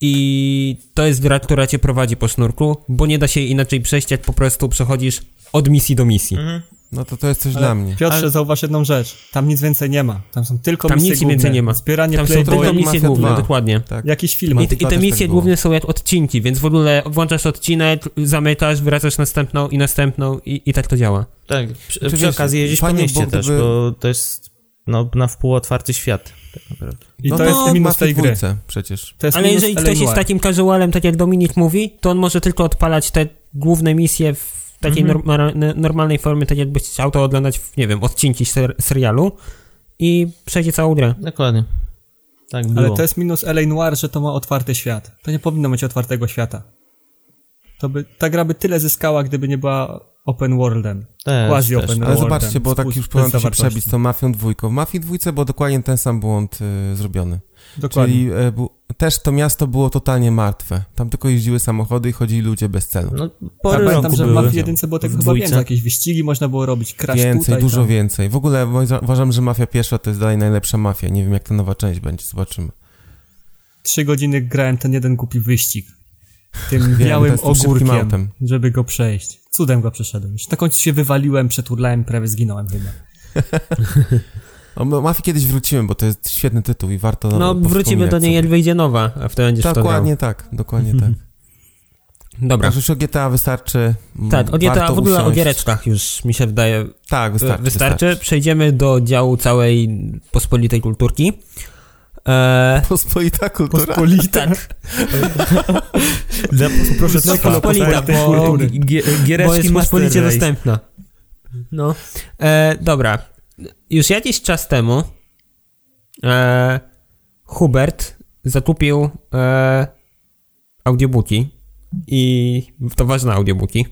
I to jest gra, która cię prowadzi po sznurku, bo nie da się inaczej przejść, jak po prostu przechodzisz od misji do misji. Mhm. No to to jest coś Ale dla mnie. Piotrze, Ale- zauważ jedną rzecz. Tam nic więcej nie ma. Tam są tylko Tam misje nic główne. więcej nie ma. Zbieranie Tam są tylko misje główne, 2. dokładnie. Tak. jakiś film. I, I te misje tak główne są jak odcinki, więc w ogóle włączasz odcinek, zamykasz, wracasz następną i następną i, i tak to działa. Tak, przy, Czy przy wiesz, okazji jeździć po mieście też, bo to jest no, na wpół otwarty świat. Tak naprawdę. I no to jest minus tej gry. przecież. To jest Ale jeżeli ktoś jest takim casualem, tak jak Dominik mówi, to on może tylko odpalać te główne misje w takiej Mhm. norma- normalnej formie, tak jakbyś chciał to oglądać, w, nie wiem, odcinki ser- serialu i przejdzie całą grę. Dokładnie. Tak było. Ale to jest minus LA Noir, że to ma otwarty świat. To nie powinno mieć otwartego świata. To by, ta gra by tyle zyskała, gdyby nie była open worldem. Też, quasi też. open Ale worldem. zobaczcie, bo tak już próbowałem się przebić z tą Mafią dwójką. W Mafii dwójce był dokładnie ten sam błąd y, zrobiony. Dokładnie. Czyli e, bu, też to miasto było totalnie martwe. Tam tylko jeździły samochody i chodzili ludzie bez celu. No, Ja pory pamiętam, roku że w. Mafii 1 było tego W chyba więcej. Jakieś wyścigi można było robić, crash Więcej, tutaj, dużo tam. więcej. W ogóle uważam, że Mafia pierwsza to jest dalej najlepsza mafia. Nie wiem, jak ta nowa część będzie, zobaczymy. Trzy godziny grałem ten jeden głupi wyścig. Tym Wiem, białym szybkim ogórkiem, autem. żeby go przejść. Cudem go przeszedłem. Na końcu się wywaliłem, przeturlałem, prawie zginąłem chyba. O Ma- Mafii kiedyś wrócimy, bo to jest świetny tytuł i warto No, wrócimy do niej, jak wyjdzie nowa, a wtedy będziesz w to grał. Dokładnie tak, dokładnie tak. Dobra. Także już o GTA wystarczy. m, Tak, o GTA, w ogóle o usiąść. giereczkach już mi się wydaje Tak, wystarczy. wystarczy. Przejdziemy do działu całej pospolitej kulturki. Eee, Pospolita kultura. Pospolita. tak, Dla Proszę no, pospolita, bo, kultury. Gie- bo Giereczki jest Master pospolicie dostępna. No, e, dobra. Już jakiś czas temu e, Hubert zakupił e, audiobooki i to ważne audiobooki.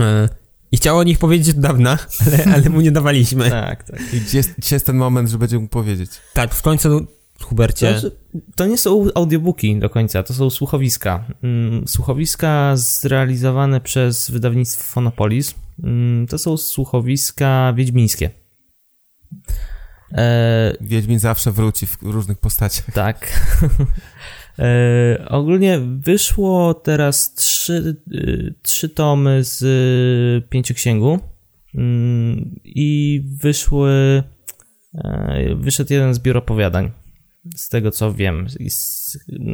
E, I chciał o nich powiedzieć od dawna, ale, ale mu nie dawaliśmy. Tak, tak. I gdzie, gdzie jest ten moment, że będzie mógł powiedzieć? Tak, w końcu Hubercie. Znaczy, to nie są audiobooki do końca, to są słuchowiska. Mm, Słuchowiska zrealizowane przez wydawnictwo Phonopolis. Mm, To są słuchowiska wiedźmińskie. E, Wiedźmin zawsze wróci w różnych postaciach. tak. e, ogólnie wyszło teraz trzy, y, trzy tomy z y, pięcioksięgu mm, i wyszły e, wyszedł jeden zbiór opowiadań z tego co wiem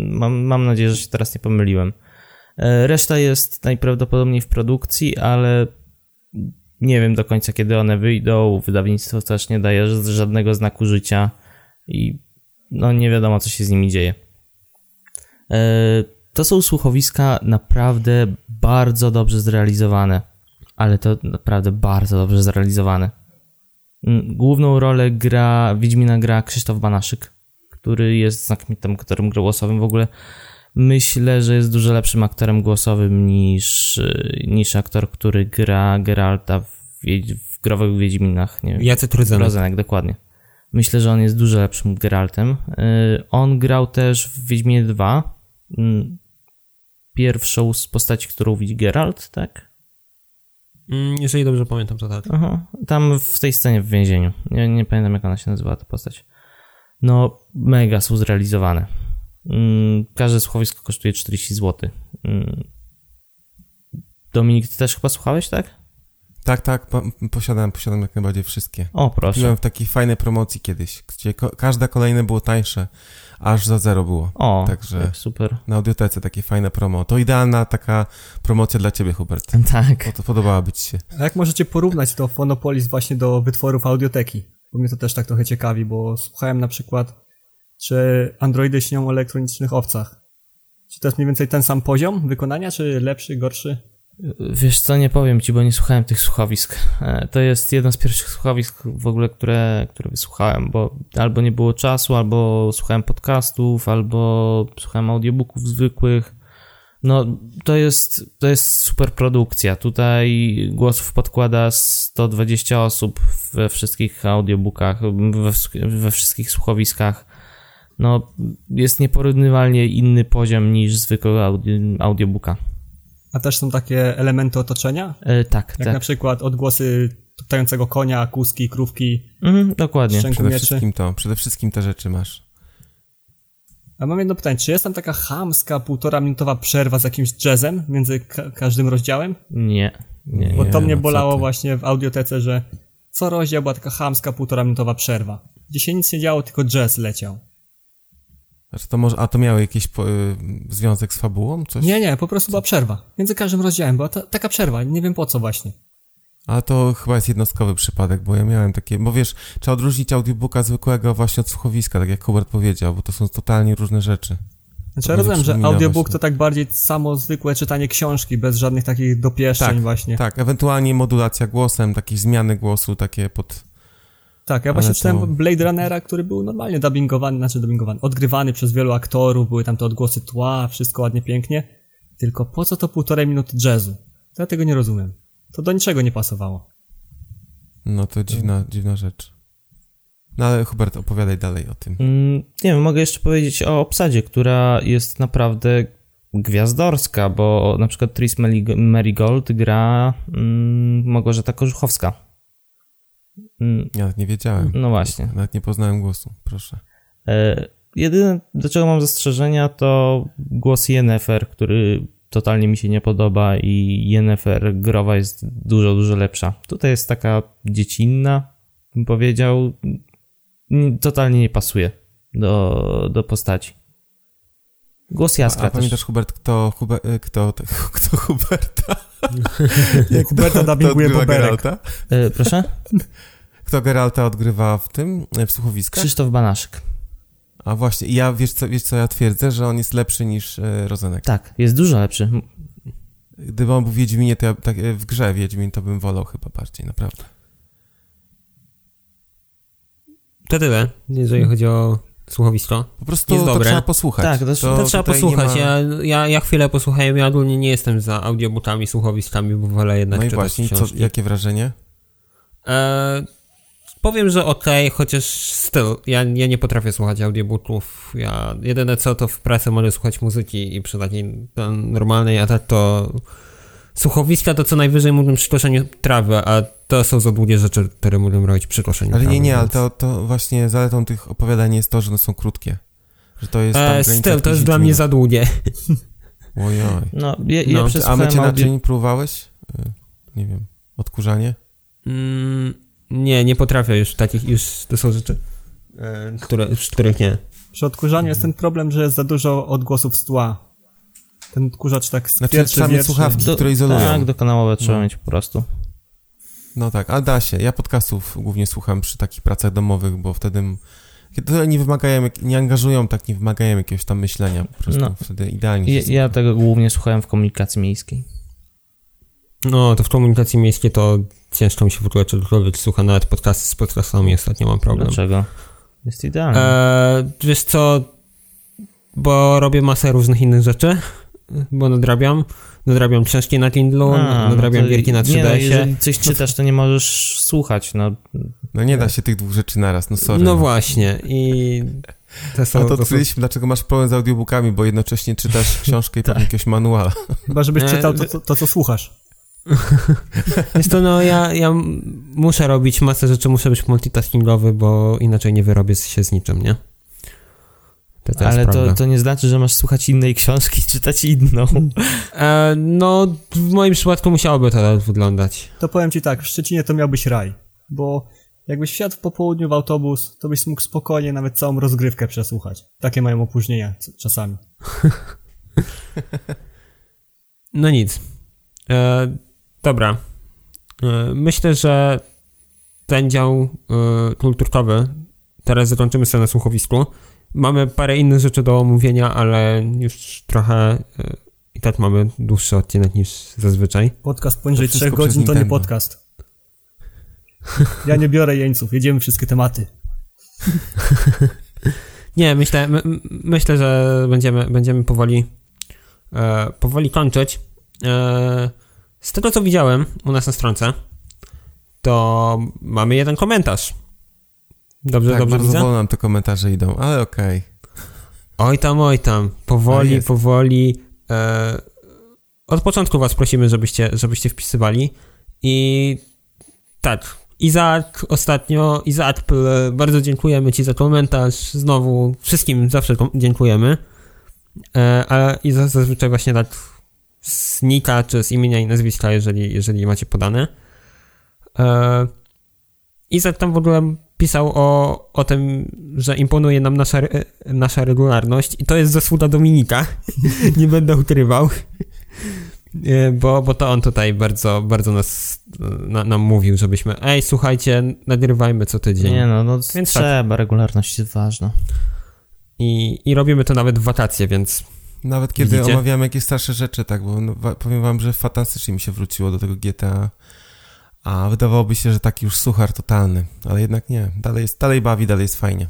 mam, mam nadzieję, że się teraz nie pomyliłem. E, reszta jest najprawdopodobniej w produkcji, ale nie wiem do końca kiedy one wyjdą. Wydawnictwo też nie daje żadnego znaku życia i no nie wiadomo co się z nimi dzieje to są słuchowiska naprawdę bardzo dobrze zrealizowane, ale to naprawdę bardzo dobrze zrealizowane. Mm, Główną rolę gra, Wiedźmina gra Krzysztof Banaszyk, który jest znakomitym aktorem głosowym. W ogóle myślę, że jest dużo lepszym aktorem głosowym niż, y, niż aktor, który gra Geralta w, w growych Wiedźminach. Nie wiem, Jacek Rodzenek. Rozenek, dokładnie. Myślę, że on jest dużo lepszym Geraltem. Yy, On grał też w Wiedźminie 2. mm, Pierwszą z postaci, którą widzi Geralt, tak? Mm, jeżeli dobrze pamiętam, to tak. Aha. Tam w tej scenie w więzieniu. Nie, nie pamiętam, jak ona się nazywa, ta postać. No, mega są zrealizowane. Mm, Każde słuchowisko kosztuje 40 zł. Dominik, ty też chyba słuchałeś, tak? Tak, tak, po, posiadam, posiadam jak najbardziej wszystkie. O, proszę. Kupiłem w takiej fajnej promocji kiedyś, gdzie ko- każde kolejne było tańsze, aż za zero było. O, Także- tak, super. Na audiotece takie fajne promo. To idealna taka promocja dla ciebie, Hubert. Tak. Bo to podobałaby ci się. A jak możecie porównać to Phonopolis właśnie do wytworów audioteki? Bo mnie to też tak trochę ciekawi, bo słuchałem na przykład, czy androidy śnią o elektronicznych owcach. Czy to jest mniej więcej ten sam poziom wykonania, czy lepszy, gorszy? Wiesz co, nie powiem ci, bo nie słuchałem tych słuchowisk. E, To jest jedno z pierwszych słuchowisk w ogóle, które, które wysłuchałem, bo albo nie było czasu, albo słuchałem podcastów, albo słuchałem audiobooków zwykłych. No, to jest, to jest super produkcja. Tutaj głosów podkłada 120 osób we wszystkich audiobookach, we, we wszystkich słuchowiskach. No, jest nieporównywalnie inny poziom niż zwykłego audi audiobooka. A też są takie elementy otoczenia? E, tak, Jak tak. na przykład odgłosy tuptającego konia, kuski, krówki, Mhm, dokładnie. Przede mieczy. wszystkim to, przede wszystkim te rzeczy masz. A mam jedno pytanie, czy jest tam taka chamska, półtora minutowa przerwa z jakimś jazzem między ka- każdym rozdziałem? Nie, nie, Bo nie. to mnie no bolało właśnie w audiotece, że co rozdział była taka chamska, półtora minutowa przerwa. Gdzie się nic nie działo, tylko jazz leciał. Znaczy to może, a to miało jakiś po, y, związek z fabułą? Coś? Nie, nie, po prostu była przerwa. Między każdym rozdziałem była ta, taka przerwa, nie wiem po co właśnie. Ale to chyba jest jednostkowy przypadek, bo ja miałem takie, bo wiesz, trzeba odróżnić audiobooka zwykłego właśnie od słuchowiska, tak jak Hubert powiedział, bo to są totalnie różne rzeczy. Znaczy ja rozumiem, że audiobook właśnie. to tak bardziej samo zwykłe czytanie książki, bez żadnych takich dopieszczeń Tak, właśnie. Tak, Tak, ewentualnie modulacja głosem, takie zmiany głosu, takie pod... ja właśnie to- czytałem Blade Runnera, który był normalnie dubbingowany, znaczy dubbingowany, odgrywany przez wielu aktorów, były tam te odgłosy tła, wszystko ładnie, pięknie. Tylko po co to półtorej minuty jazzu? To ja tego nie rozumiem. To do niczego nie pasowało. No to dziwna, dziwna rzecz. No ale Hubert, opowiadaj dalej o tym. Mm, Nie wiem, mogę jeszcze powiedzieć o obsadzie, która jest naprawdę gwiazdorska, bo na przykład Tris Marigold gra mm, Małgorzata Kożuchowska. Mm, Ja nawet nie wiedziałem. No właśnie. Nawet nie poznałem głosu, proszę. E, jedyne, do czego mam zastrzeżenia, to głos Yennefer, który totalnie mi się nie podoba i Yennefer growa jest dużo, dużo lepsza. Tutaj jest taka dziecinna, bym powiedział, n- totalnie nie pasuje do, do postaci. Głos Jaskra A, a też. pamiętasz Hubert, kto, Hube, y, kto, kto Huberta? Jak Huberta dubbinguje Boberek. Geralta? E, proszę? Kto Geralta odgrywa w tym, y, w słuchowiskach? Krzysztof Banaszyk. A właśnie, ja wiesz co, wiesz co ja twierdzę, że on jest lepszy niż e, Rozenek. Tak, jest dużo lepszy. Gdyby on był w Wiedźminie, to ja, tak, e, w grze Wiedźmin, to bym wolał chyba bardziej, naprawdę. To tyle, jeżeli chodzi o słuchowisko. Po prostu Jest to dobre. trzeba posłuchać. Tak, to- to To trzeba posłuchać. ma- Ja, ja, ja chwilę posłuchałem, ja ogólnie nie jestem za audiobookami, słuchowiskami, bo wolę jednak No i czytać właśnie, co, jakie wrażenie? E, powiem, że okej, chociaż styl. Ja, ja nie potrafię słuchać audiobooków. Ja jedyne co to w pracy mogę słuchać muzyki i przy takiej normalnej, a tak to słuchowiska to co najwyżej mógłbym przy koszeniu trawy, a to są za długie rzeczy, które mógłbym robić przy koszeniu Ale trawy. nie, nie, ale więc- to, to właśnie zaletą tych opowiadań jest to, że one są krótkie. Że to jest tam E, styl to jest 10 dla mnie minut. za długie. Ojoj. No, ja, ja No, A mycie audio... naczyń próbowałeś? Y, Nie wiem, odkurzanie? Mm, nie, nie potrafię już takich, już to są rzeczy, e, które, z których nie. Przy odkurzaniu jest ten problem, że jest za dużo odgłosów z tła. Ten odkurzacz tak Znaczy pierwszy trzeba mieć wierszy. słuchawki, Do, które izolują. tak, dokanałowe trzeba No. mieć po prostu. No tak, ale da się. Ja podcastów głównie słucham przy takich pracach domowych, bo wtedy Które nie wymagają, nie angażują, tak nie wymagają jakiegoś tam myślenia. Po prostu No. wtedy idealnie Ja, ja tego głównie słuchałem w komunikacji miejskiej. No, to w komunikacji miejskiej to ciężko mi się w ogóle czegokolwiek słucha, nawet podcasty z podcastami ostatnio mam problem. Dlaczego? Jest idealnie. Eee, wiesz co, bo robię masę różnych innych rzeczy, bo nadrabiam. Nadrabiam książki na Kindle, A, nadrabiam no gierki na 3DS-ie. Nie, no, jeżeli coś czytasz, to nie możesz słuchać, no. No nie da się tych dwóch rzeczy naraz, no sorry. no właśnie i te są, A to odkryliśmy, dlaczego masz problem z audiobookami, bo jednocześnie czytasz książkę i pewnie jakiegoś manuala. Chyba, żebyś Nie, czytał to, to, to, co słuchasz. Wiesz to no ja, ja muszę robić masę rzeczy, muszę być multitaskingowy, bo inaczej nie wyrobię się z niczym, nie? To, to Ale to, to nie znaczy, że masz słuchać innej książki, czytać inną. E, no, w moim przypadku musiałoby to tak wyglądać. To powiem ci tak, w Szczecinie to miałbyś raj, bo jakbyś wsiadł po południu w autobus, to byś mógł spokojnie nawet całą rozgrywkę przesłuchać. Takie mają opóźnienia czasami. No nic. E, dobra. E, myślę, że ten dział e, kulturkowy teraz zakończymy sobie na słuchowisku. Mamy parę innych rzeczy do omówienia, ale już trochę e, i tak mamy dłuższy odcinek niż zazwyczaj. Podcast poniżej To wszystko 3 godzin to nie podcast. Ja nie biorę jeńców, jedziemy wszystkie tematy. Nie, myślę, my, my- myślę że będziemy, będziemy powoli, e, powoli kończyć. E, z tego, co widziałem u nas na stronce, to mamy jeden komentarz. Dobrze, tak, dobrze bardzo widzę? wolno nam te komentarze idą, ale okej. Oj tam, oj tam. Powoli, jest. powoli. E, od początku was prosimy, żebyście, żebyście wpisywali. I tak, Izaak ostatnio, Izaak, p- bardzo dziękujemy ci za komentarz. Znowu wszystkim zawsze dziękujemy. E, ale i za- zazwyczaj właśnie tak z nika, czy z imienia i nazwiska, jeżeli, jeżeli macie podane. E, Izak tam w ogóle pisał o, o tym, że imponuje nam nasza, nasza regularność i to jest zasługa Dominika. Nie będę ukrywał. E, Bo, bo to on tutaj bardzo, bardzo nas, na, nam mówił, żebyśmy ej, słuchajcie, nagrywajmy co tydzień. Nie no, no Więc trzeba, regularność jest ważna. I, I robimy to nawet w wakacje, więc Nawet kiedy Widzicie? omawiamy jakieś starsze rzeczy, tak, bo no, powiem wam, że fantastycznie mi się wróciło do tego GTA, a wydawałoby się, że taki już suchar totalny, ale jednak nie, dalej, jest, dalej bawi, dalej jest fajnie.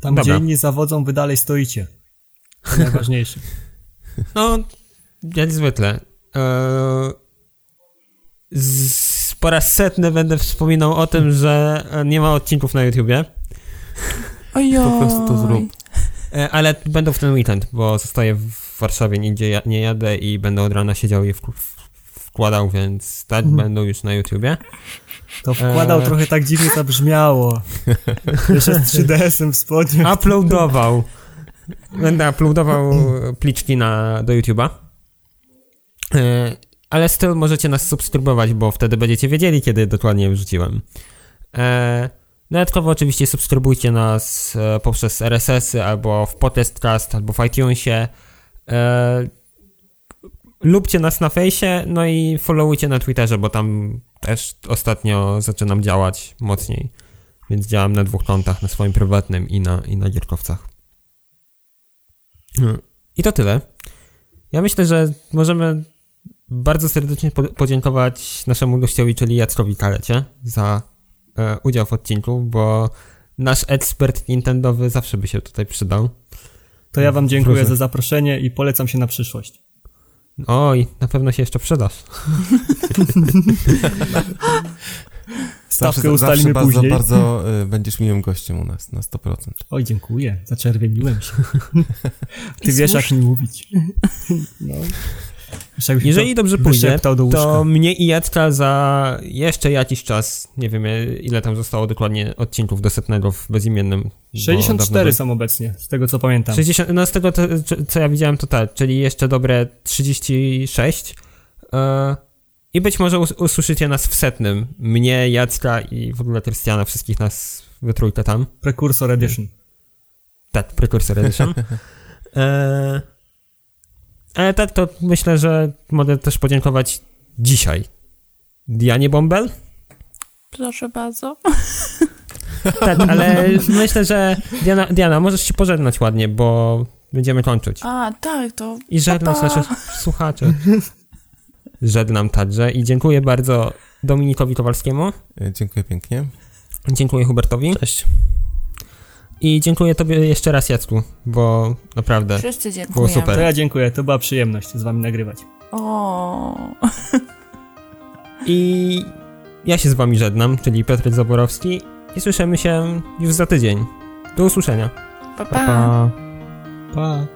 Tam, Dobra. gdzie inni zawodzą, wy dalej stoicie. To najważniejsze. no, jak zwykle. Eee, z, po raz setny będę wspominał o tym, że nie ma odcinków na YouTubie. Ojoj. Po prostu to zrób. E, Ale będą w ten weekend, bo zostaję w Warszawie, nigdzie nie jadę i będę od rana siedział i wkładał, więc tak Mhm. będą już na YouTubie. To wkładał Eee. trochę tak dziwnie to brzmiało. Jeszcze z 3DS-em w spodniu. Uploadował. Będę uploadował pliczki na, do YouTube'a. E, Ale styl możecie nas subskrybować, bo wtedy będziecie wiedzieli, kiedy dokładnie wrzuciłem. E, Dodatkowo oczywiście subskrybujcie nas e, poprzez RSS-y, albo w Podcastcast, albo w iTunesie. E, Lubcie nas na fejsie, no i followujcie na Twitterze, bo tam też ostatnio zaczynam działać mocniej. Więc działam na dwóch kontach, na swoim prywatnym i na, i na gierkowcach. Hmm. I to tyle. Ja myślę, że możemy bardzo serdecznie po- podziękować naszemu gościowi, czyli Jackowi Kalecie, za udział w odcinku, bo nasz ekspert Nintendowy zawsze by się tutaj przydał. To ja wam dziękuję Proszę. za zaproszenie i polecam się na przyszłość. Oj, na pewno się jeszcze przydasz. Stawkę zawsze, ustalimy zawsze bardzo, później. bardzo y, będziesz miłym gościem u nas, na 100%. Oj, dziękuję. Zaczerwieniłem się. Ty wiesz, jak mi mówić. No. Jeżeli to dobrze pójdzie, to mnie i Jacka za jeszcze jakiś czas, nie wiem ile tam zostało dokładnie odcinków do setnego w bezimiennym. bo dawno 64 by- są obecnie, z tego co pamiętam. 60, no z tego, co, co ja widziałem, to tak, czyli jeszcze dobre 36. E, I być może us- usłyszycie nas w setnym. Mnie, Jacka i w ogóle Krystiana, wszystkich nas we trójkę tam. Precursor Edition. Tak, Precursor Edition. e, ale tak, to myślę, że mogę też podziękować dzisiaj. Dianie Bombel, Proszę bardzo. Tak, ale myślę, że Diana, Diana, możesz się pożegnać ładnie, bo będziemy kończyć. A, tak, to I pa. nasze słuchacze. Żegnam także i dziękuję bardzo Dominikowi Kowalskiemu, E, Dziękuję pięknie. dziękuję Hubertowi Cześć. I dziękuję tobie jeszcze raz Jacku, bo naprawdę wszyscy dziękujemy. super. To ja dziękuję, to była przyjemność z wami nagrywać. O, I ja się z wami żegnam, czyli Piotrek Zaborowski i słyszymy się już za tydzień. Do usłyszenia. pa, Pa, pa. pa. Pa!